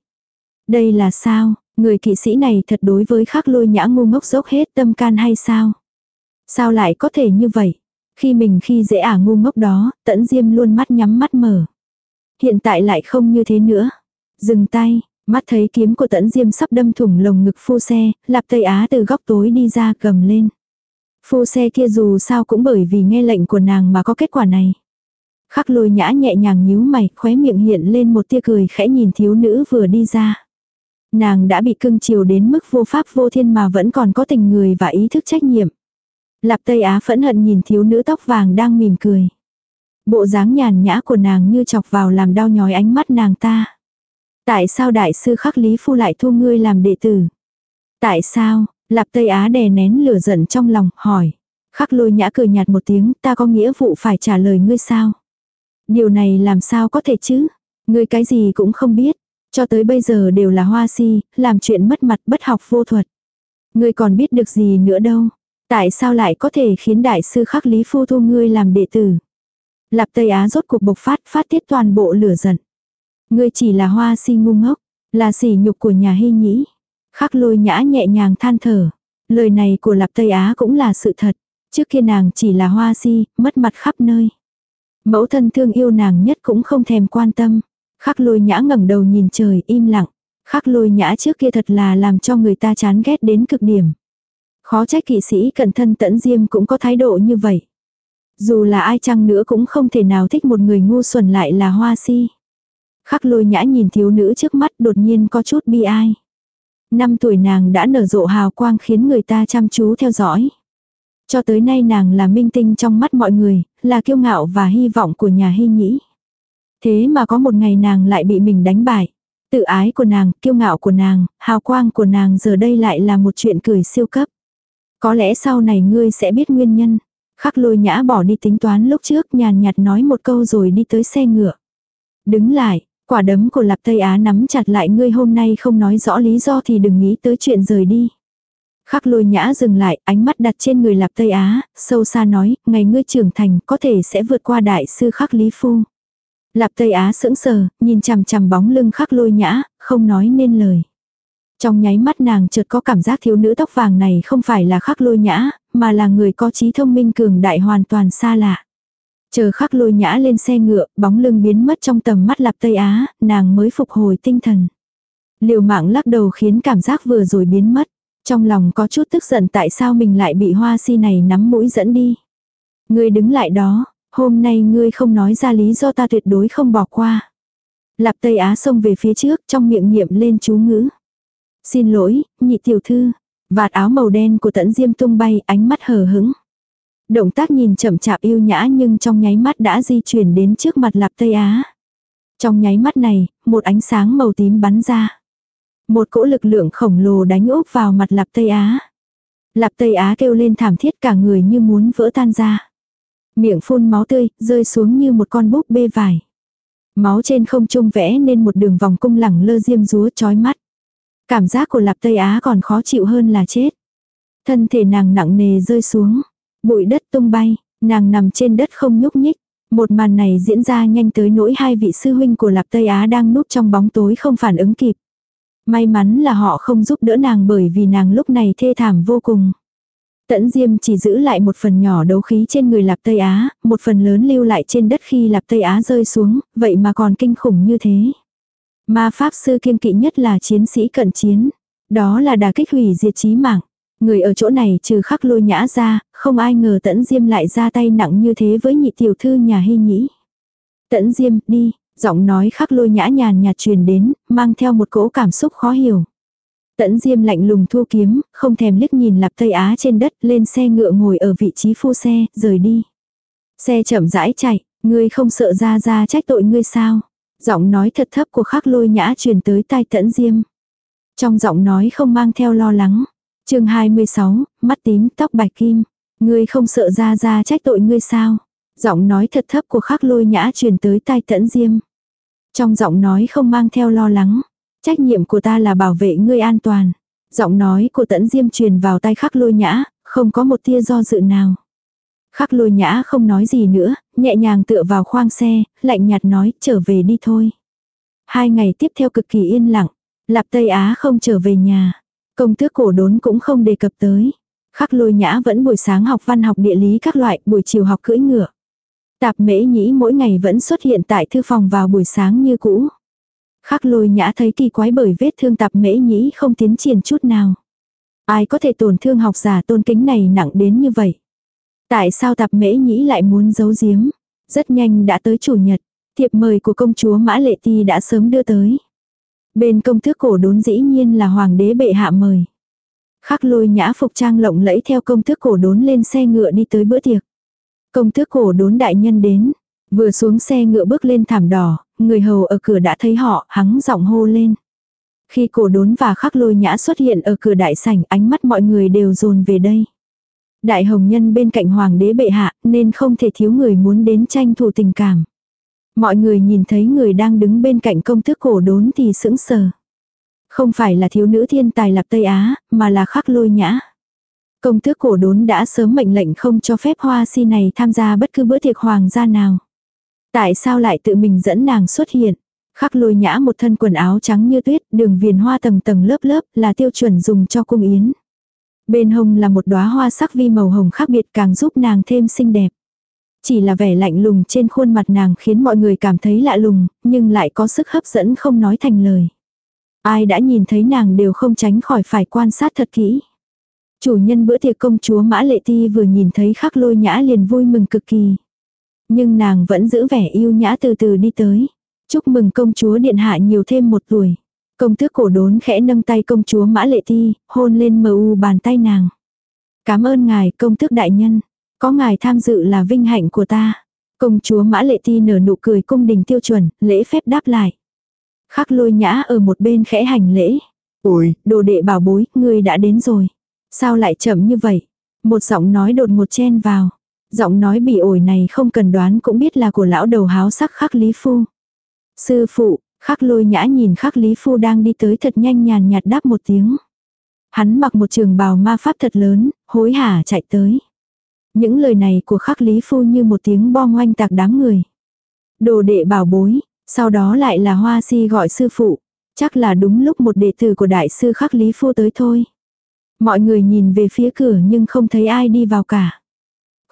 Đây là sao, người kỵ sĩ này thật đối với khắc lôi nhã ngu ngốc dốc hết tâm can hay sao? Sao lại có thể như vậy? Khi mình khi dễ ả ngu ngốc đó, tẫn diêm luôn mắt nhắm mắt mở. Hiện tại lại không như thế nữa. Dừng tay, mắt thấy kiếm của tẫn diêm sắp đâm thủng lồng ngực phu xe, lạp Tây Á từ góc tối đi ra cầm lên. Phu xe kia dù sao cũng bởi vì nghe lệnh của nàng mà có kết quả này. Khắc lôi nhã nhẹ nhàng nhíu mày, khóe miệng hiện lên một tia cười khẽ nhìn thiếu nữ vừa đi ra. Nàng đã bị cưng chiều đến mức vô pháp vô thiên mà vẫn còn có tình người và ý thức trách nhiệm. Lạp Tây Á phẫn hận nhìn thiếu nữ tóc vàng đang mỉm cười. Bộ dáng nhàn nhã của nàng như chọc vào làm đau nhói ánh mắt nàng ta. Tại sao đại sư khắc lý phu lại thu ngươi làm đệ tử? Tại sao, Lạp Tây Á đè nén lửa giận trong lòng, hỏi. Khắc lôi nhã cười nhạt một tiếng, ta có nghĩa vụ phải trả lời ngươi sao? Điều này làm sao có thể chứ? Ngươi cái gì cũng không biết. Cho tới bây giờ đều là hoa si, làm chuyện mất mặt bất học vô thuật. Ngươi còn biết được gì nữa đâu. Tại sao lại có thể khiến đại sư khắc lý phu thu ngươi làm đệ tử? Lạp Tây Á rốt cuộc bộc phát, phát tiết toàn bộ lửa giận. Ngươi chỉ là hoa si ngu ngốc, là sỉ nhục của nhà hy nhĩ. Khắc lôi nhã nhẹ nhàng than thở. Lời này của Lạp Tây Á cũng là sự thật. Trước kia nàng chỉ là hoa si, mất mặt khắp nơi. Mẫu thân thương yêu nàng nhất cũng không thèm quan tâm. Khắc lôi nhã ngẩng đầu nhìn trời im lặng. Khắc lôi nhã trước kia thật là làm cho người ta chán ghét đến cực điểm. Khó trách kỵ sĩ cẩn thân tẫn diêm cũng có thái độ như vậy. Dù là ai chăng nữa cũng không thể nào thích một người ngu xuẩn lại là hoa si. Khắc lôi nhã nhìn thiếu nữ trước mắt đột nhiên có chút bi ai. Năm tuổi nàng đã nở rộ hào quang khiến người ta chăm chú theo dõi. Cho tới nay nàng là minh tinh trong mắt mọi người, là kiêu ngạo và hy vọng của nhà hy nhĩ. Thế mà có một ngày nàng lại bị mình đánh bại. Tự ái của nàng, kiêu ngạo của nàng, hào quang của nàng giờ đây lại là một chuyện cười siêu cấp. Có lẽ sau này ngươi sẽ biết nguyên nhân. Khắc lôi nhã bỏ đi tính toán lúc trước nhàn nhạt nói một câu rồi đi tới xe ngựa. Đứng lại, quả đấm của Lạp Tây Á nắm chặt lại ngươi hôm nay không nói rõ lý do thì đừng nghĩ tới chuyện rời đi. Khắc lôi nhã dừng lại, ánh mắt đặt trên người Lạp Tây Á, sâu xa nói, ngày ngươi trưởng thành có thể sẽ vượt qua đại sư khắc lý phu. Lạp Tây Á sững sờ, nhìn chằm chằm bóng lưng khắc lôi nhã, không nói nên lời. Trong nháy mắt nàng chợt có cảm giác thiếu nữ tóc vàng này không phải là khắc lôi nhã, mà là người có trí thông minh cường đại hoàn toàn xa lạ. Chờ khắc lôi nhã lên xe ngựa, bóng lưng biến mất trong tầm mắt lạp Tây Á, nàng mới phục hồi tinh thần. Liều mạng lắc đầu khiến cảm giác vừa rồi biến mất. Trong lòng có chút tức giận tại sao mình lại bị hoa si này nắm mũi dẫn đi. Ngươi đứng lại đó, hôm nay ngươi không nói ra lý do ta tuyệt đối không bỏ qua. Lạp Tây Á xông về phía trước trong miệng niệm lên chú ngữ. Xin lỗi, nhị tiểu thư. Vạt áo màu đen của tẫn diêm tung bay ánh mắt hờ hững. Động tác nhìn chậm chạp yêu nhã nhưng trong nháy mắt đã di chuyển đến trước mặt lạp Tây Á. Trong nháy mắt này, một ánh sáng màu tím bắn ra. Một cỗ lực lượng khổng lồ đánh úp vào mặt lạp Tây Á. Lạp Tây Á kêu lên thảm thiết cả người như muốn vỡ tan ra. Miệng phun máu tươi, rơi xuống như một con búp bê vải. Máu trên không trung vẽ nên một đường vòng cung lẳng lơ diêm rúa chói mắt. Cảm giác của Lạp Tây Á còn khó chịu hơn là chết. Thân thể nàng nặng nề rơi xuống. Bụi đất tung bay, nàng nằm trên đất không nhúc nhích. Một màn này diễn ra nhanh tới nỗi hai vị sư huynh của Lạp Tây Á đang núp trong bóng tối không phản ứng kịp. May mắn là họ không giúp đỡ nàng bởi vì nàng lúc này thê thảm vô cùng. Tẫn Diêm chỉ giữ lại một phần nhỏ đấu khí trên người Lạp Tây Á, một phần lớn lưu lại trên đất khi Lạp Tây Á rơi xuống, vậy mà còn kinh khủng như thế. Ma Pháp Sư kiêng kỵ nhất là chiến sĩ cận chiến. Đó là đà kích hủy diệt chí mạng. Người ở chỗ này trừ khắc lôi nhã ra, không ai ngờ tẫn Diêm lại ra tay nặng như thế với nhị tiểu thư nhà hy nhĩ. Tẫn Diêm, đi, giọng nói khắc lôi nhã nhàn nhạt truyền đến, mang theo một cỗ cảm xúc khó hiểu. Tẫn Diêm lạnh lùng thu kiếm, không thèm liếc nhìn Lạp Tây Á trên đất, lên xe ngựa ngồi ở vị trí phu xe, rời đi. Xe chậm rãi chạy, ngươi không sợ ra ra trách tội ngươi sao? Giọng nói thật thấp của khắc lôi nhã truyền tới tai Tẫn Diêm. Trong giọng nói không mang theo lo lắng. chương 26, mắt tím, tóc bạch kim. Ngươi không sợ ra ra trách tội ngươi sao? Giọng nói thật thấp của khắc lôi nhã truyền tới tai Tẫn Diêm. Trong giọng nói không mang theo lo lắng. Trách nhiệm của ta là bảo vệ ngươi an toàn. Giọng nói của tẫn diêm truyền vào tai khắc lôi nhã, không có một tia do dự nào. Khắc lôi nhã không nói gì nữa, nhẹ nhàng tựa vào khoang xe, lạnh nhạt nói trở về đi thôi. Hai ngày tiếp theo cực kỳ yên lặng, Lạp Tây Á không trở về nhà. Công tước cổ đốn cũng không đề cập tới. Khắc lôi nhã vẫn buổi sáng học văn học địa lý các loại, buổi chiều học cưỡi ngựa. Tạp mễ nhĩ mỗi ngày vẫn xuất hiện tại thư phòng vào buổi sáng như cũ. Khắc lôi nhã thấy kỳ quái bởi vết thương tạp mễ nhĩ không tiến triển chút nào. Ai có thể tổn thương học giả tôn kính này nặng đến như vậy? Tại sao tạp mễ nhĩ lại muốn giấu giếm? Rất nhanh đã tới chủ nhật, thiệp mời của công chúa Mã Lệ Ti đã sớm đưa tới. Bên công thước cổ đốn dĩ nhiên là hoàng đế bệ hạ mời. Khắc lôi nhã phục trang lộng lẫy theo công thước cổ đốn lên xe ngựa đi tới bữa tiệc. Công thước cổ đốn đại nhân đến, vừa xuống xe ngựa bước lên thảm đỏ, người hầu ở cửa đã thấy họ, hắng giọng hô lên. Khi cổ đốn và khắc lôi nhã xuất hiện ở cửa đại sảnh, ánh mắt mọi người đều dồn về đây. Đại hồng nhân bên cạnh hoàng đế bệ hạ, nên không thể thiếu người muốn đến tranh thủ tình cảm. Mọi người nhìn thấy người đang đứng bên cạnh công tước cổ đốn thì sững sờ. Không phải là thiếu nữ thiên tài lập Tây Á, mà là khắc lôi nhã. Công tước cổ đốn đã sớm mệnh lệnh không cho phép hoa si này tham gia bất cứ bữa tiệc hoàng gia nào. Tại sao lại tự mình dẫn nàng xuất hiện? Khắc lôi nhã một thân quần áo trắng như tuyết, đường viền hoa tầng tầng lớp lớp là tiêu chuẩn dùng cho cung yến. Bên hông là một đóa hoa sắc vi màu hồng khác biệt càng giúp nàng thêm xinh đẹp. Chỉ là vẻ lạnh lùng trên khuôn mặt nàng khiến mọi người cảm thấy lạ lùng, nhưng lại có sức hấp dẫn không nói thành lời. Ai đã nhìn thấy nàng đều không tránh khỏi phải quan sát thật kỹ. Chủ nhân bữa tiệc công chúa Mã Lệ Ti vừa nhìn thấy khắc lôi nhã liền vui mừng cực kỳ. Nhưng nàng vẫn giữ vẻ yêu nhã từ từ đi tới. Chúc mừng công chúa điện hạ nhiều thêm một tuổi. Công tước cổ đốn khẽ nâng tay công chúa Mã Lệ Ti, hôn lên mờ u bàn tay nàng. Cảm ơn ngài công tước đại nhân. Có ngài tham dự là vinh hạnh của ta. Công chúa Mã Lệ Ti nở nụ cười cung đình tiêu chuẩn, lễ phép đáp lại. Khắc lôi nhã ở một bên khẽ hành lễ. Ôi, đồ đệ bảo bối, ngươi đã đến rồi. Sao lại chậm như vậy? Một giọng nói đột ngột chen vào. Giọng nói bị ổi này không cần đoán cũng biết là của lão đầu háo sắc khắc Lý Phu. Sư phụ, khắc lôi nhã nhìn khắc Lý Phu đang đi tới thật nhanh nhàn nhạt đáp một tiếng. Hắn mặc một trường bào ma pháp thật lớn, hối hả chạy tới. Những lời này của khắc Lý Phu như một tiếng bom oanh tạc đám người. Đồ đệ bảo bối, sau đó lại là hoa si gọi sư phụ. Chắc là đúng lúc một đệ tử của đại sư khắc Lý Phu tới thôi. Mọi người nhìn về phía cửa nhưng không thấy ai đi vào cả.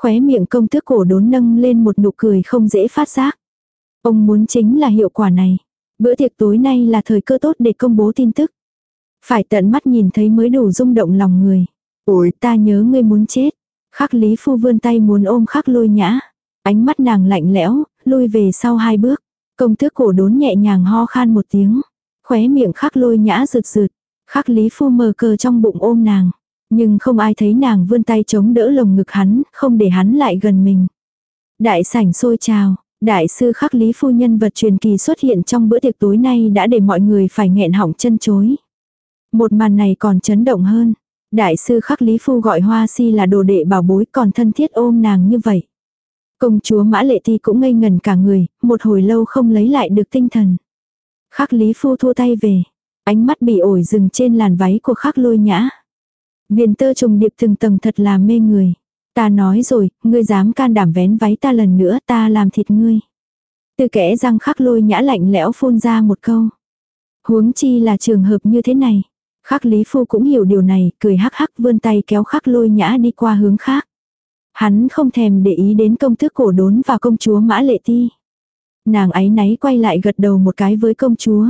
Khóe miệng công tước cổ đốn nâng lên một nụ cười không dễ phát giác. Ông muốn chính là hiệu quả này. Bữa tiệc tối nay là thời cơ tốt để công bố tin tức. Phải tận mắt nhìn thấy mới đủ rung động lòng người. Ôi, ta nhớ ngươi muốn chết. Khắc Lý Phu vươn tay muốn ôm khắc lôi nhã. Ánh mắt nàng lạnh lẽo, lui về sau hai bước. Công tước cổ đốn nhẹ nhàng ho khan một tiếng. Khóe miệng khắc lôi nhã rực rực. Khắc Lý Phu mờ cờ trong bụng ôm nàng. Nhưng không ai thấy nàng vươn tay chống đỡ lồng ngực hắn, không để hắn lại gần mình. Đại sảnh sôi trào, đại sư khắc lý phu nhân vật truyền kỳ xuất hiện trong bữa tiệc tối nay đã để mọi người phải nghẹn họng chân chối. Một màn này còn chấn động hơn. Đại sư khắc lý phu gọi hoa si là đồ đệ bảo bối còn thân thiết ôm nàng như vậy. Công chúa Mã Lệ Ti cũng ngây ngần cả người, một hồi lâu không lấy lại được tinh thần. Khắc lý phu thua tay về, ánh mắt bị ổi dừng trên làn váy của khắc lôi nhã. Viền tơ trùng điệp từng tầng thật là mê người. Ta nói rồi, ngươi dám can đảm vén váy ta lần nữa ta làm thịt ngươi. Từ kẽ răng khắc lôi nhã lạnh lẽo phun ra một câu. Huống chi là trường hợp như thế này. Khắc Lý Phu cũng hiểu điều này, cười hắc hắc vươn tay kéo khắc lôi nhã đi qua hướng khác. Hắn không thèm để ý đến công tước cổ đốn và công chúa Mã Lệ Ti. Nàng ấy náy quay lại gật đầu một cái với công chúa.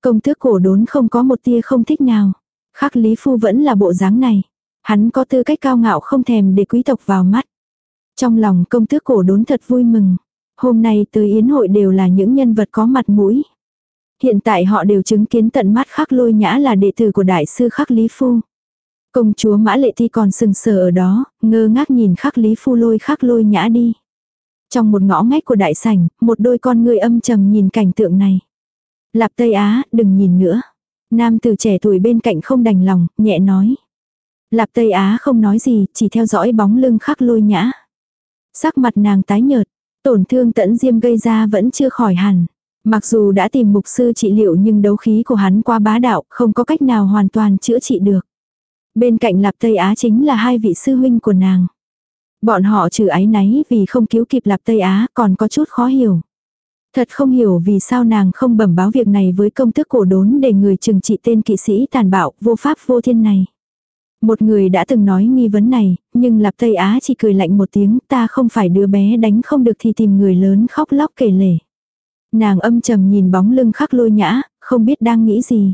Công tước cổ đốn không có một tia không thích nào. Khắc Lý Phu vẫn là bộ dáng này. Hắn có tư cách cao ngạo không thèm để quý tộc vào mắt. Trong lòng công tước cổ đốn thật vui mừng. Hôm nay tới yến hội đều là những nhân vật có mặt mũi. Hiện tại họ đều chứng kiến tận mắt khắc lôi nhã là đệ tử của đại sư khắc Lý Phu. Công chúa Mã Lệ Thi còn sừng sờ ở đó, ngơ ngác nhìn khắc Lý Phu lôi khắc lôi nhã đi. Trong một ngõ ngách của đại sảnh, một đôi con người âm trầm nhìn cảnh tượng này. Lạp Tây Á, đừng nhìn nữa. Nam từ trẻ tuổi bên cạnh không đành lòng, nhẹ nói. Lạp Tây Á không nói gì, chỉ theo dõi bóng lưng khắc lôi nhã. Sắc mặt nàng tái nhợt, tổn thương tẫn diêm gây ra vẫn chưa khỏi hẳn. Mặc dù đã tìm mục sư trị liệu nhưng đấu khí của hắn qua bá đạo, không có cách nào hoàn toàn chữa trị được. Bên cạnh Lạp Tây Á chính là hai vị sư huynh của nàng. Bọn họ trừ ái náy vì không cứu kịp Lạp Tây Á còn có chút khó hiểu. Thật không hiểu vì sao nàng không bẩm báo việc này với công thức cổ đốn để người trừng trị tên kỵ sĩ tàn bạo vô pháp vô thiên này. Một người đã từng nói nghi vấn này, nhưng Lạp Tây Á chỉ cười lạnh một tiếng ta không phải đứa bé đánh không được thì tìm người lớn khóc lóc kể lể. Nàng âm trầm nhìn bóng lưng khắc lôi nhã, không biết đang nghĩ gì.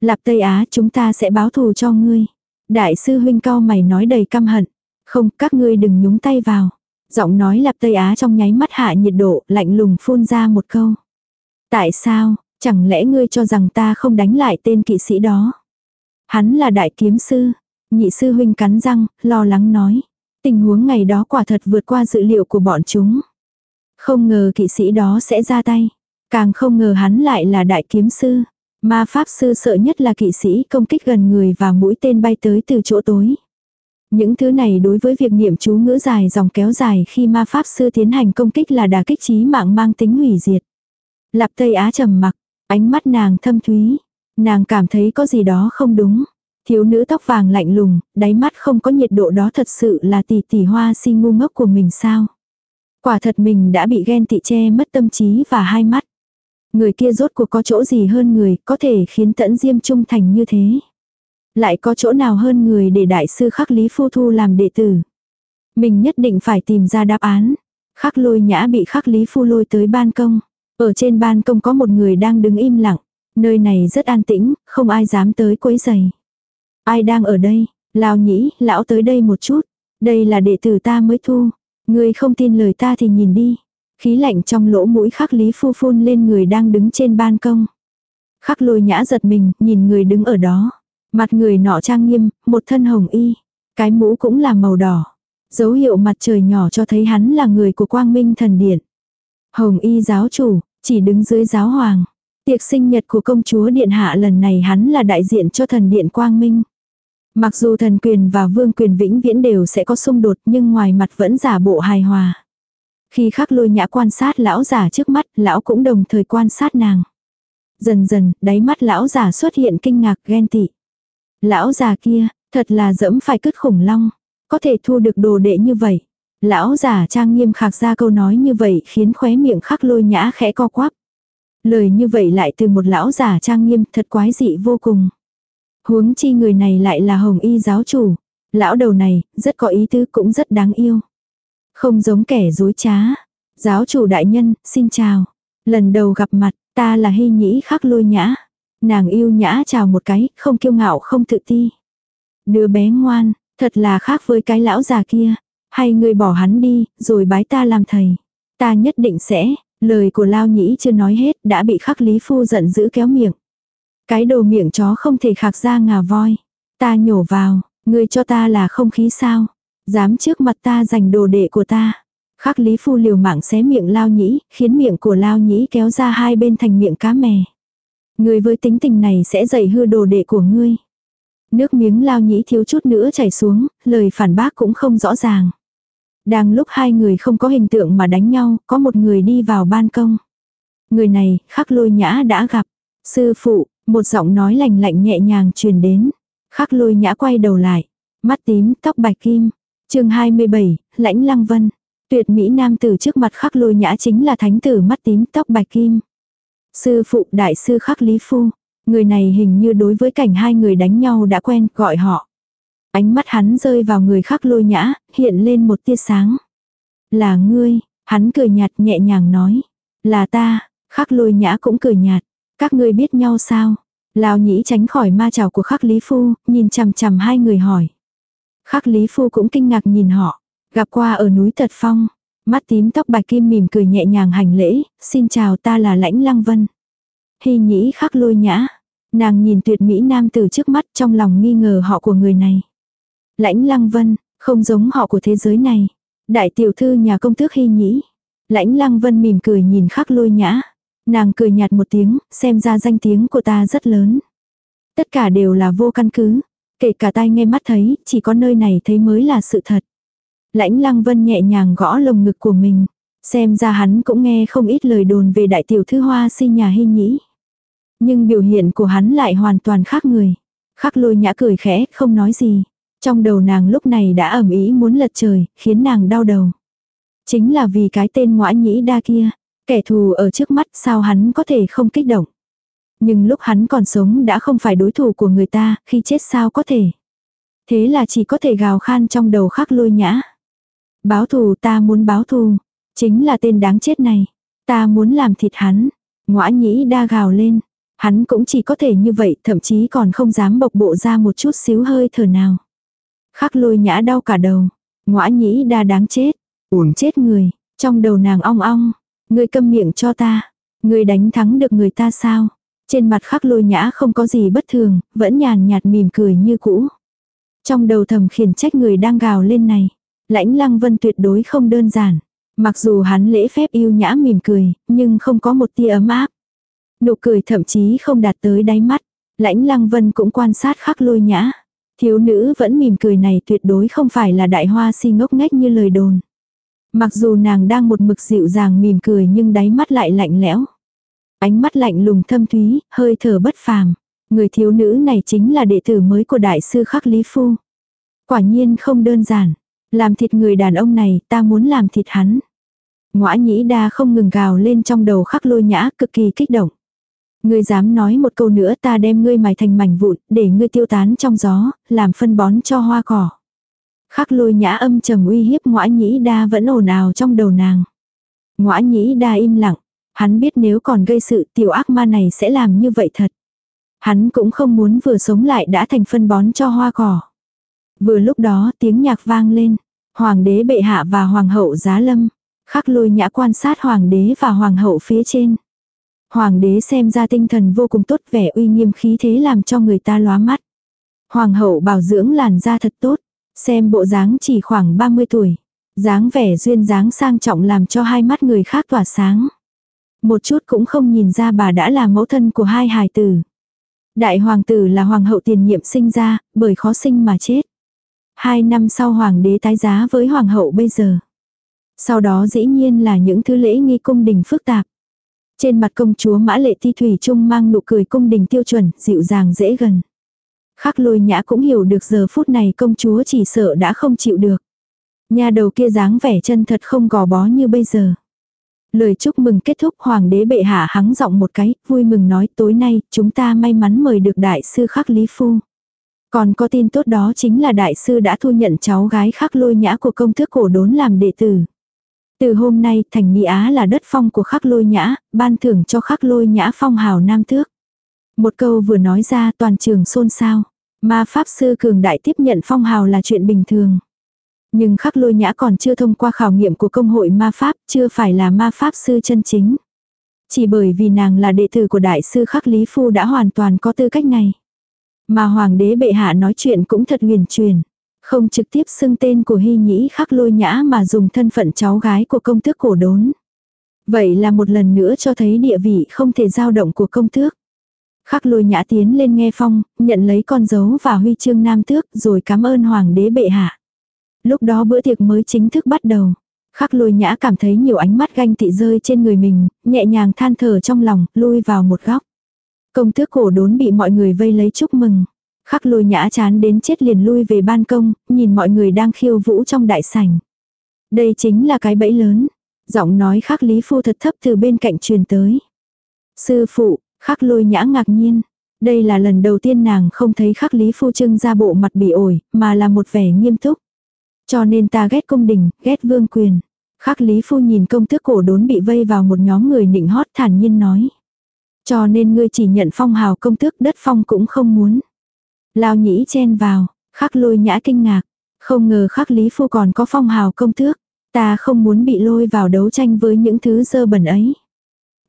Lạp Tây Á chúng ta sẽ báo thù cho ngươi. Đại sư huynh cao mày nói đầy căm hận. Không, các ngươi đừng nhúng tay vào. Giọng nói Lạp Tây Á trong nháy mắt hạ nhiệt độ, lạnh lùng phun ra một câu. Tại sao, chẳng lẽ ngươi cho rằng ta không đánh lại tên kỵ sĩ đó? Hắn là đại kiếm sư. Nhị sư huynh cắn răng, lo lắng nói. Tình huống ngày đó quả thật vượt qua dự liệu của bọn chúng. Không ngờ kỵ sĩ đó sẽ ra tay. Càng không ngờ hắn lại là đại kiếm sư. Ma pháp sư sợ nhất là kỵ sĩ công kích gần người và mũi tên bay tới từ chỗ tối. Những thứ này đối với việc niệm chú ngữ dài dòng kéo dài khi ma pháp sư tiến hành công kích là đà kích trí mạng mang tính hủy diệt. Lạp Tây Á trầm mặc, ánh mắt nàng thâm thúy. Nàng cảm thấy có gì đó không đúng. Thiếu nữ tóc vàng lạnh lùng, đáy mắt không có nhiệt độ đó thật sự là tỷ tỷ hoa si ngu ngốc của mình sao. Quả thật mình đã bị ghen tị che mất tâm trí và hai mắt. Người kia rốt cuộc có chỗ gì hơn người có thể khiến tẫn diêm trung thành như thế. Lại có chỗ nào hơn người để đại sư khắc lý phu thu làm đệ tử. Mình nhất định phải tìm ra đáp án. Khắc lôi nhã bị khắc lý phu lôi tới ban công. Ở trên ban công có một người đang đứng im lặng. Nơi này rất an tĩnh, không ai dám tới quấy giày. Ai đang ở đây? Lao nhĩ, lão tới đây một chút. Đây là đệ tử ta mới thu. Ngươi không tin lời ta thì nhìn đi. Khí lạnh trong lỗ mũi khắc lý phu phun lên người đang đứng trên ban công. Khắc lôi nhã giật mình, nhìn người đứng ở đó. Mặt người nọ trang nghiêm, một thân hồng y. Cái mũ cũng là màu đỏ. Dấu hiệu mặt trời nhỏ cho thấy hắn là người của quang minh thần điện. Hồng y giáo chủ, chỉ đứng dưới giáo hoàng. Tiệc sinh nhật của công chúa điện hạ lần này hắn là đại diện cho thần điện quang minh. Mặc dù thần quyền và vương quyền vĩnh viễn đều sẽ có xung đột nhưng ngoài mặt vẫn giả bộ hài hòa. Khi khắc lôi nhã quan sát lão giả trước mắt, lão cũng đồng thời quan sát nàng. Dần dần, đáy mắt lão giả xuất hiện kinh ngạc ghen tị. Lão già kia, thật là dẫm phải cứt khủng long. Có thể thu được đồ đệ như vậy. Lão giả trang nghiêm khạc ra câu nói như vậy khiến khóe miệng khắc lôi nhã khẽ co quắp. Lời như vậy lại từ một lão giả trang nghiêm thật quái dị vô cùng. Huống chi người này lại là hồng y giáo chủ. Lão đầu này, rất có ý tứ cũng rất đáng yêu. Không giống kẻ dối trá. Giáo chủ đại nhân, xin chào. Lần đầu gặp mặt, ta là hy nhĩ khắc lôi nhã. Nàng yêu nhã chào một cái, không kiêu ngạo không tự ti. Đứa bé ngoan, thật là khác với cái lão già kia. Hay người bỏ hắn đi, rồi bái ta làm thầy. Ta nhất định sẽ, lời của Lao Nhĩ chưa nói hết đã bị khắc lý phu giận dữ kéo miệng. Cái đồ miệng chó không thể khạc ra ngà voi. Ta nhổ vào, ngươi cho ta là không khí sao. Dám trước mặt ta giành đồ đệ của ta. Khắc lý phu liều mạng xé miệng lao nhĩ, khiến miệng của lao nhĩ kéo ra hai bên thành miệng cá mè. Ngươi với tính tình này sẽ dày hư đồ đệ của ngươi. Nước miếng lao nhĩ thiếu chút nữa chảy xuống, lời phản bác cũng không rõ ràng. Đang lúc hai người không có hình tượng mà đánh nhau, có một người đi vào ban công. Người này, khắc lôi nhã đã gặp. Sư phụ, một giọng nói lành lạnh nhẹ nhàng truyền đến. Khắc lôi nhã quay đầu lại. Mắt tím, tóc bạch kim. chương 27, lãnh lăng vân. Tuyệt mỹ nam tử trước mặt khắc lôi nhã chính là thánh tử mắt tím tóc bạch kim. Sư phụ đại sư khắc lý phu. Người này hình như đối với cảnh hai người đánh nhau đã quen gọi họ. Ánh mắt hắn rơi vào người khắc lôi nhã, hiện lên một tia sáng. Là ngươi, hắn cười nhạt nhẹ nhàng nói. Là ta, khắc lôi nhã cũng cười nhạt. Các ngươi biết nhau sao? Lão nhĩ tránh khỏi ma trào của khắc lý phu, nhìn chằm chằm hai người hỏi. Khắc lý phu cũng kinh ngạc nhìn họ. Gặp qua ở núi Tật Phong. Mắt tím tóc bạch kim mỉm cười nhẹ nhàng hành lễ. Xin chào ta là lãnh lăng vân. Hy nhĩ khắc lôi nhã. Nàng nhìn tuyệt mỹ nam tử trước mắt trong lòng nghi ngờ họ của người này. Lãnh lăng vân, không giống họ của thế giới này. Đại tiểu thư nhà công tước hy nhĩ. Lãnh lăng vân mỉm cười nhìn khắc lôi nhã. Nàng cười nhạt một tiếng, xem ra danh tiếng của ta rất lớn. Tất cả đều là vô căn cứ. Kể cả tai nghe mắt thấy, chỉ có nơi này thấy mới là sự thật. Lãnh lăng vân nhẹ nhàng gõ lồng ngực của mình. Xem ra hắn cũng nghe không ít lời đồn về đại tiểu thư hoa si nhà hy nhĩ. Nhưng biểu hiện của hắn lại hoàn toàn khác người. Khắc lôi nhã cười khẽ, không nói gì. Trong đầu nàng lúc này đã ẩm ý muốn lật trời, khiến nàng đau đầu. Chính là vì cái tên ngõa nhĩ đa kia. Kẻ thù ở trước mắt sao hắn có thể không kích động. Nhưng lúc hắn còn sống đã không phải đối thủ của người ta, khi chết sao có thể. Thế là chỉ có thể gào khan trong đầu khắc lôi nhã. Báo thù ta muốn báo thù. Chính là tên đáng chết này. Ta muốn làm thịt hắn. Ngõa nhĩ đa gào lên. Hắn cũng chỉ có thể như vậy, thậm chí còn không dám bộc bộ ra một chút xíu hơi thở nào. Khắc lôi nhã đau cả đầu. Ngõa nhĩ đa đáng chết. Uổng chết người. Trong đầu nàng ong ong ngươi câm miệng cho ta. ngươi đánh thắng được người ta sao? Trên mặt khắc lôi nhã không có gì bất thường, vẫn nhàn nhạt mỉm cười như cũ. Trong đầu thầm khiển trách người đang gào lên này. Lãnh lăng vân tuyệt đối không đơn giản. Mặc dù hắn lễ phép yêu nhã mỉm cười, nhưng không có một tia ấm áp. Nụ cười thậm chí không đạt tới đáy mắt. Lãnh lăng vân cũng quan sát khắc lôi nhã. Thiếu nữ vẫn mỉm cười này tuyệt đối không phải là đại hoa si ngốc nghếch như lời đồn. Mặc dù nàng đang một mực dịu dàng mỉm cười nhưng đáy mắt lại lạnh lẽo. Ánh mắt lạnh lùng thâm thúy, hơi thở bất phàm. Người thiếu nữ này chính là đệ tử mới của đại sư Khắc Lý Phu. Quả nhiên không đơn giản. Làm thịt người đàn ông này, ta muốn làm thịt hắn. Ngoã nhĩ đa không ngừng gào lên trong đầu khắc lôi nhã, cực kỳ kích động. Ngươi dám nói một câu nữa ta đem ngươi mài thành mảnh vụn, để ngươi tiêu tán trong gió, làm phân bón cho hoa cỏ. Khắc lôi nhã âm trầm uy hiếp ngõa nhĩ đa vẫn ồn ào trong đầu nàng. Ngõa nhĩ đa im lặng, hắn biết nếu còn gây sự tiểu ác ma này sẽ làm như vậy thật. Hắn cũng không muốn vừa sống lại đã thành phân bón cho hoa cỏ. Vừa lúc đó tiếng nhạc vang lên, hoàng đế bệ hạ và hoàng hậu giá lâm. Khắc lôi nhã quan sát hoàng đế và hoàng hậu phía trên. Hoàng đế xem ra tinh thần vô cùng tốt vẻ uy nghiêm khí thế làm cho người ta lóa mắt. Hoàng hậu bảo dưỡng làn da thật tốt, xem bộ dáng chỉ khoảng 30 tuổi. dáng vẻ duyên dáng sang trọng làm cho hai mắt người khác tỏa sáng. Một chút cũng không nhìn ra bà đã là mẫu thân của hai hài tử. Đại hoàng tử là hoàng hậu tiền nhiệm sinh ra, bởi khó sinh mà chết. Hai năm sau hoàng đế tái giá với hoàng hậu bây giờ. Sau đó dĩ nhiên là những thứ lễ nghi cung đình phức tạp. Trên mặt công chúa Mã Lệ Ti Thủy Trung mang nụ cười cung đình tiêu chuẩn, dịu dàng dễ gần. Khắc lôi nhã cũng hiểu được giờ phút này công chúa chỉ sợ đã không chịu được. Nhà đầu kia dáng vẻ chân thật không gò bó như bây giờ. Lời chúc mừng kết thúc hoàng đế bệ hạ hắng giọng một cái, vui mừng nói tối nay chúng ta may mắn mời được đại sư khắc lý phu. Còn có tin tốt đó chính là đại sư đã thu nhận cháu gái khắc lôi nhã của công thức cổ đốn làm đệ tử. Từ hôm nay, thành Nghi Á là đất phong của khắc lôi nhã, ban thưởng cho khắc lôi nhã phong hào nam tước. Một câu vừa nói ra toàn trường xôn xao. Ma Pháp Sư cường đại tiếp nhận phong hào là chuyện bình thường. Nhưng khắc lôi nhã còn chưa thông qua khảo nghiệm của công hội ma Pháp, chưa phải là ma Pháp Sư chân chính. Chỉ bởi vì nàng là đệ tử của đại sư khắc Lý Phu đã hoàn toàn có tư cách này. Mà hoàng đế bệ hạ nói chuyện cũng thật huyền truyền. Không trực tiếp xưng tên của hy nhĩ khắc lôi nhã mà dùng thân phận cháu gái của công tước cổ đốn. Vậy là một lần nữa cho thấy địa vị không thể dao động của công tước. Khắc lôi nhã tiến lên nghe phong, nhận lấy con dấu và huy chương nam tước rồi cảm ơn hoàng đế bệ hạ. Lúc đó bữa tiệc mới chính thức bắt đầu. Khắc lôi nhã cảm thấy nhiều ánh mắt ganh tị rơi trên người mình, nhẹ nhàng than thở trong lòng, lui vào một góc. Công tước cổ đốn bị mọi người vây lấy chúc mừng. Khắc lôi nhã chán đến chết liền lui về ban công, nhìn mọi người đang khiêu vũ trong đại sảnh. Đây chính là cái bẫy lớn. Giọng nói khắc lý phu thật thấp từ bên cạnh truyền tới. Sư phụ, khắc lôi nhã ngạc nhiên. Đây là lần đầu tiên nàng không thấy khắc lý phu trưng ra bộ mặt bị ổi, mà là một vẻ nghiêm túc. Cho nên ta ghét công đình, ghét vương quyền. Khắc lý phu nhìn công tước cổ đốn bị vây vào một nhóm người nịnh hót thản nhiên nói. Cho nên ngươi chỉ nhận phong hào công tước đất phong cũng không muốn. Lao nhĩ chen vào, khắc lôi nhã kinh ngạc. Không ngờ khắc lý phu còn có phong hào công tước. Ta không muốn bị lôi vào đấu tranh với những thứ dơ bẩn ấy.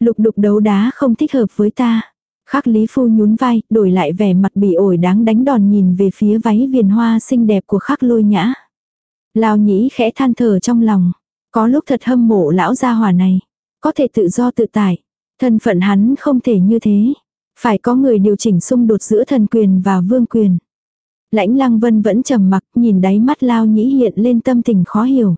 Lục đục đấu đá không thích hợp với ta. Khắc Lý Phu nhún vai, đổi lại vẻ mặt bị ổi đáng đánh đòn nhìn về phía váy viền hoa xinh đẹp của khắc lôi nhã. Lao nhĩ khẽ than thở trong lòng. Có lúc thật hâm mộ lão gia hỏa này. Có thể tự do tự tại. Thân phận hắn không thể như thế. Phải có người điều chỉnh xung đột giữa thần quyền và vương quyền. Lãnh lăng vân vẫn trầm mặc nhìn đáy mắt lao nhĩ hiện lên tâm tình khó hiểu.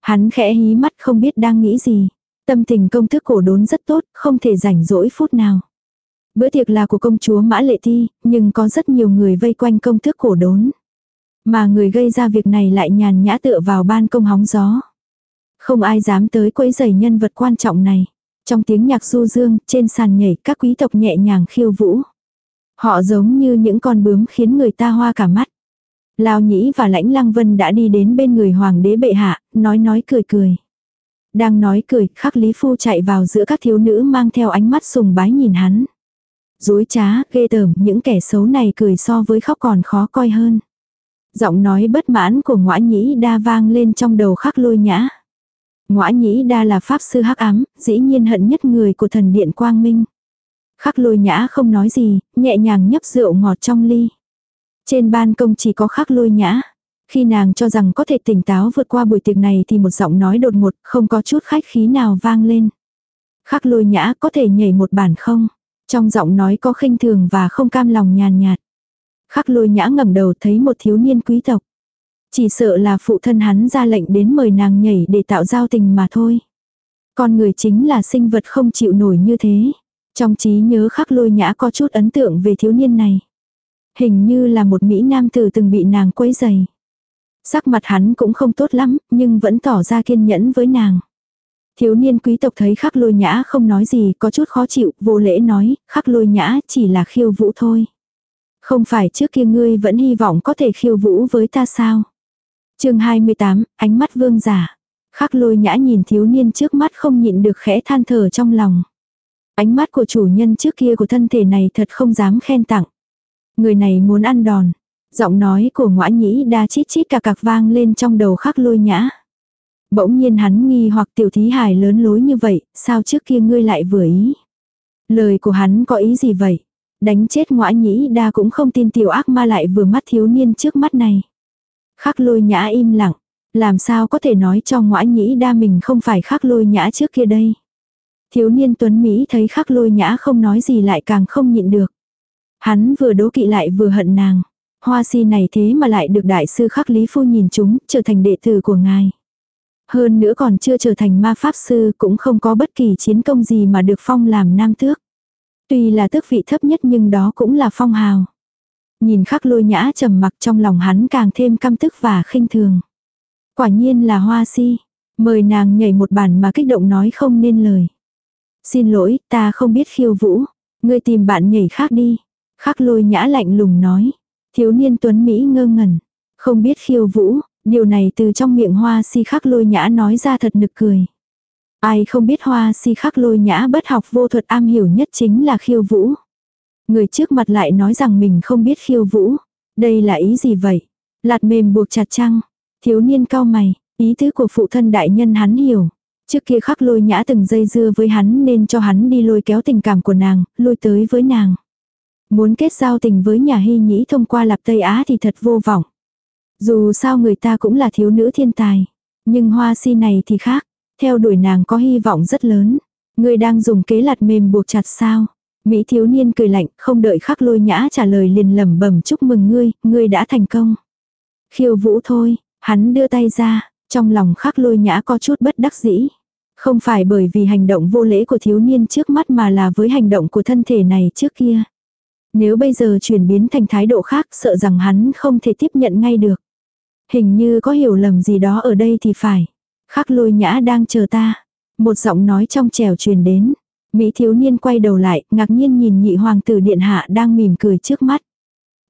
Hắn khẽ hí mắt không biết đang nghĩ gì. Tâm tình công thức cổ đốn rất tốt, không thể rảnh rỗi phút nào. Bữa tiệc là của công chúa Mã Lệ Thi, nhưng có rất nhiều người vây quanh công thức cổ đốn. Mà người gây ra việc này lại nhàn nhã tựa vào ban công hóng gió. Không ai dám tới quấy giày nhân vật quan trọng này. Trong tiếng nhạc du dương, trên sàn nhảy các quý tộc nhẹ nhàng khiêu vũ. Họ giống như những con bướm khiến người ta hoa cả mắt. Lao Nhĩ và Lãnh Lăng Vân đã đi đến bên người hoàng đế bệ hạ, nói nói cười cười. Đang nói cười, khắc Lý Phu chạy vào giữa các thiếu nữ mang theo ánh mắt sùng bái nhìn hắn. Dối trá, ghê tởm, những kẻ xấu này cười so với khóc còn khó coi hơn. Giọng nói bất mãn của ngõa nhĩ đa vang lên trong đầu khắc lôi nhã. Ngõa nhĩ đa là pháp sư hắc ám, dĩ nhiên hận nhất người của thần điện quang minh. Khắc lôi nhã không nói gì, nhẹ nhàng nhấp rượu ngọt trong ly. Trên ban công chỉ có khắc lôi nhã. Khi nàng cho rằng có thể tỉnh táo vượt qua buổi tiệc này thì một giọng nói đột ngột, không có chút khách khí nào vang lên. Khắc lôi nhã có thể nhảy một bản không? Trong giọng nói có khinh thường và không cam lòng nhàn nhạt. Khắc lôi nhã ngẩng đầu thấy một thiếu niên quý tộc. Chỉ sợ là phụ thân hắn ra lệnh đến mời nàng nhảy để tạo giao tình mà thôi. Con người chính là sinh vật không chịu nổi như thế. Trong trí nhớ khắc lôi nhã có chút ấn tượng về thiếu niên này. Hình như là một Mỹ nam tử từng bị nàng quấy dày. Sắc mặt hắn cũng không tốt lắm, nhưng vẫn tỏ ra kiên nhẫn với nàng. Thiếu niên quý tộc thấy khắc lôi nhã không nói gì, có chút khó chịu, vô lễ nói, khắc lôi nhã chỉ là khiêu vũ thôi. Không phải trước kia ngươi vẫn hy vọng có thể khiêu vũ với ta sao? chương 28, ánh mắt vương giả. Khắc lôi nhã nhìn thiếu niên trước mắt không nhịn được khẽ than thở trong lòng. Ánh mắt của chủ nhân trước kia của thân thể này thật không dám khen tặng. Người này muốn ăn đòn. Giọng nói của ngõa nhĩ đa chít chít cà cạc vang lên trong đầu khắc lôi nhã. Bỗng nhiên hắn nghi hoặc tiểu thí hài lớn lối như vậy, sao trước kia ngươi lại vừa ý. Lời của hắn có ý gì vậy? Đánh chết ngõa nhĩ đa cũng không tin tiểu ác ma lại vừa mắt thiếu niên trước mắt này. Khắc lôi nhã im lặng. Làm sao có thể nói cho ngõa nhĩ đa mình không phải khắc lôi nhã trước kia đây. Thiếu niên tuấn Mỹ thấy khắc lôi nhã không nói gì lại càng không nhịn được. Hắn vừa đố kỵ lại vừa hận nàng. Hoa si này thế mà lại được đại sư khắc lý phu nhìn chúng, trở thành đệ tử của ngài. Hơn nữa còn chưa trở thành ma pháp sư cũng không có bất kỳ chiến công gì mà được phong làm nam tước. Tuy là tước vị thấp nhất nhưng đó cũng là phong hào. Nhìn khắc lôi nhã trầm mặc trong lòng hắn càng thêm căm tức và khinh thường. Quả nhiên là hoa si. Mời nàng nhảy một bản mà kích động nói không nên lời. Xin lỗi, ta không biết khiêu vũ. Ngươi tìm bạn nhảy khác đi. Khắc lôi nhã lạnh lùng nói. Thiếu niên tuấn Mỹ ngơ ngẩn. Không biết khiêu vũ, điều này từ trong miệng hoa si khắc lôi nhã nói ra thật nực cười. Ai không biết hoa si khắc lôi nhã bất học vô thuật am hiểu nhất chính là khiêu vũ. Người trước mặt lại nói rằng mình không biết khiêu vũ. Đây là ý gì vậy? Lạt mềm buộc chặt trăng. Thiếu niên cao mày, ý tứ của phụ thân đại nhân hắn hiểu. Trước kia khắc lôi nhã từng dây dưa với hắn nên cho hắn đi lôi kéo tình cảm của nàng, lôi tới với nàng. Muốn kết giao tình với nhà hy nhĩ thông qua lạp Tây Á thì thật vô vọng. Dù sao người ta cũng là thiếu nữ thiên tài. Nhưng hoa si này thì khác. Theo đuổi nàng có hy vọng rất lớn. Người đang dùng kế lạt mềm buộc chặt sao. Mỹ thiếu niên cười lạnh, không đợi khắc lôi nhã trả lời liền lẩm bẩm chúc mừng ngươi, ngươi đã thành công. Khiêu vũ thôi, hắn đưa tay ra, trong lòng khắc lôi nhã có chút bất đắc dĩ. Không phải bởi vì hành động vô lễ của thiếu niên trước mắt mà là với hành động của thân thể này trước kia. Nếu bây giờ chuyển biến thành thái độ khác sợ rằng hắn không thể tiếp nhận ngay được. Hình như có hiểu lầm gì đó ở đây thì phải. Khắc lôi nhã đang chờ ta. Một giọng nói trong trèo truyền đến. Mỹ thiếu niên quay đầu lại, ngạc nhiên nhìn nhị hoàng tử điện hạ đang mỉm cười trước mắt.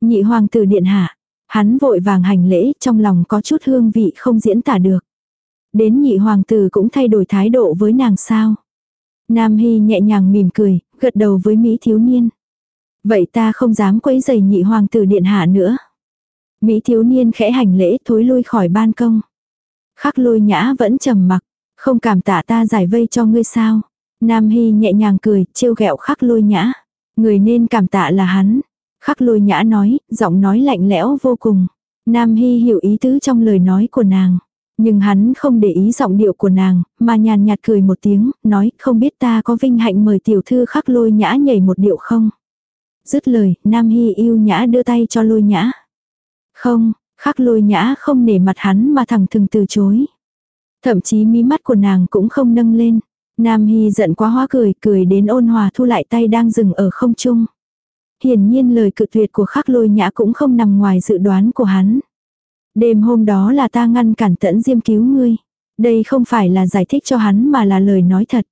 Nhị hoàng tử điện hạ, hắn vội vàng hành lễ trong lòng có chút hương vị không diễn tả được. Đến nhị hoàng tử cũng thay đổi thái độ với nàng sao. Nam Hy nhẹ nhàng mỉm cười, gật đầu với Mỹ thiếu niên. Vậy ta không dám quấy giày nhị hoàng tử điện hạ nữa. Mỹ thiếu niên khẽ hành lễ thối lui khỏi ban công. Khắc lôi nhã vẫn trầm mặc, không cảm tạ ta giải vây cho ngươi sao. Nam Hy nhẹ nhàng cười, trêu ghẹo khắc lôi nhã. Người nên cảm tạ là hắn. Khắc lôi nhã nói, giọng nói lạnh lẽo vô cùng. Nam Hy hiểu ý tứ trong lời nói của nàng. Nhưng hắn không để ý giọng điệu của nàng, mà nhàn nhạt cười một tiếng, nói không biết ta có vinh hạnh mời tiểu thư khắc lôi nhã nhảy một điệu không. Dứt lời, Nam Hy yêu nhã đưa tay cho lôi nhã. Không, khắc lôi nhã không nể mặt hắn mà thẳng thừng từ chối. Thậm chí mí mắt của nàng cũng không nâng lên. Nam Hy giận quá hóa cười, cười đến ôn hòa thu lại tay đang dừng ở không trung. Hiển nhiên lời cự tuyệt của khắc lôi nhã cũng không nằm ngoài dự đoán của hắn. Đêm hôm đó là ta ngăn cản tẫn diêm cứu ngươi. Đây không phải là giải thích cho hắn mà là lời nói thật.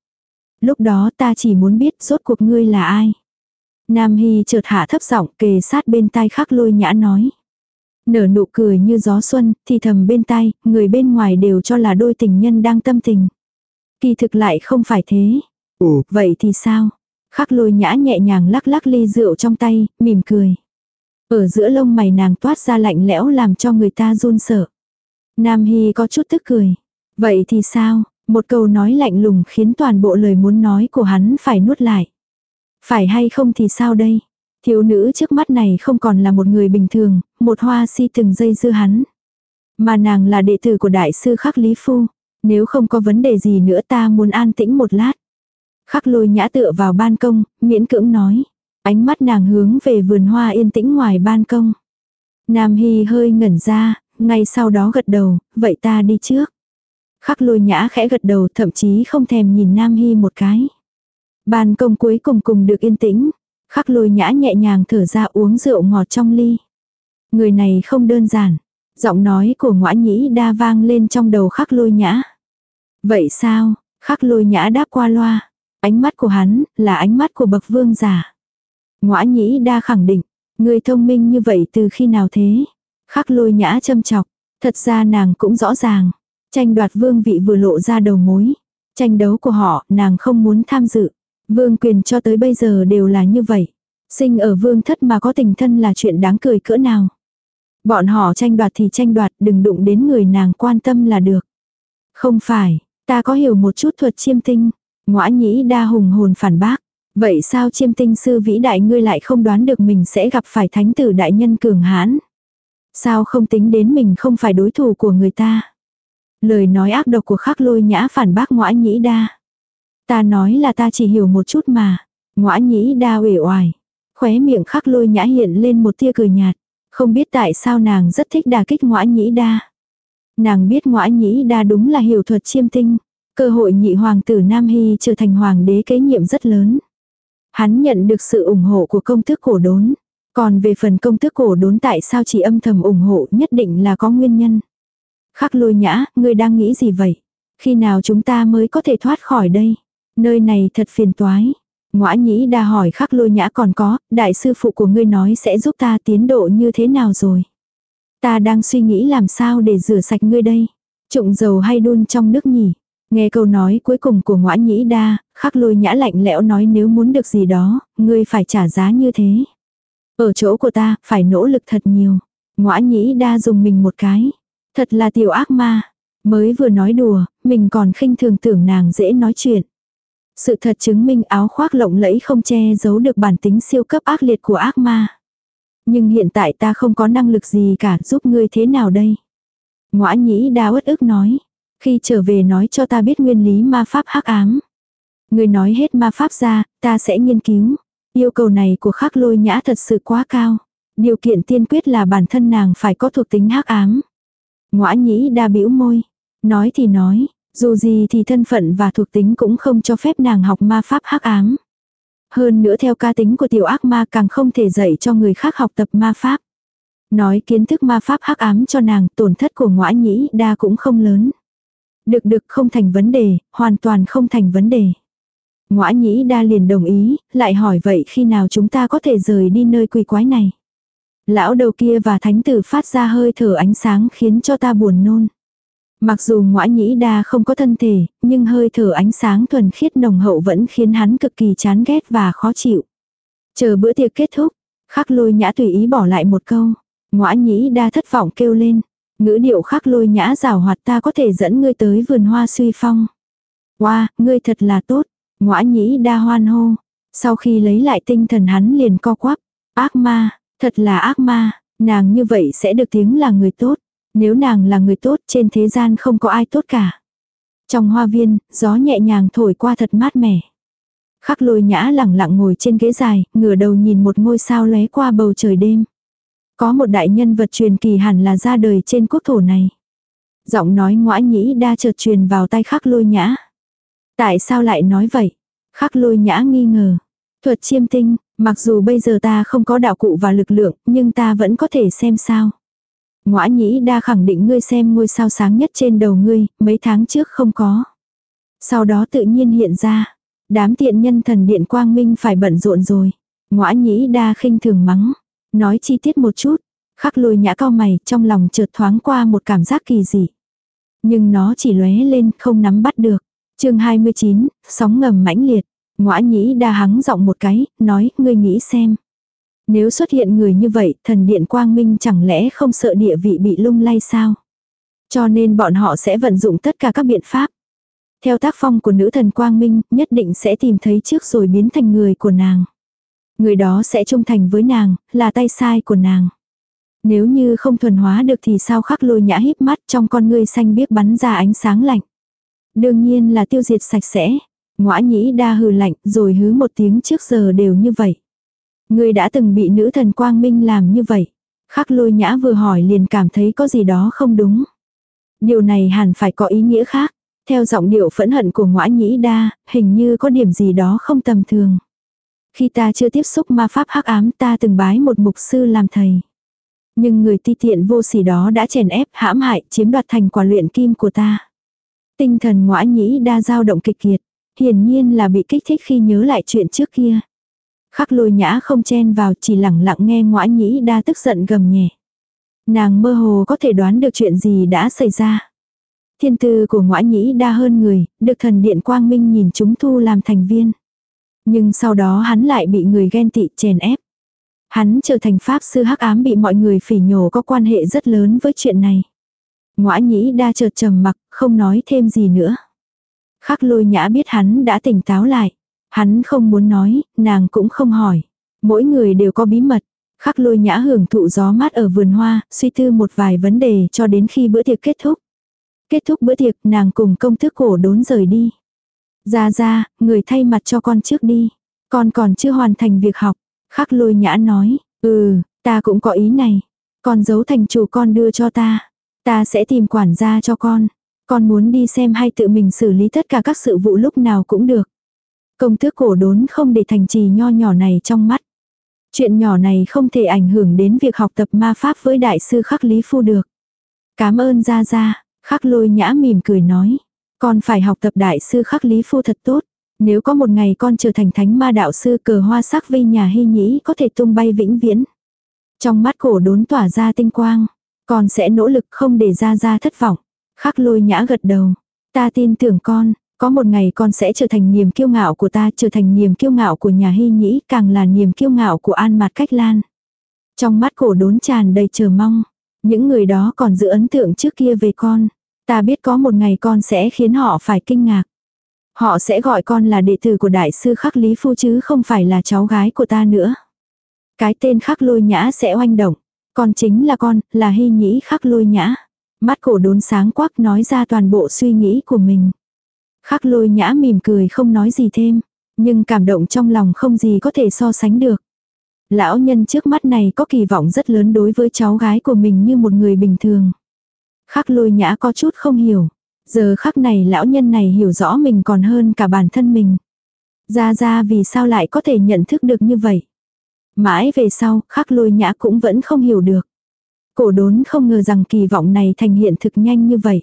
Lúc đó ta chỉ muốn biết rốt cuộc ngươi là ai. Nam Hy chợt hạ thấp giọng kề sát bên tai khắc lôi nhã nói. Nở nụ cười như gió xuân, thì thầm bên tai, người bên ngoài đều cho là đôi tình nhân đang tâm tình. Kỳ thực lại không phải thế. Ồ, vậy thì sao? Khắc lôi nhã nhẹ nhàng lắc lắc ly rượu trong tay, mỉm cười. Ở giữa lông mày nàng toát ra lạnh lẽo làm cho người ta run sợ. Nam Hy có chút tức cười. Vậy thì sao? Một câu nói lạnh lùng khiến toàn bộ lời muốn nói của hắn phải nuốt lại. Phải hay không thì sao đây? Thiếu nữ trước mắt này không còn là một người bình thường, một hoa si từng dây dưa hắn. Mà nàng là đệ tử của đại sư Khắc Lý Phu. Nếu không có vấn đề gì nữa ta muốn an tĩnh một lát. Khắc lôi nhã tựa vào ban công, miễn cưỡng nói. Ánh mắt nàng hướng về vườn hoa yên tĩnh ngoài ban công. Nam Hy hơi ngẩn ra, ngay sau đó gật đầu, vậy ta đi trước. Khắc lôi nhã khẽ gật đầu thậm chí không thèm nhìn Nam Hy một cái. Ban công cuối cùng cùng được yên tĩnh. Khắc lôi nhã nhẹ nhàng thở ra uống rượu ngọt trong ly. Người này không đơn giản. Giọng nói của ngõa nhĩ đa vang lên trong đầu khắc lôi nhã. Vậy sao? Khắc lôi nhã đáp qua loa. Ánh mắt của hắn là ánh mắt của bậc vương giả. Ngõa nhĩ đa khẳng định. Người thông minh như vậy từ khi nào thế? Khắc lôi nhã châm chọc. Thật ra nàng cũng rõ ràng. Tranh đoạt vương vị vừa lộ ra đầu mối. Tranh đấu của họ nàng không muốn tham dự. Vương quyền cho tới bây giờ đều là như vậy. Sinh ở vương thất mà có tình thân là chuyện đáng cười cỡ nào. Bọn họ tranh đoạt thì tranh đoạt đừng đụng đến người nàng quan tâm là được. Không phải, ta có hiểu một chút thuật chiêm tinh. Ngoã nhĩ đa hùng hồn phản bác. Vậy sao chiêm tinh sư vĩ đại ngươi lại không đoán được mình sẽ gặp phải thánh tử đại nhân cường hãn? Sao không tính đến mình không phải đối thủ của người ta? Lời nói ác độc của khắc lôi nhã phản bác ngoã nhĩ đa. Ta nói là ta chỉ hiểu một chút mà. Ngoã nhĩ đa uể oải. Khóe miệng khắc lôi nhã hiện lên một tia cười nhạt. Không biết tại sao nàng rất thích đà kích ngoã nhĩ đa. Nàng biết ngoã nhĩ đa đúng là hiểu thuật chiêm tinh. Cơ hội nhị hoàng tử Nam Hy trở thành hoàng đế kế nhiệm rất lớn. Hắn nhận được sự ủng hộ của công tước cổ đốn. Còn về phần công tước cổ đốn tại sao chỉ âm thầm ủng hộ nhất định là có nguyên nhân. Khắc lôi nhã, ngươi đang nghĩ gì vậy? Khi nào chúng ta mới có thể thoát khỏi đây? Nơi này thật phiền toái. Ngoã nhĩ đa hỏi khắc lôi nhã còn có, đại sư phụ của ngươi nói sẽ giúp ta tiến độ như thế nào rồi. Ta đang suy nghĩ làm sao để rửa sạch ngươi đây. Trụng dầu hay đun trong nước nhỉ. Nghe câu nói cuối cùng của ngoã nhĩ đa, khắc lôi nhã lạnh lẽo nói nếu muốn được gì đó, ngươi phải trả giá như thế. Ở chỗ của ta, phải nỗ lực thật nhiều. Ngoã nhĩ đa dùng mình một cái. Thật là tiểu ác ma. Mới vừa nói đùa, mình còn khinh thường tưởng nàng dễ nói chuyện. Sự thật chứng minh áo khoác lộng lẫy không che giấu được bản tính siêu cấp ác liệt của ác ma. Nhưng hiện tại ta không có năng lực gì cả giúp ngươi thế nào đây? Ngoã nhĩ đa uất ức nói. Khi trở về nói cho ta biết nguyên lý ma pháp hắc ám. Ngươi nói hết ma pháp ra, ta sẽ nghiên cứu. Yêu cầu này của khắc lôi nhã thật sự quá cao. Điều kiện tiên quyết là bản thân nàng phải có thuộc tính hắc ám. Ngoã nhĩ đa bĩu môi. Nói thì nói, dù gì thì thân phận và thuộc tính cũng không cho phép nàng học ma pháp hắc ám. Hơn nữa theo ca tính của tiểu ác ma càng không thể dạy cho người khác học tập ma pháp. Nói kiến thức ma pháp hắc ám cho nàng tổn thất của ngõa nhĩ đa cũng không lớn. Được được không thành vấn đề, hoàn toàn không thành vấn đề. Ngõa nhĩ đa liền đồng ý, lại hỏi vậy khi nào chúng ta có thể rời đi nơi quỷ quái này. Lão đầu kia và thánh tử phát ra hơi thở ánh sáng khiến cho ta buồn nôn. Mặc dù ngõa nhĩ đa không có thân thể, nhưng hơi thở ánh sáng thuần khiết nồng hậu vẫn khiến hắn cực kỳ chán ghét và khó chịu. Chờ bữa tiệc kết thúc, khắc lôi nhã tùy ý bỏ lại một câu. Ngõa nhĩ đa thất vọng kêu lên. Ngữ điệu khắc lôi nhã rào hoạt ta có thể dẫn ngươi tới vườn hoa suy phong. Wow, ngươi thật là tốt. Ngõa nhĩ đa hoan hô. Sau khi lấy lại tinh thần hắn liền co quắp. Ác ma, thật là ác ma, nàng như vậy sẽ được tiếng là người tốt. Nếu nàng là người tốt trên thế gian không có ai tốt cả. Trong hoa viên, gió nhẹ nhàng thổi qua thật mát mẻ. Khắc lôi nhã lẳng lặng ngồi trên ghế dài, ngửa đầu nhìn một ngôi sao lóe qua bầu trời đêm. Có một đại nhân vật truyền kỳ hẳn là ra đời trên quốc thổ này. Giọng nói ngoã nhĩ đa chợt truyền vào tay khắc lôi nhã. Tại sao lại nói vậy? Khắc lôi nhã nghi ngờ. Thuật chiêm tinh, mặc dù bây giờ ta không có đạo cụ và lực lượng, nhưng ta vẫn có thể xem sao. Ngõa nhĩ đa khẳng định ngươi xem ngôi sao sáng nhất trên đầu ngươi, mấy tháng trước không có. Sau đó tự nhiên hiện ra. Đám tiện nhân thần điện quang minh phải bận rộn rồi. Ngõa nhĩ đa khinh thường mắng. Nói chi tiết một chút. Khắc lôi nhã cao mày, trong lòng chợt thoáng qua một cảm giác kỳ dị. Nhưng nó chỉ lóe lên, không nắm bắt được. chương 29, sóng ngầm mãnh liệt. Ngõa nhĩ đa hắng giọng một cái, nói, ngươi nghĩ xem. Nếu xuất hiện người như vậy, thần điện quang minh chẳng lẽ không sợ địa vị bị lung lay sao? Cho nên bọn họ sẽ vận dụng tất cả các biện pháp. Theo tác phong của nữ thần quang minh, nhất định sẽ tìm thấy trước rồi biến thành người của nàng. Người đó sẽ trung thành với nàng, là tay sai của nàng. Nếu như không thuần hóa được thì sao khắc lôi nhã híp mắt trong con ngươi xanh biếc bắn ra ánh sáng lạnh. Đương nhiên là tiêu diệt sạch sẽ. Ngoã nhĩ đa hừ lạnh rồi hứ một tiếng trước giờ đều như vậy. Ngươi đã từng bị nữ thần quang minh làm như vậy. Khắc lôi nhã vừa hỏi liền cảm thấy có gì đó không đúng. Điều này hẳn phải có ý nghĩa khác. Theo giọng điệu phẫn hận của ngõa nhĩ đa, hình như có điểm gì đó không tầm thường. Khi ta chưa tiếp xúc ma pháp hắc ám ta từng bái một mục sư làm thầy. Nhưng người ti tiện vô sỉ đó đã chèn ép hãm hại chiếm đoạt thành quả luyện kim của ta. Tinh thần ngõa nhĩ đa dao động kịch kiệt. Hiển nhiên là bị kích thích khi nhớ lại chuyện trước kia. Khắc lôi nhã không chen vào chỉ lẳng lặng nghe ngõa nhĩ đa tức giận gầm nhẹ. Nàng mơ hồ có thể đoán được chuyện gì đã xảy ra. Thiên tư của ngõa nhĩ đa hơn người, được thần điện quang minh nhìn chúng thu làm thành viên. Nhưng sau đó hắn lại bị người ghen tị chèn ép. Hắn trở thành pháp sư hắc ám bị mọi người phỉ nhổ có quan hệ rất lớn với chuyện này. Ngõa nhĩ đa chợt trầm mặc, không nói thêm gì nữa. Khắc lôi nhã biết hắn đã tỉnh táo lại. Hắn không muốn nói, nàng cũng không hỏi. Mỗi người đều có bí mật. Khắc lôi nhã hưởng thụ gió mát ở vườn hoa, suy tư một vài vấn đề cho đến khi bữa tiệc kết thúc. Kết thúc bữa tiệc, nàng cùng công thức cổ đốn rời đi. Ra ra, người thay mặt cho con trước đi. Con còn chưa hoàn thành việc học. Khắc lôi nhã nói, ừ, ta cũng có ý này. Con giấu thành chủ con đưa cho ta. Ta sẽ tìm quản gia cho con. Con muốn đi xem hay tự mình xử lý tất cả các sự vụ lúc nào cũng được. Công tước cổ đốn không để thành trì nho nhỏ này trong mắt. Chuyện nhỏ này không thể ảnh hưởng đến việc học tập ma pháp với đại sư khắc lý phu được. Cảm ơn ra ra, khắc lôi nhã mỉm cười nói. Con phải học tập đại sư khắc lý phu thật tốt. Nếu có một ngày con trở thành thánh ma đạo sư cờ hoa sắc vi nhà hy nhĩ có thể tung bay vĩnh viễn. Trong mắt cổ đốn tỏa ra tinh quang. Con sẽ nỗ lực không để ra ra thất vọng. Khắc lôi nhã gật đầu. Ta tin tưởng con, có một ngày con sẽ trở thành niềm kiêu ngạo của ta, trở thành niềm kiêu ngạo của nhà hy nhĩ, càng là niềm kiêu ngạo của an mặt cách lan. Trong mắt cổ đốn tràn đầy chờ mong. Những người đó còn giữ ấn tượng trước kia về con. Ta biết có một ngày con sẽ khiến họ phải kinh ngạc. Họ sẽ gọi con là đệ tử của đại sư khắc lý phu chứ không phải là cháu gái của ta nữa. Cái tên khắc lôi nhã sẽ oanh động. Con chính là con, là hy nhĩ khắc lôi nhã. Mắt cổ đốn sáng quắc nói ra toàn bộ suy nghĩ của mình. Khắc lôi nhã mỉm cười không nói gì thêm. Nhưng cảm động trong lòng không gì có thể so sánh được. Lão nhân trước mắt này có kỳ vọng rất lớn đối với cháu gái của mình như một người bình thường. Khắc lôi nhã có chút không hiểu. Giờ khắc này lão nhân này hiểu rõ mình còn hơn cả bản thân mình. Ra ra vì sao lại có thể nhận thức được như vậy. Mãi về sau, khắc lôi nhã cũng vẫn không hiểu được. Cổ đốn không ngờ rằng kỳ vọng này thành hiện thực nhanh như vậy.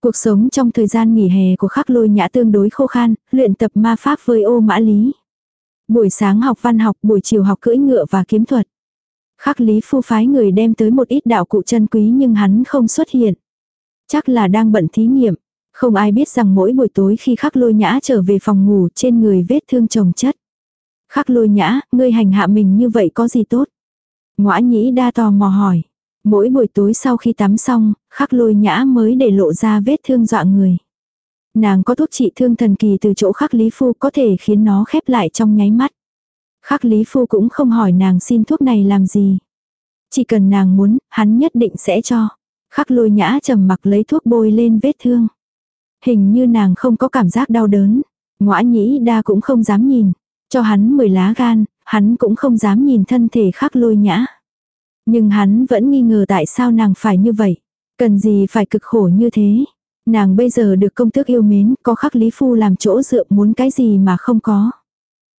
Cuộc sống trong thời gian nghỉ hè của khắc lôi nhã tương đối khô khan, luyện tập ma pháp với ô mã lý. Buổi sáng học văn học, buổi chiều học cưỡi ngựa và kiếm thuật. Khắc lý phu phái người đem tới một ít đạo cụ chân quý nhưng hắn không xuất hiện. Chắc là đang bận thí nghiệm. Không ai biết rằng mỗi buổi tối khi khắc lôi nhã trở về phòng ngủ trên người vết thương chồng chất. Khắc lôi nhã, ngươi hành hạ mình như vậy có gì tốt? Ngoã nhĩ đa tò mò hỏi. Mỗi buổi tối sau khi tắm xong, khắc lôi nhã mới để lộ ra vết thương dọa người. Nàng có thuốc trị thương thần kỳ từ chỗ khắc lý phu có thể khiến nó khép lại trong nháy mắt. Khắc lý phu cũng không hỏi nàng xin thuốc này làm gì. Chỉ cần nàng muốn, hắn nhất định sẽ cho. Khắc lôi nhã trầm mặc lấy thuốc bôi lên vết thương. Hình như nàng không có cảm giác đau đớn. Ngoã nhĩ đa cũng không dám nhìn. Cho hắn 10 lá gan, hắn cũng không dám nhìn thân thể khắc lôi nhã. Nhưng hắn vẫn nghi ngờ tại sao nàng phải như vậy. Cần gì phải cực khổ như thế. Nàng bây giờ được công tước yêu mến, có khắc lý phu làm chỗ dựa muốn cái gì mà không có.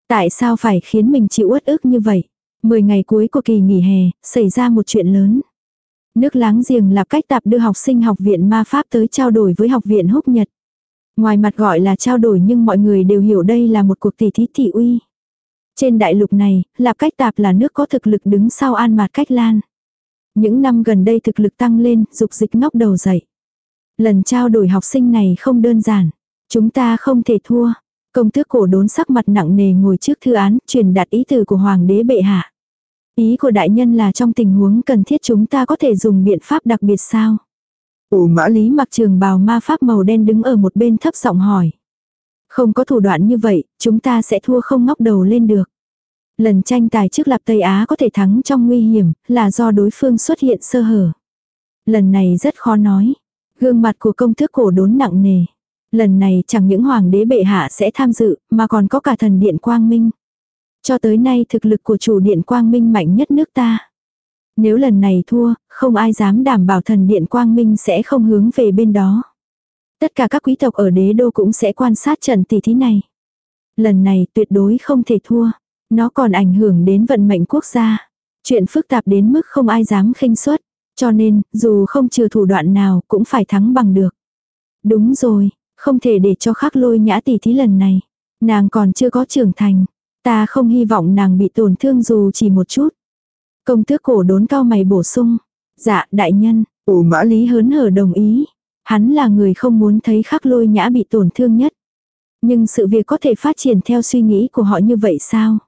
Tại sao phải khiến mình chịu uất ức như vậy? Mười ngày cuối của kỳ nghỉ hè, xảy ra một chuyện lớn. Nước láng giềng là cách tạp đưa học sinh học viện ma pháp tới trao đổi với học viện húc nhật. Ngoài mặt gọi là trao đổi nhưng mọi người đều hiểu đây là một cuộc tỷ thí thị uy. Trên đại lục này, Lạp Cách Tạp là nước có thực lực đứng sau An Mạt Cách Lan. Những năm gần đây thực lực tăng lên, dục dịch ngóc đầu dậy. Lần trao đổi học sinh này không đơn giản. Chúng ta không thể thua. Công tước cổ đốn sắc mặt nặng nề ngồi trước thư án, truyền đạt ý từ của Hoàng đế bệ hạ. Ý của đại nhân là trong tình huống cần thiết chúng ta có thể dùng biện pháp đặc biệt sao? Ủ mã lý mặc trường bào ma pháp màu đen đứng ở một bên thấp giọng hỏi. Không có thủ đoạn như vậy, chúng ta sẽ thua không ngóc đầu lên được. Lần tranh tài trước Lạp Tây Á có thể thắng trong nguy hiểm, là do đối phương xuất hiện sơ hở. Lần này rất khó nói. Gương mặt của công thức cổ đốn nặng nề. Lần này chẳng những hoàng đế bệ hạ sẽ tham dự, mà còn có cả thần điện quang minh. Cho tới nay thực lực của chủ điện quang minh mạnh nhất nước ta. Nếu lần này thua, không ai dám đảm bảo thần điện quang minh sẽ không hướng về bên đó. Tất cả các quý tộc ở đế đô cũng sẽ quan sát trận tỷ thí này. Lần này tuyệt đối không thể thua. Nó còn ảnh hưởng đến vận mệnh quốc gia. Chuyện phức tạp đến mức không ai dám khinh suất. Cho nên, dù không trừ thủ đoạn nào cũng phải thắng bằng được. Đúng rồi, không thể để cho khắc lôi nhã tỷ thí lần này. Nàng còn chưa có trưởng thành. Ta không hy vọng nàng bị tổn thương dù chỉ một chút. Công tước cổ đốn cao mày bổ sung. Dạ, đại nhân, ủ mã lý hớn hở đồng ý. Hắn là người không muốn thấy khắc lôi nhã bị tổn thương nhất. Nhưng sự việc có thể phát triển theo suy nghĩ của họ như vậy sao?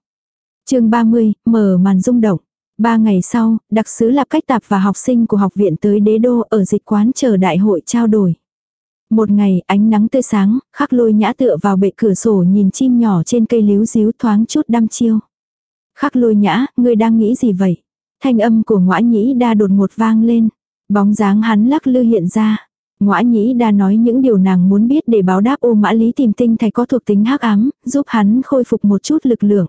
chương 30, mở màn rung động. Ba ngày sau, đặc sứ lạp cách tạp và học sinh của học viện tới đế đô ở dịch quán chờ đại hội trao đổi. Một ngày, ánh nắng tươi sáng, khắc lôi nhã tựa vào bệ cửa sổ nhìn chim nhỏ trên cây líu díu thoáng chút đăm chiêu. Khắc lôi nhã, ngươi đang nghĩ gì vậy? Thanh âm của ngõa nhĩ đa đột ngột vang lên. Bóng dáng hắn lắc lư hiện ra. Ngõa nhĩ đa nói những điều nàng muốn biết để báo đáp ô mã lý tìm tinh thạch có thuộc tính hắc ám, giúp hắn khôi phục một chút lực lượng.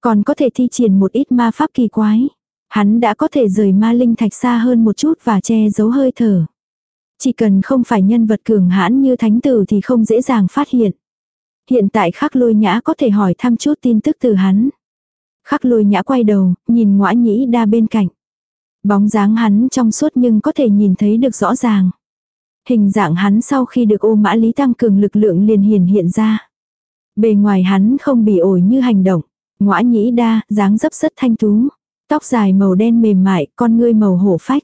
Còn có thể thi triển một ít ma pháp kỳ quái. Hắn đã có thể rời ma linh thạch xa hơn một chút và che giấu hơi thở. Chỉ cần không phải nhân vật cường hãn như thánh tử thì không dễ dàng phát hiện. Hiện tại khắc lôi nhã có thể hỏi thăm chút tin tức từ hắn. Khắc lôi nhã quay đầu, nhìn ngõa nhĩ đa bên cạnh. Bóng dáng hắn trong suốt nhưng có thể nhìn thấy được rõ ràng. Hình dạng hắn sau khi được ô mã lý tăng cường lực lượng liền hiển hiện ra. Bề ngoài hắn không bị ổi như hành động. Ngõa nhĩ đa, dáng dấp rất thanh tú. Tóc dài màu đen mềm mại, con ngươi màu hổ phách.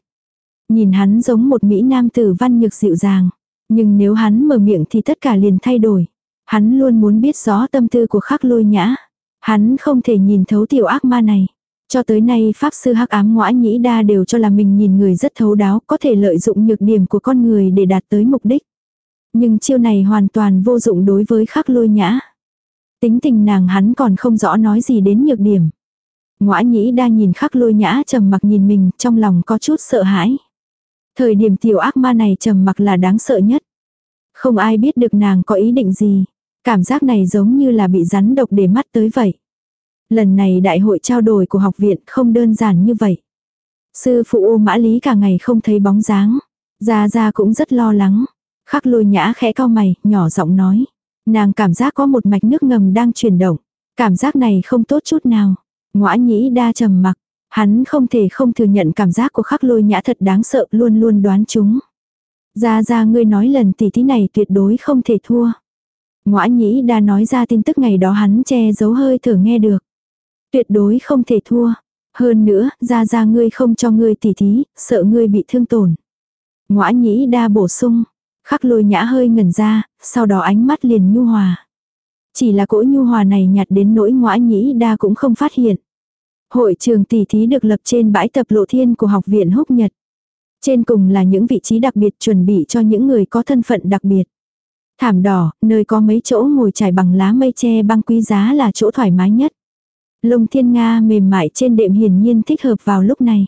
Nhìn hắn giống một mỹ nam tử văn nhược dịu dàng. Nhưng nếu hắn mở miệng thì tất cả liền thay đổi. Hắn luôn muốn biết rõ tâm tư của khắc lôi nhã. Hắn không thể nhìn thấu tiểu ác ma này. Cho tới nay Pháp Sư Hắc Ám Ngoã Nhĩ Đa đều cho là mình nhìn người rất thấu đáo, có thể lợi dụng nhược điểm của con người để đạt tới mục đích. Nhưng chiêu này hoàn toàn vô dụng đối với khắc lôi nhã. Tính tình nàng hắn còn không rõ nói gì đến nhược điểm. Ngoã Nhĩ Đa nhìn khắc lôi nhã trầm mặc nhìn mình trong lòng có chút sợ hãi. Thời điểm tiểu ác ma này trầm mặc là đáng sợ nhất. Không ai biết được nàng có ý định gì. Cảm giác này giống như là bị rắn độc để mắt tới vậy. Lần này đại hội trao đổi của học viện không đơn giản như vậy. Sư phụ ô mã lý cả ngày không thấy bóng dáng. Gia Gia cũng rất lo lắng. Khắc lôi nhã khẽ cao mày, nhỏ giọng nói. Nàng cảm giác có một mạch nước ngầm đang chuyển động. Cảm giác này không tốt chút nào. Ngoã nhĩ đa trầm mặc. Hắn không thể không thừa nhận cảm giác của khắc lôi nhã thật đáng sợ luôn luôn đoán chúng. gia gia ngươi nói lần tỷ thí này tuyệt đối không thể thua. Ngoã nhĩ đa nói ra tin tức ngày đó hắn che giấu hơi thở nghe được. Tuyệt đối không thể thua. Hơn nữa, ra ra ngươi không cho ngươi tỉ thí, sợ ngươi bị thương tổn. Ngoã nhĩ đa bổ sung. Khắc lôi nhã hơi ngẩn ra, sau đó ánh mắt liền nhu hòa. Chỉ là cỗ nhu hòa này nhạt đến nỗi ngoã nhĩ đa cũng không phát hiện. Hội trường tỷ thí được lập trên bãi tập lộ thiên của học viện Húc Nhật. Trên cùng là những vị trí đặc biệt chuẩn bị cho những người có thân phận đặc biệt. Thảm đỏ, nơi có mấy chỗ ngồi trải bằng lá mây tre băng quý giá là chỗ thoải mái nhất. Lông thiên nga mềm mại trên đệm hiển nhiên thích hợp vào lúc này.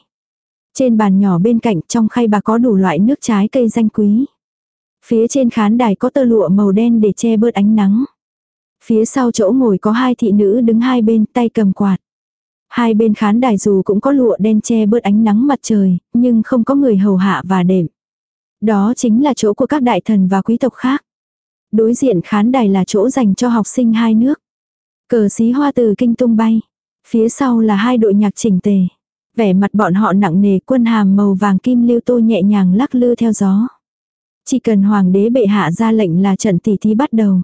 Trên bàn nhỏ bên cạnh trong khay bà có đủ loại nước trái cây danh quý. Phía trên khán đài có tơ lụa màu đen để che bớt ánh nắng. Phía sau chỗ ngồi có hai thị nữ đứng hai bên tay cầm quạt. Hai bên khán đài dù cũng có lụa đen che bớt ánh nắng mặt trời, nhưng không có người hầu hạ và đệm. Đó chính là chỗ của các đại thần và quý tộc khác. Đối diện khán đài là chỗ dành cho học sinh hai nước. Cờ xí hoa từ kinh tung bay. Phía sau là hai đội nhạc chỉnh tề. Vẻ mặt bọn họ nặng nề quân hàm màu vàng kim lưu tô nhẹ nhàng lắc lư theo gió. Chỉ cần hoàng đế bệ hạ ra lệnh là trận tỷ thí bắt đầu.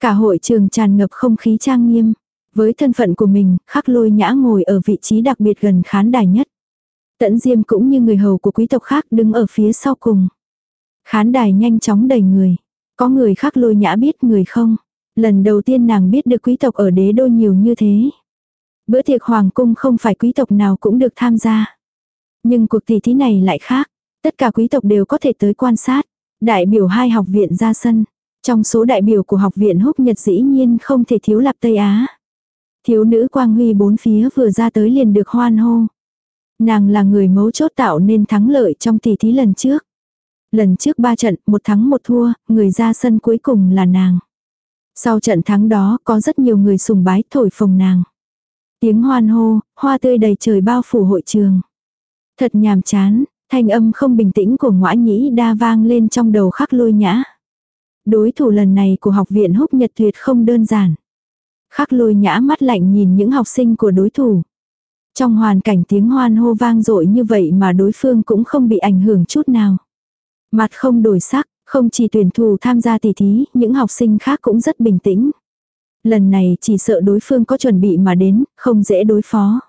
Cả hội trường tràn ngập không khí trang nghiêm. Với thân phận của mình, khắc lôi nhã ngồi ở vị trí đặc biệt gần khán đài nhất. Tẫn diêm cũng như người hầu của quý tộc khác đứng ở phía sau cùng. Khán đài nhanh chóng đầy người. Có người khắc lôi nhã biết người không. Lần đầu tiên nàng biết được quý tộc ở đế đô nhiều như thế. Bữa tiệc hoàng cung không phải quý tộc nào cũng được tham gia. Nhưng cuộc tỷ thí này lại khác. Tất cả quý tộc đều có thể tới quan sát. Đại biểu hai học viện ra sân. Trong số đại biểu của học viện húc nhật dĩ nhiên không thể thiếu lạp Tây Á. Thiếu nữ quang huy bốn phía vừa ra tới liền được hoan hô. Nàng là người mấu chốt tạo nên thắng lợi trong tỷ thí lần trước. Lần trước ba trận, một thắng một thua, người ra sân cuối cùng là nàng. Sau trận thắng đó, có rất nhiều người sùng bái thổi phồng nàng. Tiếng hoan hô, hoa tươi đầy trời bao phủ hội trường. Thật nhàm chán, thanh âm không bình tĩnh của ngõa nhĩ đa vang lên trong đầu khắc lôi nhã. Đối thủ lần này của học viện húc nhật tuyệt không đơn giản. Khắc lôi nhã mắt lạnh nhìn những học sinh của đối thủ. Trong hoàn cảnh tiếng hoan hô vang dội như vậy mà đối phương cũng không bị ảnh hưởng chút nào. Mặt không đổi sắc, không chỉ tuyển thủ tham gia tỷ thí, những học sinh khác cũng rất bình tĩnh. Lần này chỉ sợ đối phương có chuẩn bị mà đến, không dễ đối phó.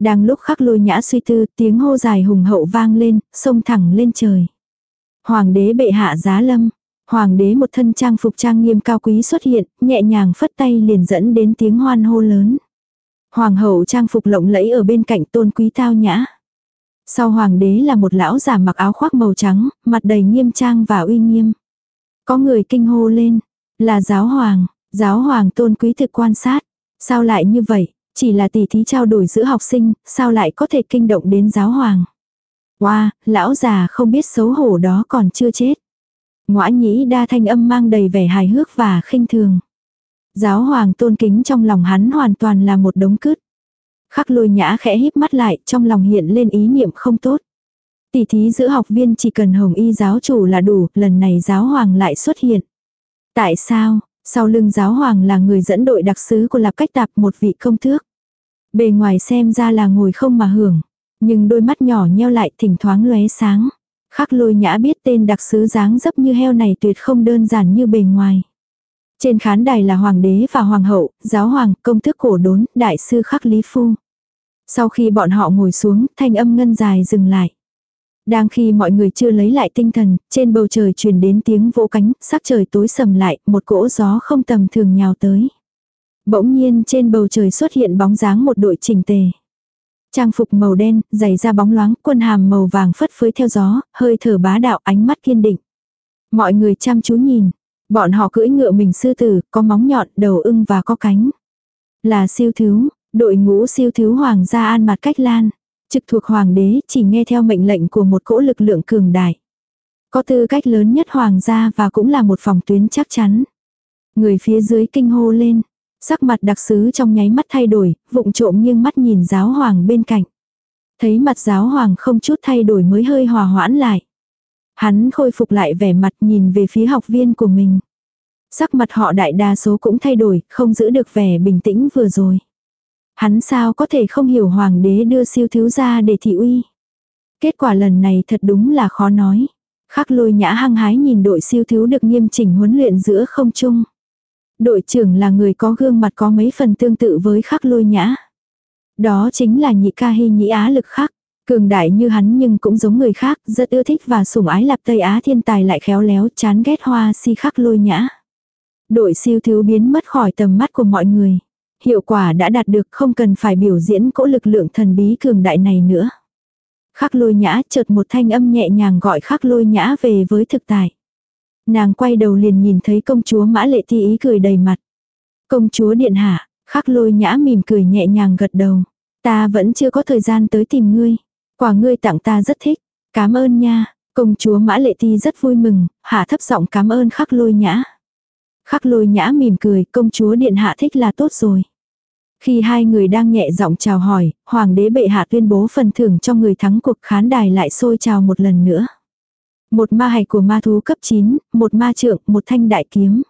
Đang lúc khắc lôi nhã suy tư, tiếng hô dài hùng hậu vang lên, sông thẳng lên trời. Hoàng đế bệ hạ giá lâm. Hoàng đế một thân trang phục trang nghiêm cao quý xuất hiện, nhẹ nhàng phất tay liền dẫn đến tiếng hoan hô lớn. Hoàng hậu trang phục lộng lẫy ở bên cạnh tôn quý tao nhã. Sau hoàng đế là một lão già mặc áo khoác màu trắng, mặt đầy nghiêm trang và uy nghiêm. Có người kinh hô lên, là giáo hoàng, giáo hoàng tôn quý thực quan sát. Sao lại như vậy, chỉ là tỷ thí trao đổi giữa học sinh, sao lại có thể kinh động đến giáo hoàng. Wow, lão già không biết xấu hổ đó còn chưa chết. Ngoã nhĩ đa thanh âm mang đầy vẻ hài hước và khinh thường. Giáo hoàng tôn kính trong lòng hắn hoàn toàn là một đống cứt. Khắc lôi nhã khẽ híp mắt lại, trong lòng hiện lên ý niệm không tốt. Tỷ thí giữa học viên chỉ cần hồng y giáo chủ là đủ, lần này giáo hoàng lại xuất hiện. Tại sao, sau lưng giáo hoàng là người dẫn đội đặc sứ của lạp cách tạp một vị công thước. Bề ngoài xem ra là ngồi không mà hưởng, nhưng đôi mắt nhỏ nheo lại thỉnh thoáng lóe sáng. Khắc lôi nhã biết tên đặc sứ dáng dấp như heo này tuyệt không đơn giản như bề ngoài. Trên khán đài là hoàng đế và hoàng hậu, giáo hoàng, công thức cổ đốn, đại sư khắc lý phu. Sau khi bọn họ ngồi xuống, thanh âm ngân dài dừng lại. Đang khi mọi người chưa lấy lại tinh thần, trên bầu trời truyền đến tiếng vỗ cánh, sắc trời tối sầm lại, một cỗ gió không tầm thường nhào tới. Bỗng nhiên trên bầu trời xuất hiện bóng dáng một đội chỉnh tề. Trang phục màu đen, giày da bóng loáng, quân hàm màu vàng phất phới theo gió, hơi thở bá đạo ánh mắt kiên định. Mọi người chăm chú nhìn, bọn họ cưỡi ngựa mình sư tử, có móng nhọn, đầu ưng và có cánh. Là siêu thứ, đội ngũ siêu thứ hoàng gia an mặt cách lan. Trực thuộc hoàng đế chỉ nghe theo mệnh lệnh của một cỗ lực lượng cường đại. Có tư cách lớn nhất hoàng gia và cũng là một phòng tuyến chắc chắn. Người phía dưới kinh hô lên. Sắc mặt đặc sứ trong nháy mắt thay đổi, vụng trộm nghiêng mắt nhìn giáo hoàng bên cạnh. Thấy mặt giáo hoàng không chút thay đổi mới hơi hòa hoãn lại. Hắn khôi phục lại vẻ mặt nhìn về phía học viên của mình. Sắc mặt họ đại đa số cũng thay đổi, không giữ được vẻ bình tĩnh vừa rồi. Hắn sao có thể không hiểu hoàng đế đưa siêu thiếu ra để thị uy. Kết quả lần này thật đúng là khó nói. Khắc lôi nhã hăng hái nhìn đội siêu thiếu được nghiêm chỉnh huấn luyện giữa không trung. Đội trưởng là người có gương mặt có mấy phần tương tự với khắc lôi nhã. Đó chính là nhị ca hy nhĩ á lực khắc. Cường đại như hắn nhưng cũng giống người khác, rất ưa thích và sủng ái lạp Tây Á thiên tài lại khéo léo chán ghét hoa si khắc lôi nhã. Đội siêu thiếu biến mất khỏi tầm mắt của mọi người. Hiệu quả đã đạt được không cần phải biểu diễn cỗ lực lượng thần bí cường đại này nữa. Khắc lôi nhã chợt một thanh âm nhẹ nhàng gọi khắc lôi nhã về với thực tại. Nàng quay đầu liền nhìn thấy công chúa mã lệ thi ý cười đầy mặt. Công chúa điện hạ, khắc lôi nhã mỉm cười nhẹ nhàng gật đầu. Ta vẫn chưa có thời gian tới tìm ngươi. Quả ngươi tặng ta rất thích. Cảm ơn nha. Công chúa mã lệ thi rất vui mừng, hạ thấp giọng cảm ơn khắc lôi nhã. Khắc lôi nhã mỉm cười, công chúa điện hạ thích là tốt rồi. Khi hai người đang nhẹ giọng chào hỏi, hoàng đế bệ hạ tuyên bố phần thưởng cho người thắng cuộc khán đài lại sôi chào một lần nữa. Một ma hạch của ma thú cấp 9, một ma trượng, một thanh đại kiếm.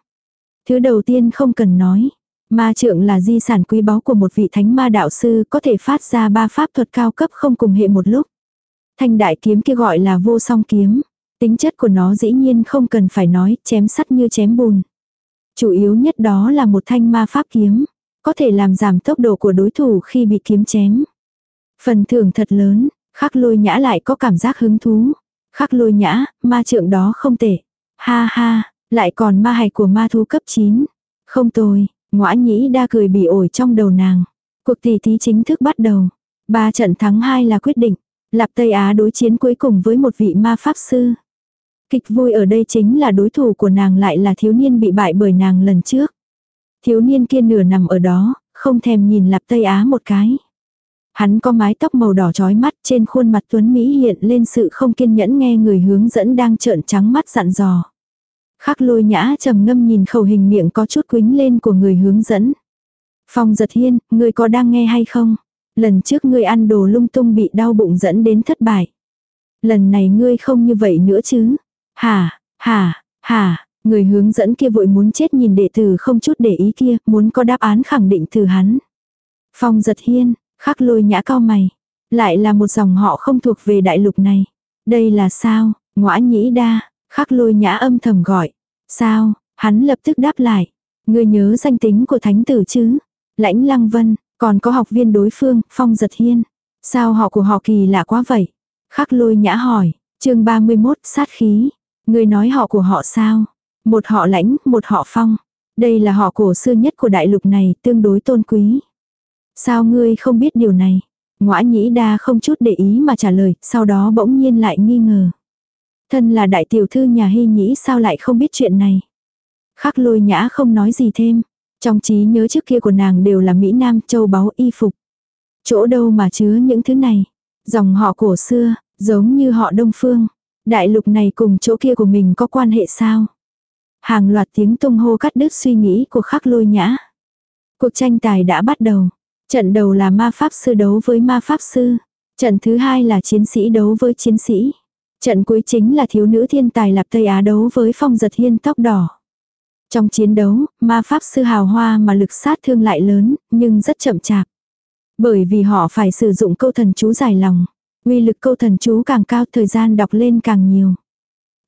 Thứ đầu tiên không cần nói. Ma trượng là di sản quý báu của một vị thánh ma đạo sư có thể phát ra ba pháp thuật cao cấp không cùng hệ một lúc. Thanh đại kiếm kia gọi là vô song kiếm. Tính chất của nó dĩ nhiên không cần phải nói, chém sắt như chém bùn. Chủ yếu nhất đó là một thanh ma pháp kiếm. Có thể làm giảm tốc độ của đối thủ khi bị kiếm chém. Phần thưởng thật lớn, khắc lôi nhã lại có cảm giác hứng thú. Khắc lôi nhã, ma trượng đó không tệ. Ha ha, lại còn ma hài của ma thú cấp 9. Không tồi, ngõa nhĩ đa cười bị ổi trong đầu nàng. Cuộc tỷ thí chính thức bắt đầu. Ba trận thắng hai là quyết định. Lạp Tây Á đối chiến cuối cùng với một vị ma pháp sư. Kịch vui ở đây chính là đối thủ của nàng lại là thiếu niên bị bại bởi nàng lần trước. Thiếu niên kia nửa nằm ở đó, không thèm nhìn Lạp Tây Á một cái. Hắn có mái tóc màu đỏ trói mắt trên khuôn mặt tuấn Mỹ hiện lên sự không kiên nhẫn nghe người hướng dẫn đang trợn trắng mắt dặn dò. Khắc lôi nhã trầm ngâm nhìn khẩu hình miệng có chút quính lên của người hướng dẫn. Phong giật hiên, người có đang nghe hay không? Lần trước ngươi ăn đồ lung tung bị đau bụng dẫn đến thất bại. Lần này ngươi không như vậy nữa chứ? Hả, hả, hả, người hướng dẫn kia vội muốn chết nhìn đệ tử không chút để ý kia, muốn có đáp án khẳng định từ hắn. Phong giật hiên, khắc lôi nhã cao mày. Lại là một dòng họ không thuộc về đại lục này. Đây là sao? Ngõa nhĩ đa, khắc lôi nhã âm thầm gọi. Sao? Hắn lập tức đáp lại. người nhớ danh tính của thánh tử chứ? Lãnh lăng vân, còn có học viên đối phương, phong giật hiên. Sao họ của họ kỳ lạ quá vậy? Khắc lôi nhã hỏi, chương 31, sát khí. người nói họ của họ sao? Một họ lãnh, một họ phong. Đây là họ cổ xưa nhất của đại lục này, tương đối tôn quý. Sao ngươi không biết điều này? Ngoã nhĩ đa không chút để ý mà trả lời, sau đó bỗng nhiên lại nghi ngờ. Thân là đại tiểu thư nhà hy nhĩ sao lại không biết chuyện này? Khắc lôi nhã không nói gì thêm. Trong trí nhớ trước kia của nàng đều là Mỹ Nam châu báu y phục. Chỗ đâu mà chứa những thứ này? Dòng họ cổ xưa, giống như họ Đông Phương. Đại lục này cùng chỗ kia của mình có quan hệ sao? Hàng loạt tiếng tung hô cắt đứt suy nghĩ của khắc lôi nhã. Cuộc tranh tài đã bắt đầu. Trận đầu là ma pháp sư đấu với ma pháp sư. Trận thứ hai là chiến sĩ đấu với chiến sĩ. Trận cuối chính là thiếu nữ thiên tài Lạp Tây Á đấu với phong giật hiên tóc đỏ. Trong chiến đấu, ma pháp sư hào hoa mà lực sát thương lại lớn, nhưng rất chậm chạp. Bởi vì họ phải sử dụng câu thần chú dài lòng. Uy lực câu thần chú càng cao thời gian đọc lên càng nhiều.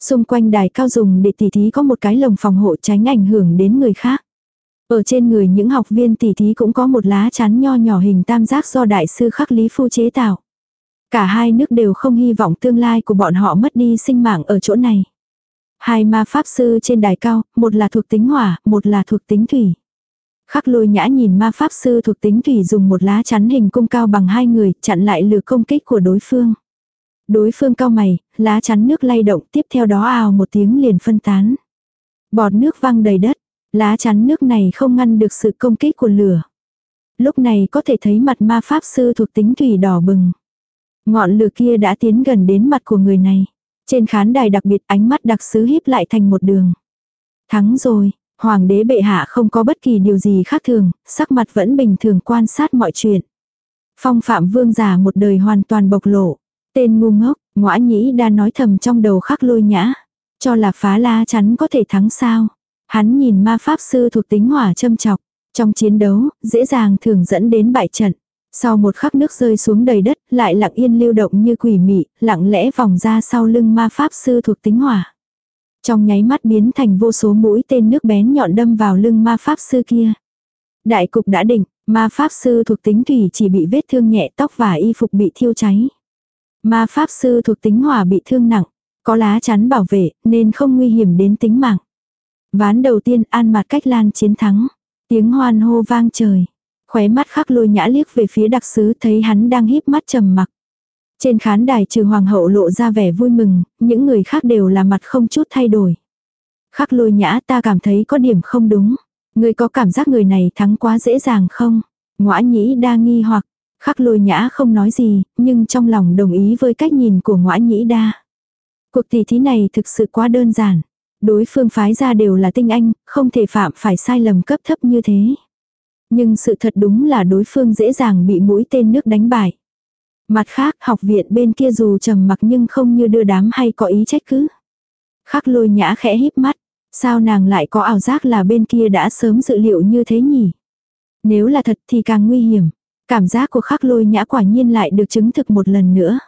Xung quanh đài cao dùng để tỉ thí có một cái lồng phòng hộ tránh ảnh hưởng đến người khác. Ở trên người những học viên tỉ thí cũng có một lá chắn nho nhỏ hình tam giác do đại sư khắc lý phu chế tạo. Cả hai nước đều không hy vọng tương lai của bọn họ mất đi sinh mạng ở chỗ này. Hai ma pháp sư trên đài cao, một là thuộc tính hỏa, một là thuộc tính thủy. Khắc lôi nhã nhìn ma pháp sư thuộc tính thủy dùng một lá chắn hình cung cao bằng hai người, chặn lại lửa công kích của đối phương. Đối phương cao mày, lá chắn nước lay động tiếp theo đó ào một tiếng liền phân tán. Bọt nước văng đầy đất, lá chắn nước này không ngăn được sự công kích của lửa. Lúc này có thể thấy mặt ma pháp sư thuộc tính thủy đỏ bừng. Ngọn lửa kia đã tiến gần đến mặt của người này. Trên khán đài đặc biệt ánh mắt đặc sứ híp lại thành một đường. Thắng rồi, hoàng đế bệ hạ không có bất kỳ điều gì khác thường, sắc mặt vẫn bình thường quan sát mọi chuyện. Phong phạm vương giả một đời hoàn toàn bộc lộ. Tên ngu ngốc, ngõa nhĩ đa nói thầm trong đầu khắc lôi nhã. Cho là phá la chắn có thể thắng sao. Hắn nhìn ma pháp sư thuộc tính hỏa châm chọc. Trong chiến đấu, dễ dàng thường dẫn đến bại trận. Sau một khắc nước rơi xuống đầy đất, lại lặng yên lưu động như quỷ mị, lặng lẽ vòng ra sau lưng ma pháp sư thuộc tính hỏa. Trong nháy mắt biến thành vô số mũi tên nước bén nhọn đâm vào lưng ma pháp sư kia. Đại cục đã định, ma pháp sư thuộc tính thủy chỉ bị vết thương nhẹ tóc và y phục bị thiêu cháy. Ma pháp sư thuộc tính hỏa bị thương nặng, có lá chắn bảo vệ nên không nguy hiểm đến tính mạng. Ván đầu tiên an mặt cách lan chiến thắng. Tiếng hoan hô vang trời. Khóe mắt khắc lôi nhã liếc về phía đặc sứ thấy hắn đang híp mắt trầm mặc. Trên khán đài trừ hoàng hậu lộ ra vẻ vui mừng, những người khác đều là mặt không chút thay đổi. Khắc lôi nhã ta cảm thấy có điểm không đúng. Người có cảm giác người này thắng quá dễ dàng không? Ngoã nhĩ đa nghi hoặc, khắc lôi nhã không nói gì, nhưng trong lòng đồng ý với cách nhìn của ngoã nhĩ đa. Cuộc tỷ thí này thực sự quá đơn giản. Đối phương phái ra đều là tinh anh, không thể phạm phải sai lầm cấp thấp như thế. Nhưng sự thật đúng là đối phương dễ dàng bị mũi tên nước đánh bại. Mặt khác, học viện bên kia dù trầm mặc nhưng không như đưa đám hay có ý trách cứ. Khắc lôi nhã khẽ híp mắt. Sao nàng lại có ảo giác là bên kia đã sớm dự liệu như thế nhỉ? Nếu là thật thì càng nguy hiểm. Cảm giác của khắc lôi nhã quả nhiên lại được chứng thực một lần nữa.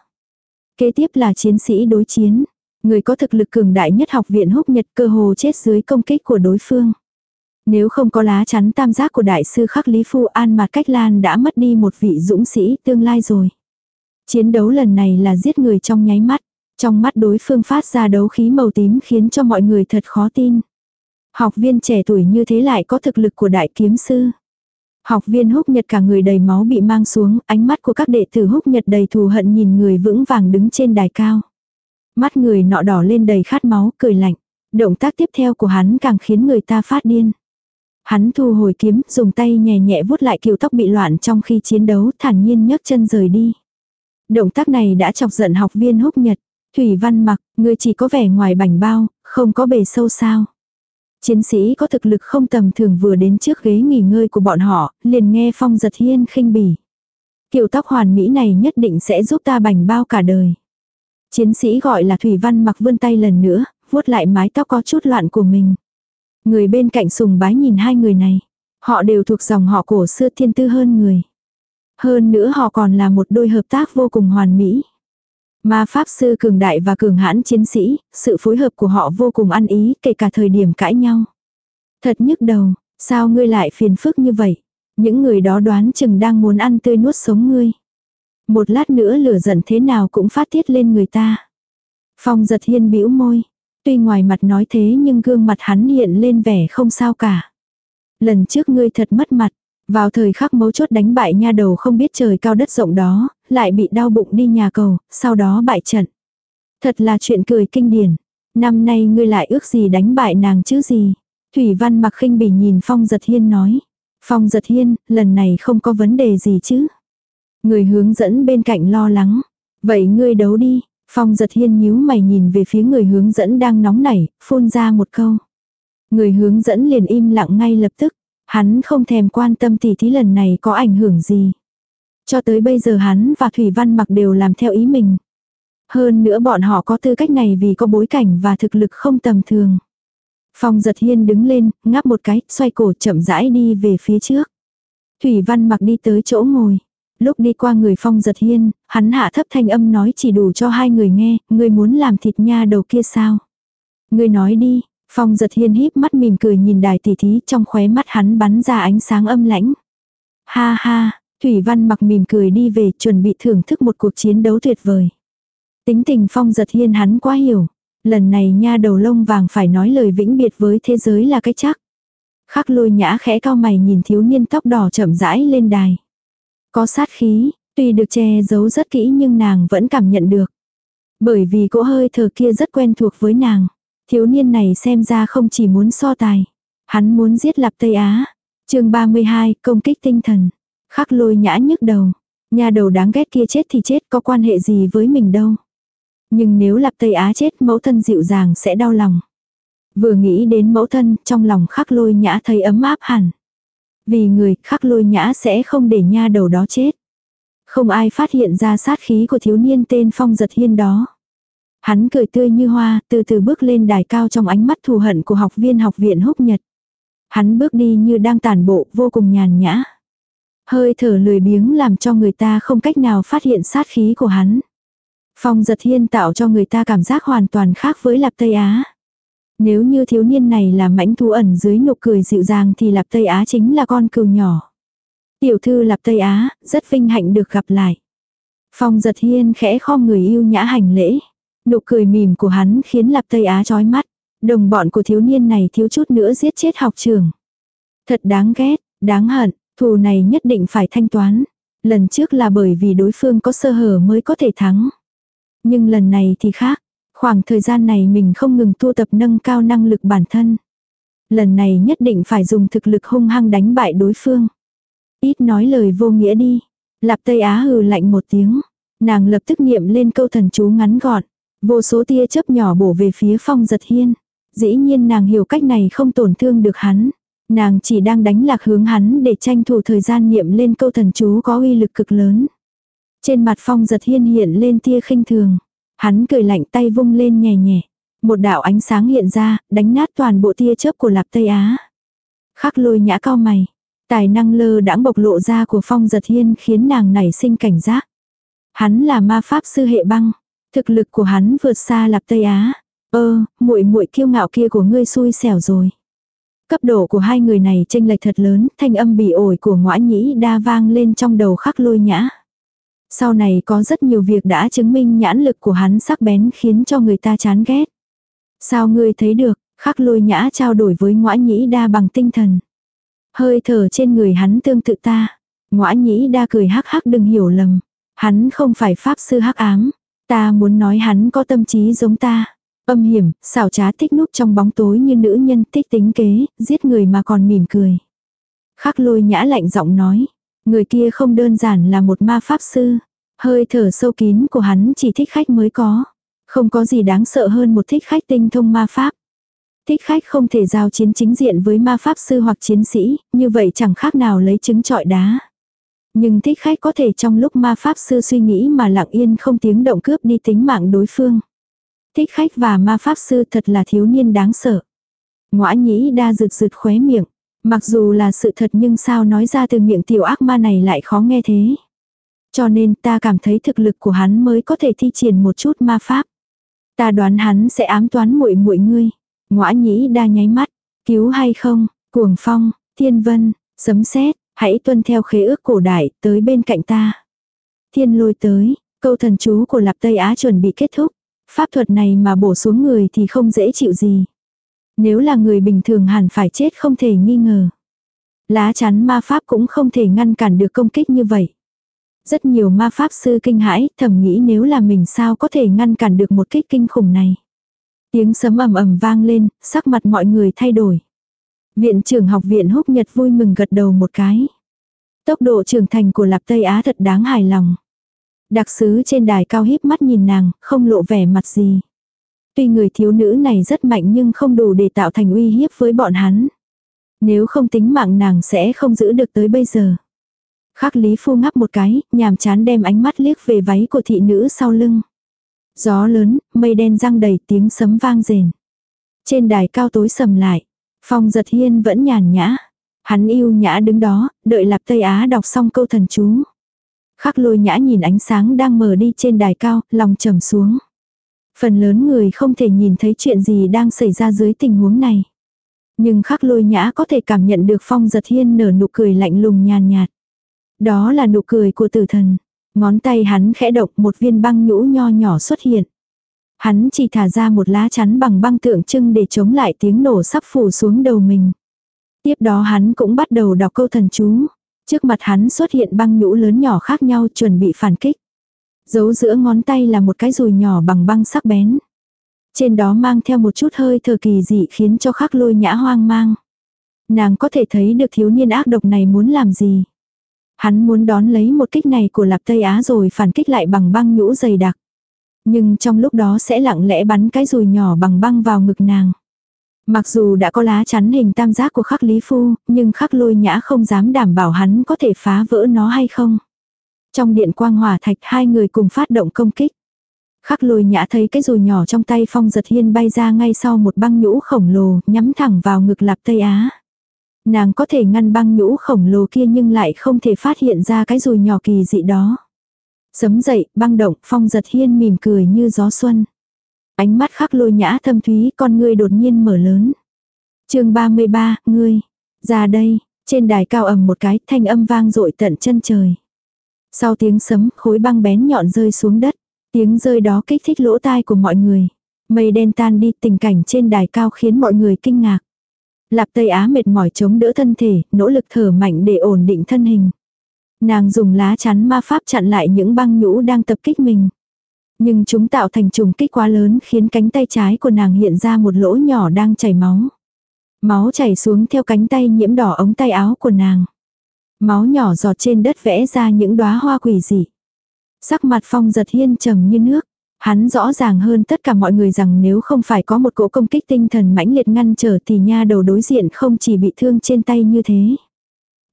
Kế tiếp là chiến sĩ đối chiến. Người có thực lực cường đại nhất học viện húc nhật cơ hồ chết dưới công kích của đối phương. Nếu không có lá chắn tam giác của đại sư khắc Lý Phu An mà cách lan đã mất đi một vị dũng sĩ tương lai rồi. Chiến đấu lần này là giết người trong nháy mắt. Trong mắt đối phương phát ra đấu khí màu tím khiến cho mọi người thật khó tin. Học viên trẻ tuổi như thế lại có thực lực của đại kiếm sư. Học viên húc nhật cả người đầy máu bị mang xuống, ánh mắt của các đệ tử húc nhật đầy thù hận nhìn người vững vàng đứng trên đài cao. Mắt người nọ đỏ lên đầy khát máu, cười lạnh. Động tác tiếp theo của hắn càng khiến người ta phát điên. Hắn thu hồi kiếm, dùng tay nhẹ nhẹ vuốt lại kiểu tóc bị loạn trong khi chiến đấu, thản nhiên nhấc chân rời đi. Động tác này đã chọc giận học viên húc nhật. Thủy văn mặc, người chỉ có vẻ ngoài bảnh bao, không có bề sâu sao. Chiến sĩ có thực lực không tầm thường vừa đến trước ghế nghỉ ngơi của bọn họ, liền nghe phong giật hiên khinh bỉ. Kiểu tóc hoàn mỹ này nhất định sẽ giúp ta bành bao cả đời. Chiến sĩ gọi là Thủy Văn mặc vươn tay lần nữa, vuốt lại mái tóc có chút loạn của mình. Người bên cạnh sùng bái nhìn hai người này. Họ đều thuộc dòng họ cổ xưa thiên tư hơn người. Hơn nữa họ còn là một đôi hợp tác vô cùng hoàn mỹ. Ma pháp sư cường đại và cường hãn chiến sĩ, sự phối hợp của họ vô cùng ăn ý, kể cả thời điểm cãi nhau. Thật nhức đầu, sao ngươi lại phiền phức như vậy? Những người đó đoán chừng đang muốn ăn tươi nuốt sống ngươi. Một lát nữa lửa giận thế nào cũng phát tiết lên người ta. Phong giật hiên bĩu môi. Tuy ngoài mặt nói thế nhưng gương mặt hắn hiện lên vẻ không sao cả. Lần trước ngươi thật mất mặt. Vào thời khắc mấu chốt đánh bại nha đầu không biết trời cao đất rộng đó, lại bị đau bụng đi nhà cầu, sau đó bại trận. Thật là chuyện cười kinh điển. Năm nay ngươi lại ước gì đánh bại nàng chứ gì. Thủy văn mặc khinh bỉ nhìn Phong giật hiên nói. Phong giật hiên, lần này không có vấn đề gì chứ. Người hướng dẫn bên cạnh lo lắng. Vậy ngươi đấu đi. Phong giật hiên nhíu mày nhìn về phía người hướng dẫn đang nóng nảy, phun ra một câu. Người hướng dẫn liền im lặng ngay lập tức. Hắn không thèm quan tâm tỉ thí lần này có ảnh hưởng gì. Cho tới bây giờ hắn và Thủy Văn mặc đều làm theo ý mình. Hơn nữa bọn họ có tư cách này vì có bối cảnh và thực lực không tầm thường. Phong giật hiên đứng lên, ngáp một cái, xoay cổ chậm rãi đi về phía trước. Thủy Văn mặc đi tới chỗ ngồi. Lúc đi qua người phong giật hiên, hắn hạ thấp thanh âm nói chỉ đủ cho hai người nghe, người muốn làm thịt nha đầu kia sao? Người nói đi, phong giật hiên híp mắt mỉm cười nhìn đài tỷ thí trong khóe mắt hắn bắn ra ánh sáng âm lãnh. Ha ha, Thủy Văn mặc mỉm cười đi về chuẩn bị thưởng thức một cuộc chiến đấu tuyệt vời. Tính tình phong giật hiên hắn quá hiểu. Lần này nha đầu lông vàng phải nói lời vĩnh biệt với thế giới là cái chắc. Khắc lôi nhã khẽ cao mày nhìn thiếu niên tóc đỏ chậm rãi lên đài. Có sát khí, tuy được che giấu rất kỹ nhưng nàng vẫn cảm nhận được. Bởi vì cỗ hơi thở kia rất quen thuộc với nàng. Thiếu niên này xem ra không chỉ muốn so tài. Hắn muốn giết lạp Tây Á. chương 32, công kích tinh thần. Khắc lôi nhã nhức đầu. Nhà đầu đáng ghét kia chết thì chết có quan hệ gì với mình đâu. Nhưng nếu lạp Tây Á chết mẫu thân dịu dàng sẽ đau lòng. Vừa nghĩ đến mẫu thân trong lòng khắc lôi nhã thấy ấm áp hẳn. Vì người khắc lôi nhã sẽ không để nha đầu đó chết. Không ai phát hiện ra sát khí của thiếu niên tên Phong Giật Hiên đó. Hắn cười tươi như hoa, từ từ bước lên đài cao trong ánh mắt thù hận của học viên học viện húc nhật. Hắn bước đi như đang tàn bộ, vô cùng nhàn nhã. Hơi thở lười biếng làm cho người ta không cách nào phát hiện sát khí của hắn. Phong giật hiên tạo cho người ta cảm giác hoàn toàn khác với Lạp Tây Á. Nếu như thiếu niên này là mãnh thú ẩn dưới nụ cười dịu dàng thì Lạp Tây Á chính là con cừu nhỏ. Tiểu thư Lạp Tây Á, rất vinh hạnh được gặp lại. Phong giật hiên khẽ khom người yêu nhã hành lễ. Nụ cười mỉm của hắn khiến Lạp Tây Á chói mắt. Đồng bọn của thiếu niên này thiếu chút nữa giết chết học trường. Thật đáng ghét, đáng hận, thù này nhất định phải thanh toán. Lần trước là bởi vì đối phương có sơ hở mới có thể thắng. Nhưng lần này thì khác. Khoảng thời gian này mình không ngừng tu tập nâng cao năng lực bản thân. Lần này nhất định phải dùng thực lực hung hăng đánh bại đối phương. Ít nói lời vô nghĩa đi. Lạp Tây Á hừ lạnh một tiếng. Nàng lập tức niệm lên câu thần chú ngắn gọn. Vô số tia chớp nhỏ bổ về phía phong giật hiên. Dĩ nhiên nàng hiểu cách này không tổn thương được hắn. Nàng chỉ đang đánh lạc hướng hắn để tranh thủ thời gian niệm lên câu thần chú có uy lực cực lớn. Trên mặt phong giật hiên hiện lên tia khinh thường. Hắn cười lạnh tay vung lên nhẹ nhẹ. Một đạo ánh sáng hiện ra, đánh nát toàn bộ tia chớp của Lạp Tây Á. Khắc lôi nhã cao mày. Tài năng lơ đãng bộc lộ ra của phong giật hiên khiến nàng nảy sinh cảnh giác. Hắn là ma pháp sư hệ băng. Thực lực của hắn vượt xa Lạp Tây Á. Ơ, muội muội kiêu ngạo kia của ngươi xui xẻo rồi. Cấp độ của hai người này tranh lệch thật lớn, thanh âm bị ổi của ngõa nhĩ đa vang lên trong đầu khắc lôi nhã. Sau này có rất nhiều việc đã chứng minh nhãn lực của hắn sắc bén khiến cho người ta chán ghét. Sao ngươi thấy được, khắc lôi nhã trao đổi với ngõa nhĩ đa bằng tinh thần. Hơi thở trên người hắn tương tự ta. Ngõa nhĩ đa cười hắc hắc đừng hiểu lầm. Hắn không phải pháp sư hắc ám. Ta muốn nói hắn có tâm trí giống ta. Âm hiểm, xảo trá thích núp trong bóng tối như nữ nhân thích tính kế, giết người mà còn mỉm cười. Khắc lôi nhã lạnh giọng nói. Người kia không đơn giản là một ma pháp sư. Hơi thở sâu kín của hắn chỉ thích khách mới có. Không có gì đáng sợ hơn một thích khách tinh thông ma pháp. Thích khách không thể giao chiến chính diện với ma pháp sư hoặc chiến sĩ, như vậy chẳng khác nào lấy trứng trọi đá. Nhưng thích khách có thể trong lúc ma pháp sư suy nghĩ mà lặng yên không tiếng động cướp đi tính mạng đối phương. Thích khách và ma pháp sư thật là thiếu niên đáng sợ. Ngoã nhĩ đa rực rực khóe miệng. Mặc dù là sự thật nhưng sao nói ra từ miệng tiểu ác ma này lại khó nghe thế. Cho nên ta cảm thấy thực lực của hắn mới có thể thi triển một chút ma pháp. Ta đoán hắn sẽ ám toán muội muội ngươi. Ngoã nhĩ đa nháy mắt. Cứu hay không? Cuồng phong, thiên vân, sấm sét, hãy tuân theo khế ước cổ đại tới bên cạnh ta. Thiên lôi tới, câu thần chú của Lạp Tây Á chuẩn bị kết thúc. Pháp thuật này mà bổ xuống người thì không dễ chịu gì. Nếu là người bình thường hẳn phải chết không thể nghi ngờ. Lá chắn ma pháp cũng không thể ngăn cản được công kích như vậy. Rất nhiều ma pháp sư kinh hãi, thầm nghĩ nếu là mình sao có thể ngăn cản được một kích kinh khủng này. Tiếng sấm ầm ầm vang lên, sắc mặt mọi người thay đổi. Viện trưởng học viện húc nhật vui mừng gật đầu một cái. Tốc độ trưởng thành của Lạp Tây Á thật đáng hài lòng. Đặc sứ trên đài cao híp mắt nhìn nàng, không lộ vẻ mặt gì. Tuy người thiếu nữ này rất mạnh nhưng không đủ để tạo thành uy hiếp với bọn hắn. Nếu không tính mạng nàng sẽ không giữ được tới bây giờ. Khắc Lý Phu ngắp một cái, nhàm chán đem ánh mắt liếc về váy của thị nữ sau lưng. Gió lớn, mây đen răng đầy tiếng sấm vang rền. Trên đài cao tối sầm lại, phong giật hiên vẫn nhàn nhã. Hắn yêu nhã đứng đó, đợi Lạp Tây Á đọc xong câu thần chú. Khắc lôi nhã nhìn ánh sáng đang mở đi trên đài cao, lòng trầm xuống. Phần lớn người không thể nhìn thấy chuyện gì đang xảy ra dưới tình huống này. Nhưng khắc lôi nhã có thể cảm nhận được phong giật hiên nở nụ cười lạnh lùng nhàn nhạt. Đó là nụ cười của tử thần. Ngón tay hắn khẽ độc một viên băng nhũ nho nhỏ xuất hiện. Hắn chỉ thả ra một lá chắn bằng băng tượng trưng để chống lại tiếng nổ sắp phủ xuống đầu mình. Tiếp đó hắn cũng bắt đầu đọc câu thần chú. Trước mặt hắn xuất hiện băng nhũ lớn nhỏ khác nhau chuẩn bị phản kích. Giấu giữa ngón tay là một cái rùi nhỏ bằng băng sắc bén. Trên đó mang theo một chút hơi thờ kỳ dị khiến cho khắc lôi nhã hoang mang. Nàng có thể thấy được thiếu niên ác độc này muốn làm gì. Hắn muốn đón lấy một kích này của Lạp Tây Á rồi phản kích lại bằng băng nhũ dày đặc. Nhưng trong lúc đó sẽ lặng lẽ bắn cái rùi nhỏ bằng băng vào ngực nàng. Mặc dù đã có lá chắn hình tam giác của khắc lý phu, nhưng khắc lôi nhã không dám đảm bảo hắn có thể phá vỡ nó hay không. Trong điện quang hỏa thạch hai người cùng phát động công kích. Khắc lôi nhã thấy cái rùi nhỏ trong tay phong giật hiên bay ra ngay sau một băng nhũ khổng lồ nhắm thẳng vào ngực lạp Tây Á. Nàng có thể ngăn băng nhũ khổng lồ kia nhưng lại không thể phát hiện ra cái rùi nhỏ kỳ dị đó. Sấm dậy, băng động, phong giật hiên mỉm cười như gió xuân. Ánh mắt khắc lôi nhã thâm thúy con ngươi đột nhiên mở lớn. chương 33, ngươi, ra đây, trên đài cao ầm một cái thanh âm vang dội tận chân trời. Sau tiếng sấm khối băng bén nhọn rơi xuống đất. Tiếng rơi đó kích thích lỗ tai của mọi người. Mây đen tan đi tình cảnh trên đài cao khiến mọi người kinh ngạc. Lạp Tây Á mệt mỏi chống đỡ thân thể, nỗ lực thở mạnh để ổn định thân hình. Nàng dùng lá chắn ma pháp chặn lại những băng nhũ đang tập kích mình. Nhưng chúng tạo thành trùng kích quá lớn khiến cánh tay trái của nàng hiện ra một lỗ nhỏ đang chảy máu. Máu chảy xuống theo cánh tay nhiễm đỏ ống tay áo của nàng. Máu nhỏ giọt trên đất vẽ ra những đóa hoa quỷ dị. Sắc mặt phong giật hiên trầm như nước. Hắn rõ ràng hơn tất cả mọi người rằng nếu không phải có một cỗ công kích tinh thần mãnh liệt ngăn trở thì nha đầu đối diện không chỉ bị thương trên tay như thế.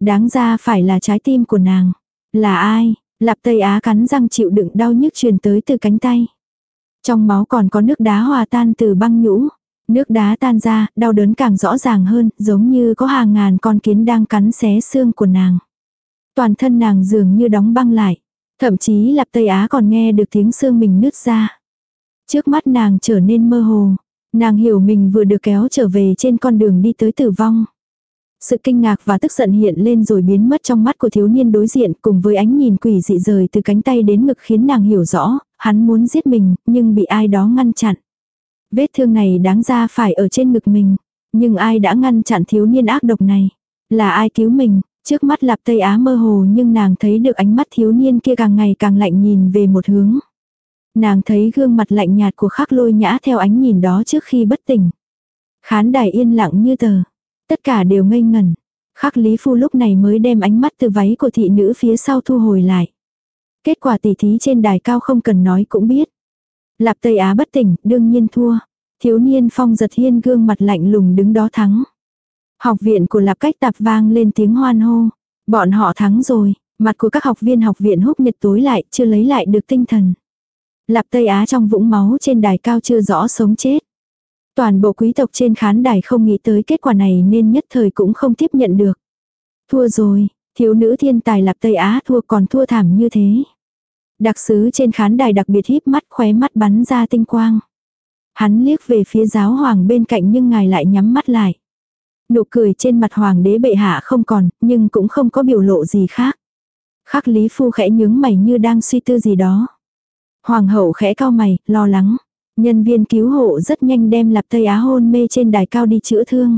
Đáng ra phải là trái tim của nàng. Là ai? Lạp Tây Á cắn răng chịu đựng đau nhức truyền tới từ cánh tay. Trong máu còn có nước đá hòa tan từ băng nhũ. Nước đá tan ra, đau đớn càng rõ ràng hơn, giống như có hàng ngàn con kiến đang cắn xé xương của nàng. Toàn thân nàng dường như đóng băng lại. Thậm chí Lạp Tây Á còn nghe được tiếng xương mình nứt ra. Trước mắt nàng trở nên mơ hồ. Nàng hiểu mình vừa được kéo trở về trên con đường đi tới tử vong. Sự kinh ngạc và tức giận hiện lên rồi biến mất trong mắt của thiếu niên đối diện cùng với ánh nhìn quỷ dị rời từ cánh tay đến ngực khiến nàng hiểu rõ, hắn muốn giết mình, nhưng bị ai đó ngăn chặn. Vết thương này đáng ra phải ở trên ngực mình, nhưng ai đã ngăn chặn thiếu niên ác độc này? Là ai cứu mình? Trước mắt lạp Tây Á mơ hồ nhưng nàng thấy được ánh mắt thiếu niên kia càng ngày càng lạnh nhìn về một hướng. Nàng thấy gương mặt lạnh nhạt của khắc lôi nhã theo ánh nhìn đó trước khi bất tỉnh. Khán đài yên lặng như tờ. Tất cả đều ngây ngẩn. Khắc Lý Phu lúc này mới đem ánh mắt từ váy của thị nữ phía sau thu hồi lại. Kết quả tỷ thí trên đài cao không cần nói cũng biết. Lạp Tây Á bất tỉnh, đương nhiên thua. Thiếu niên phong giật hiên gương mặt lạnh lùng đứng đó thắng. Học viện của Lạp Cách Tạp vang lên tiếng hoan hô. Bọn họ thắng rồi, mặt của các học viên học viện húc nhật tối lại, chưa lấy lại được tinh thần. Lạp Tây Á trong vũng máu trên đài cao chưa rõ sống chết. Toàn bộ quý tộc trên khán đài không nghĩ tới kết quả này nên nhất thời cũng không tiếp nhận được. Thua rồi, thiếu nữ thiên tài Lạp Tây Á thua còn thua thảm như thế. Đặc sứ trên khán đài đặc biệt híp mắt khóe mắt bắn ra tinh quang. Hắn liếc về phía giáo hoàng bên cạnh nhưng ngài lại nhắm mắt lại. Nụ cười trên mặt hoàng đế bệ hạ không còn, nhưng cũng không có biểu lộ gì khác. Khắc Lý Phu khẽ nhướng mày như đang suy tư gì đó. Hoàng hậu khẽ cao mày, lo lắng. Nhân viên cứu hộ rất nhanh đem Lạp Tây Á hôn mê trên đài cao đi chữa thương.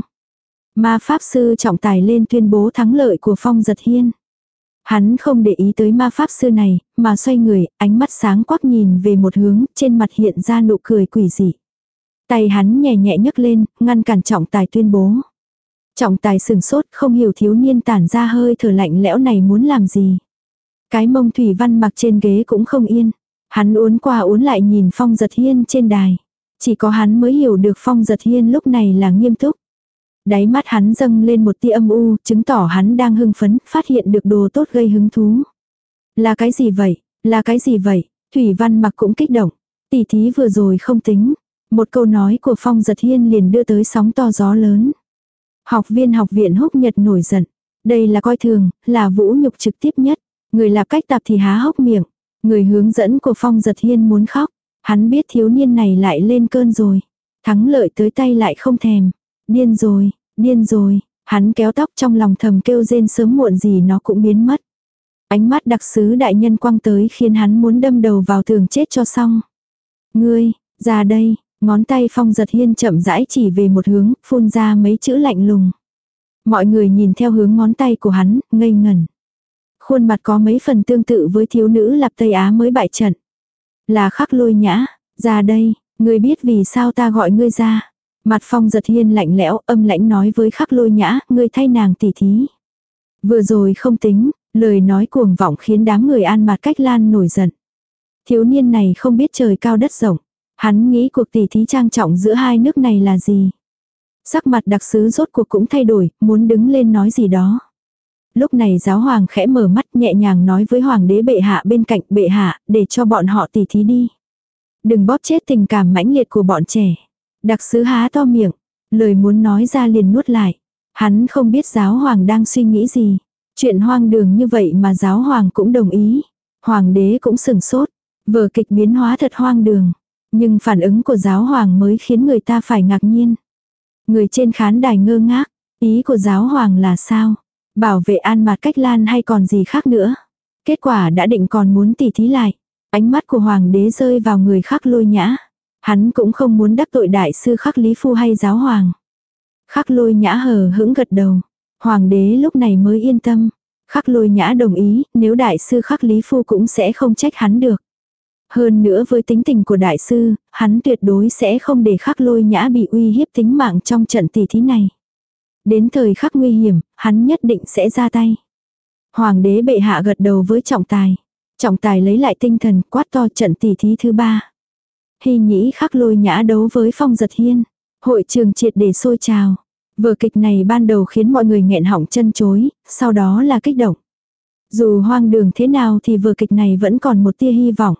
Ma Pháp Sư trọng tài lên tuyên bố thắng lợi của Phong Giật Hiên. Hắn không để ý tới ma Pháp Sư này, mà xoay người, ánh mắt sáng quắc nhìn về một hướng, trên mặt hiện ra nụ cười quỷ dị. Tay hắn nhẹ nhẹ nhấc lên, ngăn cản trọng tài tuyên bố. Trọng tài sừng sốt, không hiểu thiếu niên tản ra hơi thở lạnh lẽo này muốn làm gì. Cái mông thủy văn mặc trên ghế cũng không yên. Hắn uốn qua uốn lại nhìn Phong Giật Hiên trên đài. Chỉ có hắn mới hiểu được Phong Giật Hiên lúc này là nghiêm túc. Đáy mắt hắn dâng lên một tia âm u, chứng tỏ hắn đang hưng phấn, phát hiện được đồ tốt gây hứng thú. Là cái gì vậy? Là cái gì vậy? Thủy Văn mặc cũng kích động. Tỷ thí vừa rồi không tính. Một câu nói của Phong Giật Hiên liền đưa tới sóng to gió lớn. Học viên học viện húc nhật nổi giận. Đây là coi thường, là vũ nhục trực tiếp nhất. Người làm cách tạp thì há hốc miệng. Người hướng dẫn của Phong giật hiên muốn khóc. Hắn biết thiếu niên này lại lên cơn rồi. Thắng lợi tới tay lại không thèm. Điên rồi, điên rồi. Hắn kéo tóc trong lòng thầm kêu rên sớm muộn gì nó cũng biến mất. Ánh mắt đặc sứ đại nhân quăng tới khiến hắn muốn đâm đầu vào tường chết cho xong. Ngươi, ra đây, ngón tay phong giật hiên chậm rãi chỉ về một hướng, phun ra mấy chữ lạnh lùng. Mọi người nhìn theo hướng ngón tay của hắn, ngây ngẩn. Khuôn mặt có mấy phần tương tự với thiếu nữ lạp Tây Á mới bại trận. Là khắc lôi nhã, ra đây, ngươi biết vì sao ta gọi ngươi ra. Mặt phong giật hiên lạnh lẽo âm lãnh nói với khắc lôi nhã, ngươi thay nàng tỉ thí. Vừa rồi không tính, lời nói cuồng vọng khiến đám người an mặt cách lan nổi giận. Thiếu niên này không biết trời cao đất rộng. Hắn nghĩ cuộc tỉ thí trang trọng giữa hai nước này là gì. Sắc mặt đặc sứ rốt cuộc cũng thay đổi, muốn đứng lên nói gì đó. Lúc này giáo hoàng khẽ mở mắt nhẹ nhàng nói với hoàng đế bệ hạ bên cạnh bệ hạ, để cho bọn họ tỉ thí đi. Đừng bóp chết tình cảm mãnh liệt của bọn trẻ. Đặc sứ há to miệng, lời muốn nói ra liền nuốt lại. Hắn không biết giáo hoàng đang suy nghĩ gì. Chuyện hoang đường như vậy mà giáo hoàng cũng đồng ý. Hoàng đế cũng sừng sốt. Vở kịch biến hóa thật hoang đường. Nhưng phản ứng của giáo hoàng mới khiến người ta phải ngạc nhiên. Người trên khán đài ngơ ngác. Ý của giáo hoàng là sao? Bảo vệ an mặt cách lan hay còn gì khác nữa? Kết quả đã định còn muốn tỉ thí lại. Ánh mắt của hoàng đế rơi vào người khắc lôi nhã. Hắn cũng không muốn đắc tội đại sư khắc lý phu hay giáo hoàng. Khắc lôi nhã hờ hững gật đầu. Hoàng đế lúc này mới yên tâm. Khắc lôi nhã đồng ý, nếu đại sư khắc lý phu cũng sẽ không trách hắn được. Hơn nữa với tính tình của đại sư, hắn tuyệt đối sẽ không để khắc lôi nhã bị uy hiếp tính mạng trong trận tỷ thí này. Đến thời khắc nguy hiểm, hắn nhất định sẽ ra tay. Hoàng đế bệ hạ gật đầu với trọng tài. Trọng tài lấy lại tinh thần quát to trận tỷ thí thứ ba. Hy nhĩ khắc lôi nhã đấu với phong giật hiên. Hội trường triệt để sôi trào. Vở kịch này ban đầu khiến mọi người nghẹn họng chân chối, sau đó là kích động. Dù hoang đường thế nào thì vở kịch này vẫn còn một tia hy vọng.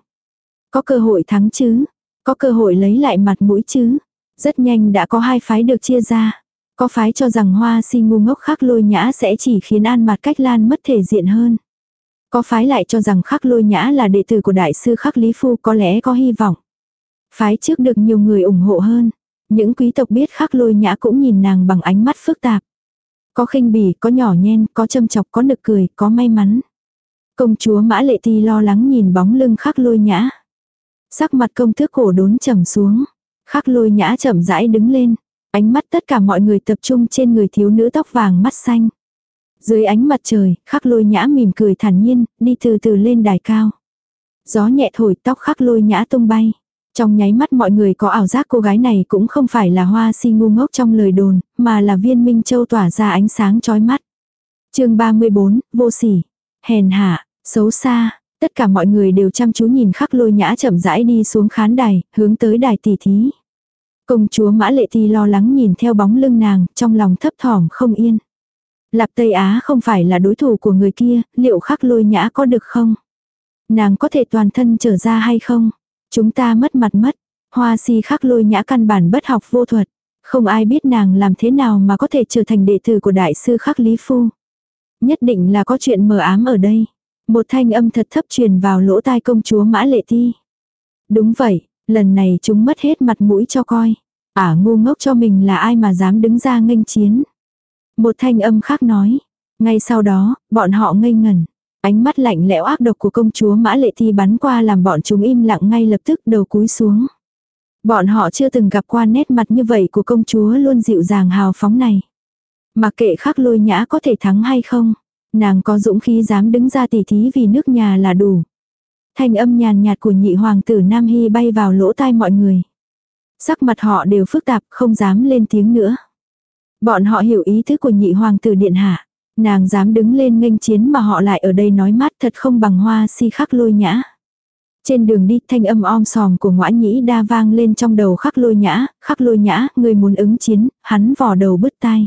Có cơ hội thắng chứ, có cơ hội lấy lại mặt mũi chứ. Rất nhanh đã có hai phái được chia ra. Có phái cho rằng hoa si ngu ngốc khắc lôi nhã sẽ chỉ khiến an mặt cách lan mất thể diện hơn. Có phái lại cho rằng khắc lôi nhã là đệ tử của đại sư khắc lý phu có lẽ có hy vọng. Phái trước được nhiều người ủng hộ hơn. Những quý tộc biết khắc lôi nhã cũng nhìn nàng bằng ánh mắt phức tạp. Có khinh bỉ, có nhỏ nhen, có châm chọc, có nực cười, có may mắn. Công chúa Mã Lệ Ti lo lắng nhìn bóng lưng khắc lôi nhã. Sắc mặt công tước cổ đốn trầm xuống. Khắc lôi nhã chậm rãi đứng lên. Ánh mắt tất cả mọi người tập trung trên người thiếu nữ tóc vàng mắt xanh. Dưới ánh mặt trời, khắc lôi nhã mỉm cười thản nhiên, đi từ từ lên đài cao. Gió nhẹ thổi tóc khắc lôi nhã tung bay. Trong nháy mắt mọi người có ảo giác cô gái này cũng không phải là hoa si ngu ngốc trong lời đồn, mà là viên minh châu tỏa ra ánh sáng chói mắt. chương 34, vô sỉ, hèn hạ, xấu xa, tất cả mọi người đều chăm chú nhìn khắc lôi nhã chậm rãi đi xuống khán đài, hướng tới đài tỷ thí. Công chúa Mã Lệ Thi lo lắng nhìn theo bóng lưng nàng, trong lòng thấp thỏm không yên. Lạp Tây Á không phải là đối thủ của người kia, liệu khắc lôi nhã có được không? Nàng có thể toàn thân trở ra hay không? Chúng ta mất mặt mất. Hoa si khắc lôi nhã căn bản bất học vô thuật. Không ai biết nàng làm thế nào mà có thể trở thành đệ tử của đại sư khắc Lý Phu. Nhất định là có chuyện mờ ám ở đây. Một thanh âm thật thấp truyền vào lỗ tai công chúa Mã Lệ Ti. Đúng vậy, lần này chúng mất hết mặt mũi cho coi. Ả à, ngu ngốc cho mình là ai mà dám đứng ra nghênh chiến. Một thanh âm khác nói. Ngay sau đó, bọn họ ngây ngẩn. Ánh mắt lạnh lẽo ác độc của công chúa Mã Lệ Thi bắn qua làm bọn chúng im lặng ngay lập tức đầu cúi xuống. Bọn họ chưa từng gặp qua nét mặt như vậy của công chúa luôn dịu dàng hào phóng này. Mà kệ khắc lôi nhã có thể thắng hay không, nàng có dũng khí dám đứng ra tỉ thí vì nước nhà là đủ. Thanh âm nhàn nhạt của nhị hoàng tử Nam Hy bay vào lỗ tai mọi người. Sắc mặt họ đều phức tạp, không dám lên tiếng nữa. Bọn họ hiểu ý thức của nhị hoàng tử điện hạ. Nàng dám đứng lên nghênh chiến mà họ lại ở đây nói mát thật không bằng hoa si khắc lôi nhã. Trên đường đi thanh âm om sòm của ngõa nhĩ đa vang lên trong đầu khắc lôi nhã, khắc lôi nhã, người muốn ứng chiến, hắn vò đầu bứt tai.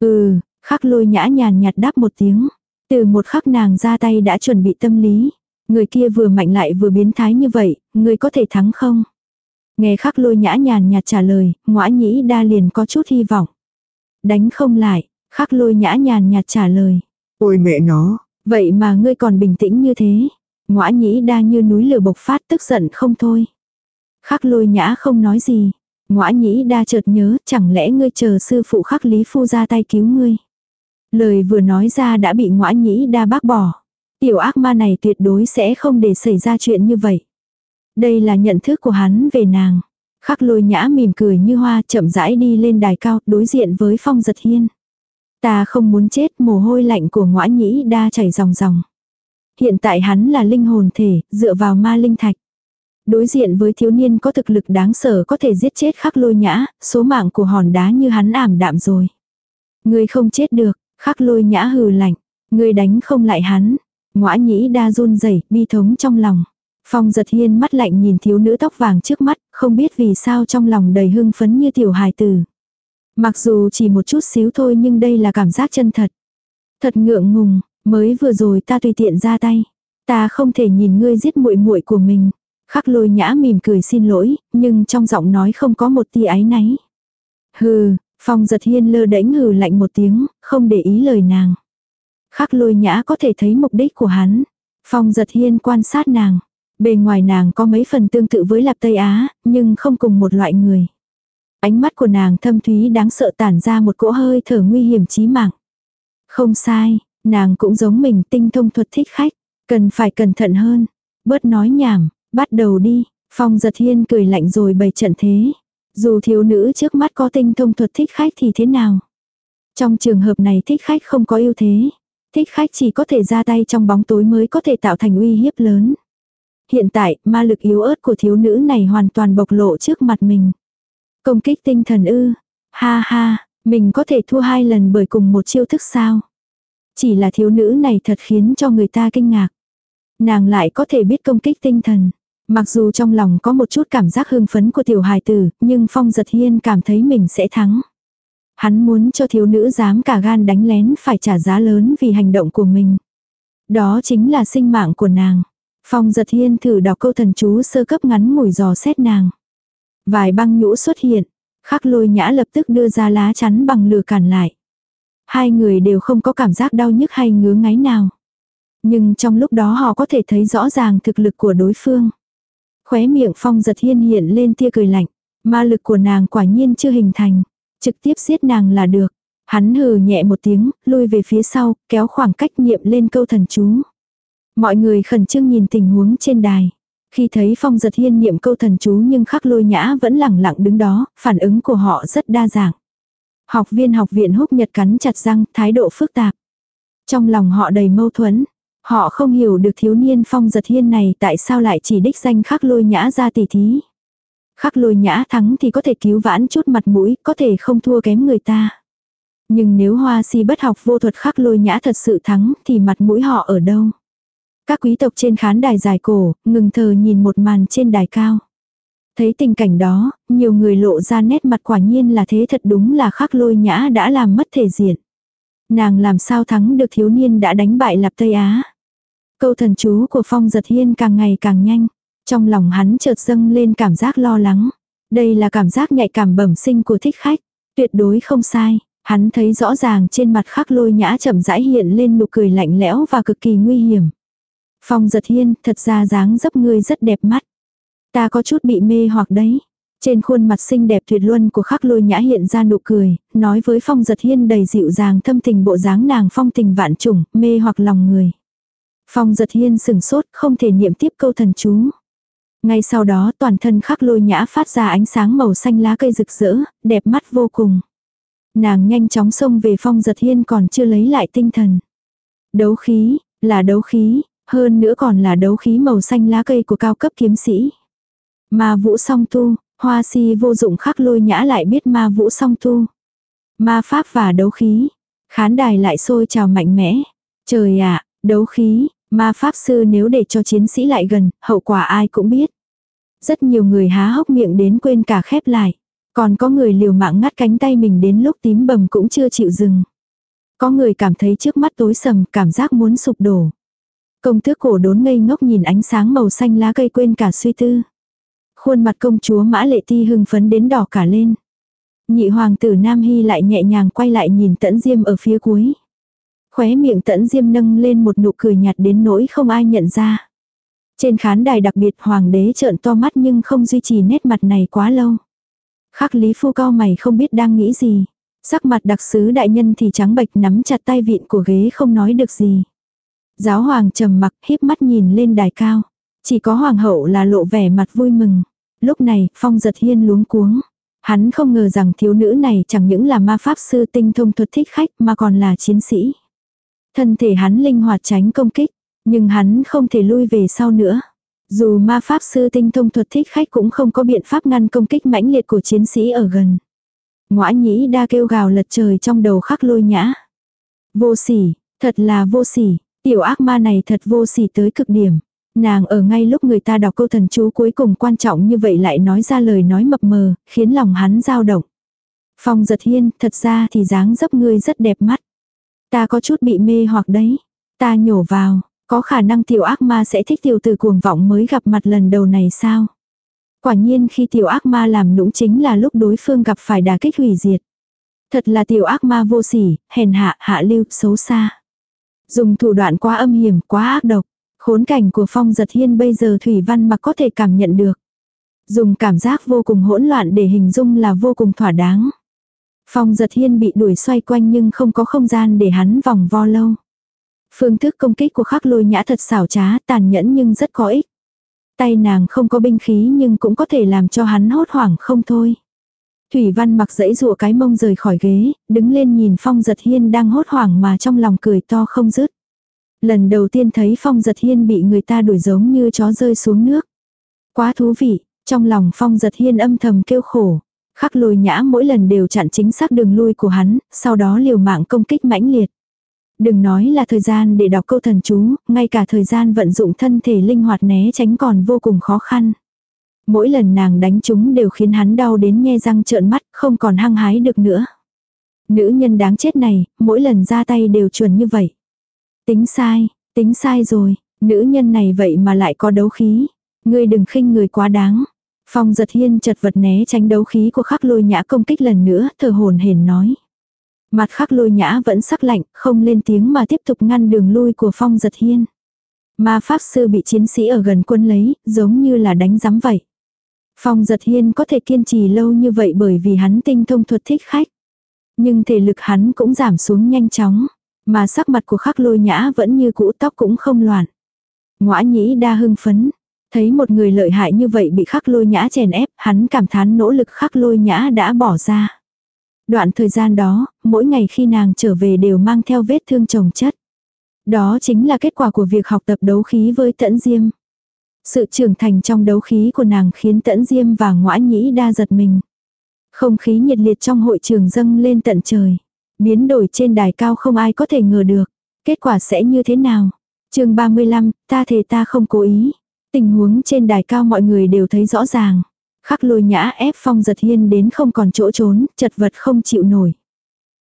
Ừ, khắc lôi nhã nhàn nhạt đáp một tiếng. Từ một khắc nàng ra tay đã chuẩn bị tâm lý. Người kia vừa mạnh lại vừa biến thái như vậy, người có thể thắng không? Nghe khắc lôi nhã nhàn nhạt trả lời, ngõa nhĩ đa liền có chút hy vọng. Đánh không lại, Khắc lôi nhã nhàn nhạt trả lời. Ôi mẹ nó. Vậy mà ngươi còn bình tĩnh như thế. Ngoã nhĩ đa như núi lửa bộc phát tức giận không thôi. Khắc lôi nhã không nói gì. Ngoã nhĩ đa chợt nhớ chẳng lẽ ngươi chờ sư phụ khắc lý phu ra tay cứu ngươi. Lời vừa nói ra đã bị ngoã nhĩ đa bác bỏ. Tiểu ác ma này tuyệt đối sẽ không để xảy ra chuyện như vậy. Đây là nhận thức của hắn về nàng. Khắc lôi nhã mỉm cười như hoa chậm rãi đi lên đài cao đối diện với phong giật hiên. Ta không muốn chết mồ hôi lạnh của ngõa nhĩ đa chảy ròng ròng. Hiện tại hắn là linh hồn thể, dựa vào ma linh thạch. Đối diện với thiếu niên có thực lực đáng sợ có thể giết chết khắc lôi nhã, số mạng của hòn đá như hắn ảm đạm rồi. Người không chết được, khắc lôi nhã hừ lạnh, người đánh không lại hắn. Ngõa nhĩ đa run rẩy bi thống trong lòng. Phong giật hiên mắt lạnh nhìn thiếu nữ tóc vàng trước mắt, không biết vì sao trong lòng đầy hưng phấn như tiểu hài tử. Mặc dù chỉ một chút xíu thôi nhưng đây là cảm giác chân thật. Thật ngượng ngùng, mới vừa rồi ta tùy tiện ra tay. Ta không thể nhìn ngươi giết muội muội của mình. Khắc lôi nhã mỉm cười xin lỗi, nhưng trong giọng nói không có một tia áy náy. Hừ, phong giật hiên lơ đễnh hừ lạnh một tiếng, không để ý lời nàng. Khắc lôi nhã có thể thấy mục đích của hắn. Phong giật hiên quan sát nàng. Bề ngoài nàng có mấy phần tương tự với Lạp Tây Á, nhưng không cùng một loại người. Ánh mắt của nàng thâm thúy đáng sợ tản ra một cỗ hơi thở nguy hiểm chí mạng. Không sai, nàng cũng giống mình tinh thông thuật thích khách, cần phải cẩn thận hơn. Bớt nói nhảm, bắt đầu đi, phong giật hiên cười lạnh rồi bày trận thế. Dù thiếu nữ trước mắt có tinh thông thuật thích khách thì thế nào? Trong trường hợp này thích khách không có ưu thế. Thích khách chỉ có thể ra tay trong bóng tối mới có thể tạo thành uy hiếp lớn. Hiện tại, ma lực yếu ớt của thiếu nữ này hoàn toàn bộc lộ trước mặt mình. Công kích tinh thần ư. Ha ha, mình có thể thua hai lần bởi cùng một chiêu thức sao. Chỉ là thiếu nữ này thật khiến cho người ta kinh ngạc. Nàng lại có thể biết công kích tinh thần. Mặc dù trong lòng có một chút cảm giác hưng phấn của tiểu hài tử, nhưng Phong giật hiên cảm thấy mình sẽ thắng. Hắn muốn cho thiếu nữ dám cả gan đánh lén phải trả giá lớn vì hành động của mình. Đó chính là sinh mạng của nàng. Phong giật hiên thử đọc câu thần chú sơ cấp ngắn ngủi dò xét nàng. Vài băng nhũ xuất hiện, khắc lôi nhã lập tức đưa ra lá chắn bằng lửa cản lại. Hai người đều không có cảm giác đau nhức hay ngứa ngáy nào. Nhưng trong lúc đó họ có thể thấy rõ ràng thực lực của đối phương. Khóe miệng phong giật hiên hiện lên tia cười lạnh. Ma lực của nàng quả nhiên chưa hình thành. Trực tiếp giết nàng là được. Hắn hừ nhẹ một tiếng, lui về phía sau, kéo khoảng cách niệm lên câu thần chú. Mọi người khẩn trương nhìn tình huống trên đài. Khi thấy phong giật hiên niệm câu thần chú nhưng khắc lôi nhã vẫn lẳng lặng đứng đó, phản ứng của họ rất đa dạng. Học viên học viện húc nhật cắn chặt răng, thái độ phức tạp. Trong lòng họ đầy mâu thuẫn. Họ không hiểu được thiếu niên phong giật hiên này tại sao lại chỉ đích danh khắc lôi nhã ra tỷ thí. Khắc lôi nhã thắng thì có thể cứu vãn chút mặt mũi, có thể không thua kém người ta. Nhưng nếu hoa si bất học vô thuật khắc lôi nhã thật sự thắng thì mặt mũi họ ở đâu? Các quý tộc trên khán đài dài cổ, ngừng thờ nhìn một màn trên đài cao. Thấy tình cảnh đó, nhiều người lộ ra nét mặt quả nhiên là thế thật đúng là khắc lôi nhã đã làm mất thể diện. Nàng làm sao thắng được thiếu niên đã đánh bại Lạp Tây Á. Câu thần chú của Phong giật hiên càng ngày càng nhanh. Trong lòng hắn chợt dâng lên cảm giác lo lắng. Đây là cảm giác nhạy cảm bẩm sinh của thích khách. Tuyệt đối không sai. Hắn thấy rõ ràng trên mặt khắc lôi nhã chậm rãi hiện lên nụ cười lạnh lẽo và cực kỳ nguy hiểm. Phong giật hiên, thật ra dáng dấp ngươi rất đẹp mắt. Ta có chút bị mê hoặc đấy. Trên khuôn mặt xinh đẹp tuyệt luân của khắc lôi nhã hiện ra nụ cười, nói với phong giật hiên đầy dịu dàng thâm tình bộ dáng nàng phong tình vạn trùng, mê hoặc lòng người. Phong giật hiên sừng sốt, không thể niệm tiếp câu thần chú. Ngay sau đó toàn thân khắc lôi nhã phát ra ánh sáng màu xanh lá cây rực rỡ, đẹp mắt vô cùng. Nàng nhanh chóng xông về phong giật hiên còn chưa lấy lại tinh thần. Đấu khí, là đấu khí, hơn nữa còn là đấu khí màu xanh lá cây của cao cấp kiếm sĩ. Ma vũ song tu, hoa si vô dụng khắc lôi nhã lại biết ma vũ song tu. Ma pháp và đấu khí. Khán đài lại sôi trào mạnh mẽ. Trời ạ, đấu khí, ma pháp sư nếu để cho chiến sĩ lại gần, hậu quả ai cũng biết. Rất nhiều người há hốc miệng đến quên cả khép lại. Còn có người liều mạng ngắt cánh tay mình đến lúc tím bầm cũng chưa chịu dừng. Có người cảm thấy trước mắt tối sầm, cảm giác muốn sụp đổ. Công tước cổ đốn ngây ngốc nhìn ánh sáng màu xanh lá cây quên cả suy tư. Khuôn mặt công chúa mã lệ ti hưng phấn đến đỏ cả lên. Nhị hoàng tử Nam Hy lại nhẹ nhàng quay lại nhìn tẫn diêm ở phía cuối. Khóe miệng tẫn diêm nâng lên một nụ cười nhạt đến nỗi không ai nhận ra. Trên khán đài đặc biệt hoàng đế trợn to mắt nhưng không duy trì nét mặt này quá lâu. Khắc lý phu cao mày không biết đang nghĩ gì. Sắc mặt đặc sứ đại nhân thì trắng bệch nắm chặt tay vịn của ghế không nói được gì. Giáo hoàng trầm mặc híp mắt nhìn lên đài cao. Chỉ có hoàng hậu là lộ vẻ mặt vui mừng. Lúc này, phong giật hiên luống cuống. Hắn không ngờ rằng thiếu nữ này chẳng những là ma pháp sư tinh thông thuật thích khách mà còn là chiến sĩ. Thân thể hắn linh hoạt tránh công kích, nhưng hắn không thể lui về sau nữa. Dù ma pháp sư tinh thông thuật thích khách cũng không có biện pháp ngăn công kích mãnh liệt của chiến sĩ ở gần. Ngoã nhĩ đa kêu gào lật trời trong đầu khắc lôi nhã. Vô sỉ, thật là vô sỉ, tiểu ác ma này thật vô sỉ tới cực điểm. Nàng ở ngay lúc người ta đọc câu thần chú cuối cùng quan trọng như vậy lại nói ra lời nói mập mờ, khiến lòng hắn dao động. Phong giật hiên, thật ra thì dáng dấp ngươi rất đẹp mắt. Ta có chút bị mê hoặc đấy. Ta nhổ vào, có khả năng tiểu ác ma sẽ thích tiểu tử cuồng vọng mới gặp mặt lần đầu này sao? Quả nhiên khi tiểu ác ma làm nũng chính là lúc đối phương gặp phải đả kích hủy diệt. Thật là tiểu ác ma vô sỉ, hèn hạ, hạ lưu, xấu xa. Dùng thủ đoạn quá âm hiểm, quá ác độc. Khốn cảnh của phong giật hiên bây giờ Thủy Văn mặc có thể cảm nhận được. Dùng cảm giác vô cùng hỗn loạn để hình dung là vô cùng thỏa đáng. Phong giật hiên bị đuổi xoay quanh nhưng không có không gian để hắn vòng vo lâu. Phương thức công kích của khắc lôi nhã thật xảo trá, tàn nhẫn nhưng rất có ích. Tay nàng không có binh khí nhưng cũng có thể làm cho hắn hốt hoảng không thôi. Thủy Văn mặc dãy rụa cái mông rời khỏi ghế, đứng lên nhìn Phong Giật Hiên đang hốt hoảng mà trong lòng cười to không dứt. Lần đầu tiên thấy Phong Giật Hiên bị người ta đuổi giống như chó rơi xuống nước. Quá thú vị, trong lòng Phong Giật Hiên âm thầm kêu khổ. Khắc lôi nhã mỗi lần đều chặn chính xác đường lui của hắn, sau đó liều mạng công kích mãnh liệt. Đừng nói là thời gian để đọc câu thần chú, ngay cả thời gian vận dụng thân thể linh hoạt né tránh còn vô cùng khó khăn. Mỗi lần nàng đánh chúng đều khiến hắn đau đến nhe răng trợn mắt, không còn hăng hái được nữa. Nữ nhân đáng chết này, mỗi lần ra tay đều chuẩn như vậy. Tính sai, tính sai rồi, nữ nhân này vậy mà lại có đấu khí. Ngươi đừng khinh người quá đáng. Phong giật hiên chật vật né tránh đấu khí của khắc lôi nhã công kích lần nữa, thờ hồn hển nói. Mặt khắc lôi nhã vẫn sắc lạnh, không lên tiếng mà tiếp tục ngăn đường lui của phong giật hiên. Ma pháp sư bị chiến sĩ ở gần quân lấy, giống như là đánh giám vậy. Phong giật hiên có thể kiên trì lâu như vậy bởi vì hắn tinh thông thuật thích khách. Nhưng thể lực hắn cũng giảm xuống nhanh chóng. Mà sắc mặt của khắc lôi nhã vẫn như cũ tóc cũng không loạn. Ngoã nhĩ đa hưng phấn. Thấy một người lợi hại như vậy bị khắc lôi nhã chèn ép, hắn cảm thán nỗ lực khắc lôi nhã đã bỏ ra. Đoạn thời gian đó, mỗi ngày khi nàng trở về đều mang theo vết thương chồng chất. Đó chính là kết quả của việc học tập đấu khí với tẫn diêm. Sự trưởng thành trong đấu khí của nàng khiến tẫn diêm và ngõa nhĩ đa giật mình. Không khí nhiệt liệt trong hội trường dâng lên tận trời. Biến đổi trên đài cao không ai có thể ngờ được. Kết quả sẽ như thế nào? chương 35, ta thề ta không cố ý. Tình huống trên đài cao mọi người đều thấy rõ ràng. Khắc lôi nhã ép phong giật hiên đến không còn chỗ trốn, chật vật không chịu nổi.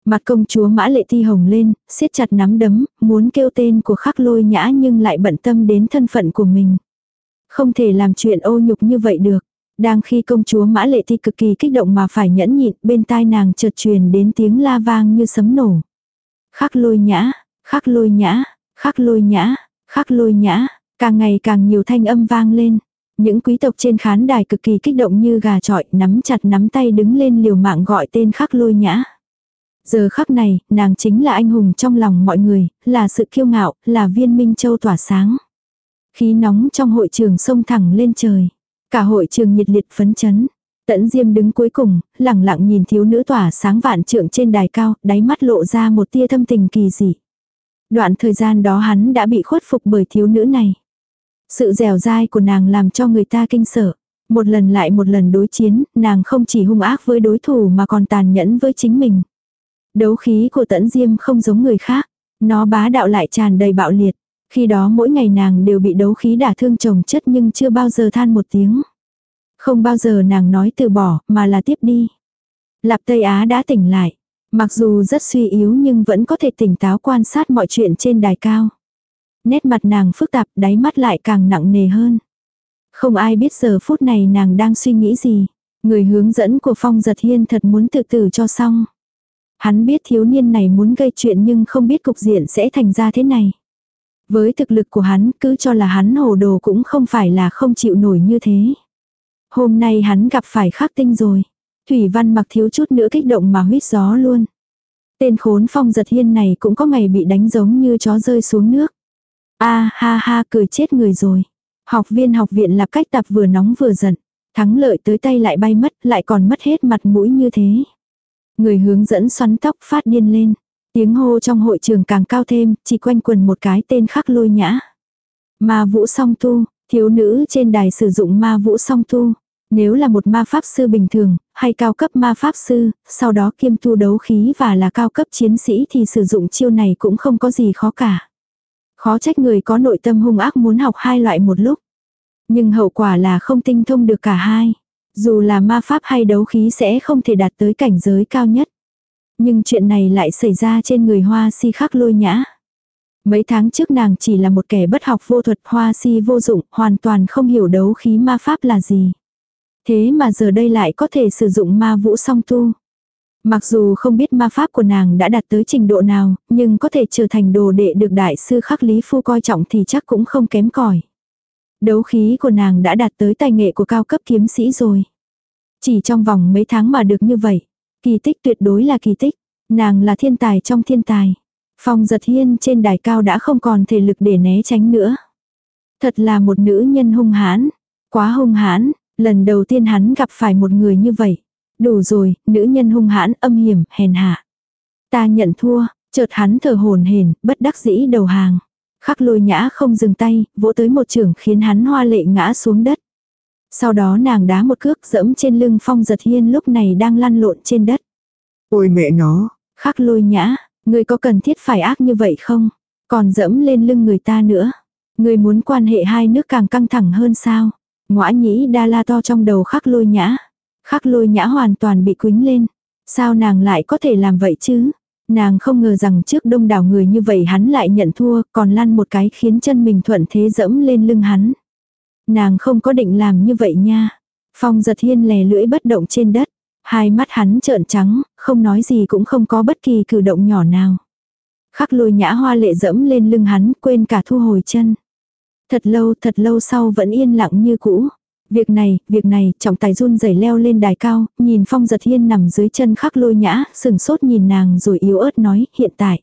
Mặt công chúa mã lệ ti hồng lên, siết chặt nắm đấm, muốn kêu tên của khắc lôi nhã nhưng lại bận tâm đến thân phận của mình. Không thể làm chuyện ô nhục như vậy được. Đang khi công chúa mã lệ ti cực kỳ kích động mà phải nhẫn nhịn, bên tai nàng chợt truyền đến tiếng la vang như sấm nổ. Khắc lôi nhã, khắc lôi nhã, khắc lôi nhã, khắc lôi nhã, càng ngày càng nhiều thanh âm vang lên. Những quý tộc trên khán đài cực kỳ kích động như gà trọi, nắm chặt nắm tay đứng lên liều mạng gọi tên khắc lôi nhã. Giờ khắc này, nàng chính là anh hùng trong lòng mọi người, là sự kiêu ngạo, là viên minh châu tỏa sáng. Khí nóng trong hội trường sông thẳng lên trời. Cả hội trường nhiệt liệt phấn chấn. Tẫn Diêm đứng cuối cùng, lẳng lặng nhìn thiếu nữ tỏa sáng vạn trượng trên đài cao, đáy mắt lộ ra một tia thâm tình kỳ dị. Đoạn thời gian đó hắn đã bị khuất phục bởi thiếu nữ này. Sự dẻo dai của nàng làm cho người ta kinh sợ. Một lần lại một lần đối chiến, nàng không chỉ hung ác với đối thủ mà còn tàn nhẫn với chính mình. Đấu khí của tẫn diêm không giống người khác. Nó bá đạo lại tràn đầy bạo liệt. Khi đó mỗi ngày nàng đều bị đấu khí đả thương chồng chất nhưng chưa bao giờ than một tiếng. Không bao giờ nàng nói từ bỏ, mà là tiếp đi. Lạp Tây Á đã tỉnh lại. Mặc dù rất suy yếu nhưng vẫn có thể tỉnh táo quan sát mọi chuyện trên đài cao. Nét mặt nàng phức tạp, đáy mắt lại càng nặng nề hơn. Không ai biết giờ phút này nàng đang suy nghĩ gì. Người hướng dẫn của Phong Giật Hiên thật muốn tự tử cho xong. Hắn biết thiếu niên này muốn gây chuyện nhưng không biết cục diện sẽ thành ra thế này. Với thực lực của hắn cứ cho là hắn hồ đồ cũng không phải là không chịu nổi như thế. Hôm nay hắn gặp phải khắc tinh rồi. Thủy văn mặc thiếu chút nữa kích động mà huyết gió luôn. Tên khốn phong giật hiên này cũng có ngày bị đánh giống như chó rơi xuống nước a ha ha cười chết người rồi. Học viên học viện là cách tập vừa nóng vừa giận. Thắng lợi tới tay lại bay mất, lại còn mất hết mặt mũi như thế. Người hướng dẫn xoắn tóc phát điên lên. Tiếng hô trong hội trường càng cao thêm, chỉ quanh quần một cái tên khắc lôi nhã. Ma vũ song tu, thiếu nữ trên đài sử dụng ma vũ song tu. Nếu là một ma pháp sư bình thường, hay cao cấp ma pháp sư, sau đó kiêm tu đấu khí và là cao cấp chiến sĩ thì sử dụng chiêu này cũng không có gì khó cả. Khó trách người có nội tâm hung ác muốn học hai loại một lúc. Nhưng hậu quả là không tinh thông được cả hai. Dù là ma pháp hay đấu khí sẽ không thể đạt tới cảnh giới cao nhất. Nhưng chuyện này lại xảy ra trên người hoa si khắc lôi nhã. Mấy tháng trước nàng chỉ là một kẻ bất học vô thuật hoa si vô dụng, hoàn toàn không hiểu đấu khí ma pháp là gì. Thế mà giờ đây lại có thể sử dụng ma vũ song tu. Mặc dù không biết ma pháp của nàng đã đạt tới trình độ nào, nhưng có thể trở thành đồ đệ được đại sư khắc lý phu coi trọng thì chắc cũng không kém cỏi. Đấu khí của nàng đã đạt tới tài nghệ của cao cấp kiếm sĩ rồi. Chỉ trong vòng mấy tháng mà được như vậy. Kỳ tích tuyệt đối là kỳ tích. Nàng là thiên tài trong thiên tài. Phong giật hiên trên đài cao đã không còn thể lực để né tránh nữa. Thật là một nữ nhân hung hãn. Quá hung hãn, lần đầu tiên hắn gặp phải một người như vậy. Đủ rồi, nữ nhân hung hãn, âm hiểm, hèn hạ. Ta nhận thua, chợt hắn thở hồn hển, bất đắc dĩ đầu hàng. Khắc lôi nhã không dừng tay, vỗ tới một trường khiến hắn hoa lệ ngã xuống đất. Sau đó nàng đá một cước dẫm trên lưng phong giật hiên lúc này đang lăn lộn trên đất. Ôi mẹ nó. Khắc lôi nhã, người có cần thiết phải ác như vậy không? Còn dẫm lên lưng người ta nữa. Người muốn quan hệ hai nước càng căng thẳng hơn sao? Ngõa nhĩ đa la to trong đầu khắc lôi nhã. Khắc lôi nhã hoàn toàn bị quính lên. Sao nàng lại có thể làm vậy chứ? Nàng không ngờ rằng trước đông đảo người như vậy hắn lại nhận thua, còn lăn một cái khiến chân mình thuận thế dẫm lên lưng hắn. Nàng không có định làm như vậy nha. Phong giật hiên lè lưỡi bất động trên đất. Hai mắt hắn trợn trắng, không nói gì cũng không có bất kỳ cử động nhỏ nào. Khắc lôi nhã hoa lệ dẫm lên lưng hắn, quên cả thu hồi chân. Thật lâu, thật lâu sau vẫn yên lặng như cũ. Việc này, việc này, trọng tài run rẩy leo lên đài cao, nhìn phong giật hiên nằm dưới chân khắc lôi nhã, sừng sốt nhìn nàng rồi yếu ớt nói, hiện tại.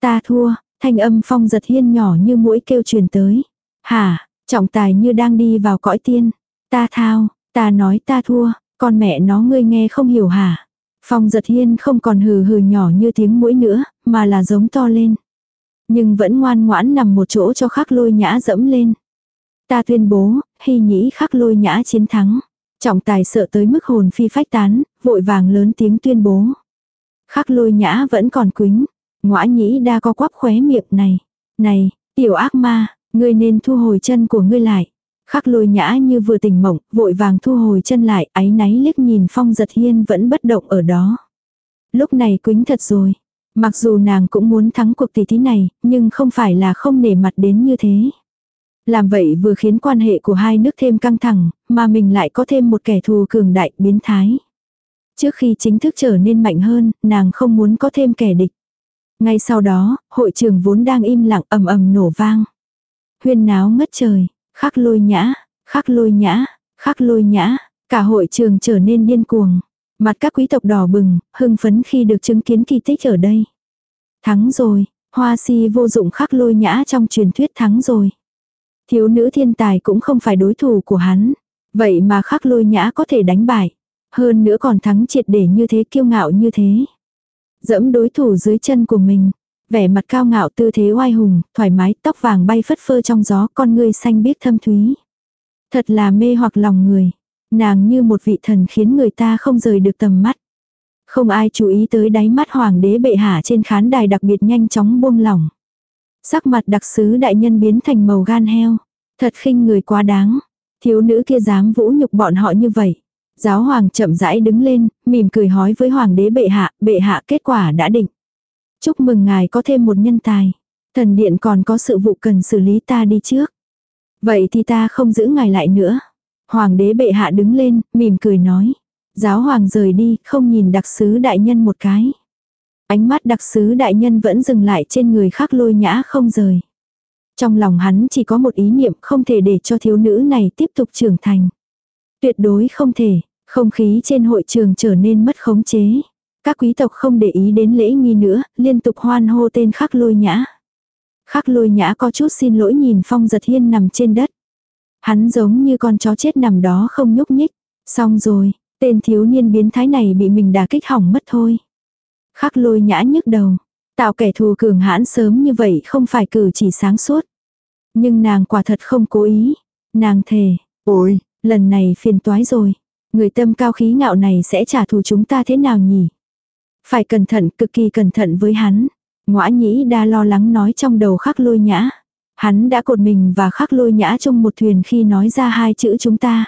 Ta thua, thanh âm phong giật hiên nhỏ như mũi kêu truyền tới. Hả, trọng tài như đang đi vào cõi tiên. Ta thao, ta nói ta thua, con mẹ nó ngươi nghe không hiểu hả. Phong giật hiên không còn hừ hừ nhỏ như tiếng mũi nữa, mà là giống to lên. Nhưng vẫn ngoan ngoãn nằm một chỗ cho khắc lôi nhã dẫm lên. Ta tuyên bố, hy nhĩ khắc lôi nhã chiến thắng. Trọng tài sợ tới mức hồn phi phách tán, vội vàng lớn tiếng tuyên bố. Khắc lôi nhã vẫn còn quính. Ngõa nhĩ đa co quắp khóe miệng này. Này, tiểu ác ma, ngươi nên thu hồi chân của ngươi lại. Khắc lôi nhã như vừa tỉnh mộng, vội vàng thu hồi chân lại, áy náy liếc nhìn phong giật hiên vẫn bất động ở đó. Lúc này quính thật rồi. Mặc dù nàng cũng muốn thắng cuộc tỷ thí này, nhưng không phải là không nể mặt đến như thế. Làm vậy vừa khiến quan hệ của hai nước thêm căng thẳng, mà mình lại có thêm một kẻ thù cường đại, biến thái. Trước khi chính thức trở nên mạnh hơn, nàng không muốn có thêm kẻ địch. Ngay sau đó, hội trường vốn đang im lặng ầm ầm nổ vang. Huyên náo ngất trời, khắc lôi nhã, khắc lôi nhã, khắc lôi nhã, cả hội trường trở nên điên cuồng. Mặt các quý tộc đỏ bừng, hưng phấn khi được chứng kiến kỳ tích ở đây. Thắng rồi, hoa si vô dụng khắc lôi nhã trong truyền thuyết thắng rồi. Thiếu nữ thiên tài cũng không phải đối thủ của hắn. Vậy mà khắc lôi nhã có thể đánh bại. Hơn nữa còn thắng triệt để như thế kiêu ngạo như thế. Dẫm đối thủ dưới chân của mình. Vẻ mặt cao ngạo tư thế oai hùng, thoải mái, tóc vàng bay phất phơ trong gió, con ngươi xanh biếc thâm thúy. Thật là mê hoặc lòng người. Nàng như một vị thần khiến người ta không rời được tầm mắt. Không ai chú ý tới đáy mắt hoàng đế bệ hạ trên khán đài đặc biệt nhanh chóng buông lỏng. Sắc mặt đặc sứ đại nhân biến thành màu gan heo. Thật khinh người quá đáng. Thiếu nữ kia dám vũ nhục bọn họ như vậy. Giáo hoàng chậm rãi đứng lên, mỉm cười hói với hoàng đế bệ hạ, bệ hạ kết quả đã định. Chúc mừng ngài có thêm một nhân tài. Thần điện còn có sự vụ cần xử lý ta đi trước. Vậy thì ta không giữ ngài lại nữa. Hoàng đế bệ hạ đứng lên, mỉm cười nói. Giáo hoàng rời đi, không nhìn đặc sứ đại nhân một cái. Ánh mắt đặc sứ đại nhân vẫn dừng lại trên người khác lôi nhã không rời. Trong lòng hắn chỉ có một ý niệm không thể để cho thiếu nữ này tiếp tục trưởng thành. Tuyệt đối không thể, không khí trên hội trường trở nên mất khống chế. Các quý tộc không để ý đến lễ nghi nữa, liên tục hoan hô tên khắc lôi nhã. Khắc lôi nhã có chút xin lỗi nhìn phong giật hiên nằm trên đất. Hắn giống như con chó chết nằm đó không nhúc nhích. Xong rồi, tên thiếu niên biến thái này bị mình đả kích hỏng mất thôi. Khắc lôi nhã nhức đầu. Tạo kẻ thù cường hãn sớm như vậy không phải cử chỉ sáng suốt. Nhưng nàng quả thật không cố ý. Nàng thề. Ôi, lần này phiền toái rồi. Người tâm cao khí ngạo này sẽ trả thù chúng ta thế nào nhỉ? Phải cẩn thận, cực kỳ cẩn thận với hắn. Ngoã nhĩ đa lo lắng nói trong đầu khắc lôi nhã. Hắn đã cột mình và khắc lôi nhã trong một thuyền khi nói ra hai chữ chúng ta.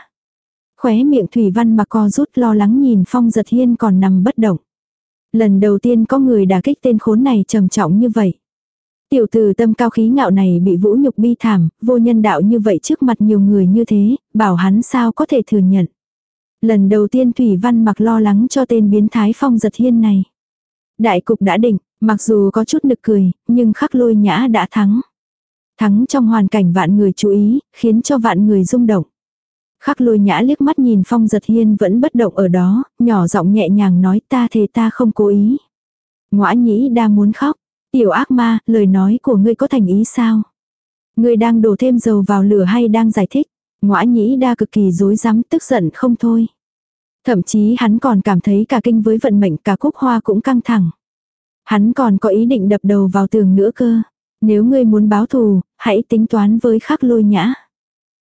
Khóe miệng Thủy Văn mà co rút lo lắng nhìn Phong giật hiên còn nằm bất động. Lần đầu tiên có người đả kích tên khốn này trầm trọng như vậy. Tiểu tử tâm cao khí ngạo này bị vũ nhục bi thảm, vô nhân đạo như vậy trước mặt nhiều người như thế, bảo hắn sao có thể thừa nhận. Lần đầu tiên Thủy Văn mặc lo lắng cho tên biến thái phong giật hiên này. Đại cục đã định, mặc dù có chút nực cười, nhưng khắc lôi nhã đã thắng. Thắng trong hoàn cảnh vạn người chú ý, khiến cho vạn người rung động. Khắc lôi nhã liếc mắt nhìn phong giật hiên vẫn bất động ở đó, nhỏ giọng nhẹ nhàng nói ta thề ta không cố ý. Ngoã nhĩ đa muốn khóc, tiểu ác ma, lời nói của ngươi có thành ý sao? Ngươi đang đổ thêm dầu vào lửa hay đang giải thích? Ngoã nhĩ đa cực kỳ dối rắm tức giận không thôi. Thậm chí hắn còn cảm thấy cả kinh với vận mệnh cả cúc hoa cũng căng thẳng. Hắn còn có ý định đập đầu vào tường nữa cơ. Nếu ngươi muốn báo thù, hãy tính toán với khắc lôi nhã.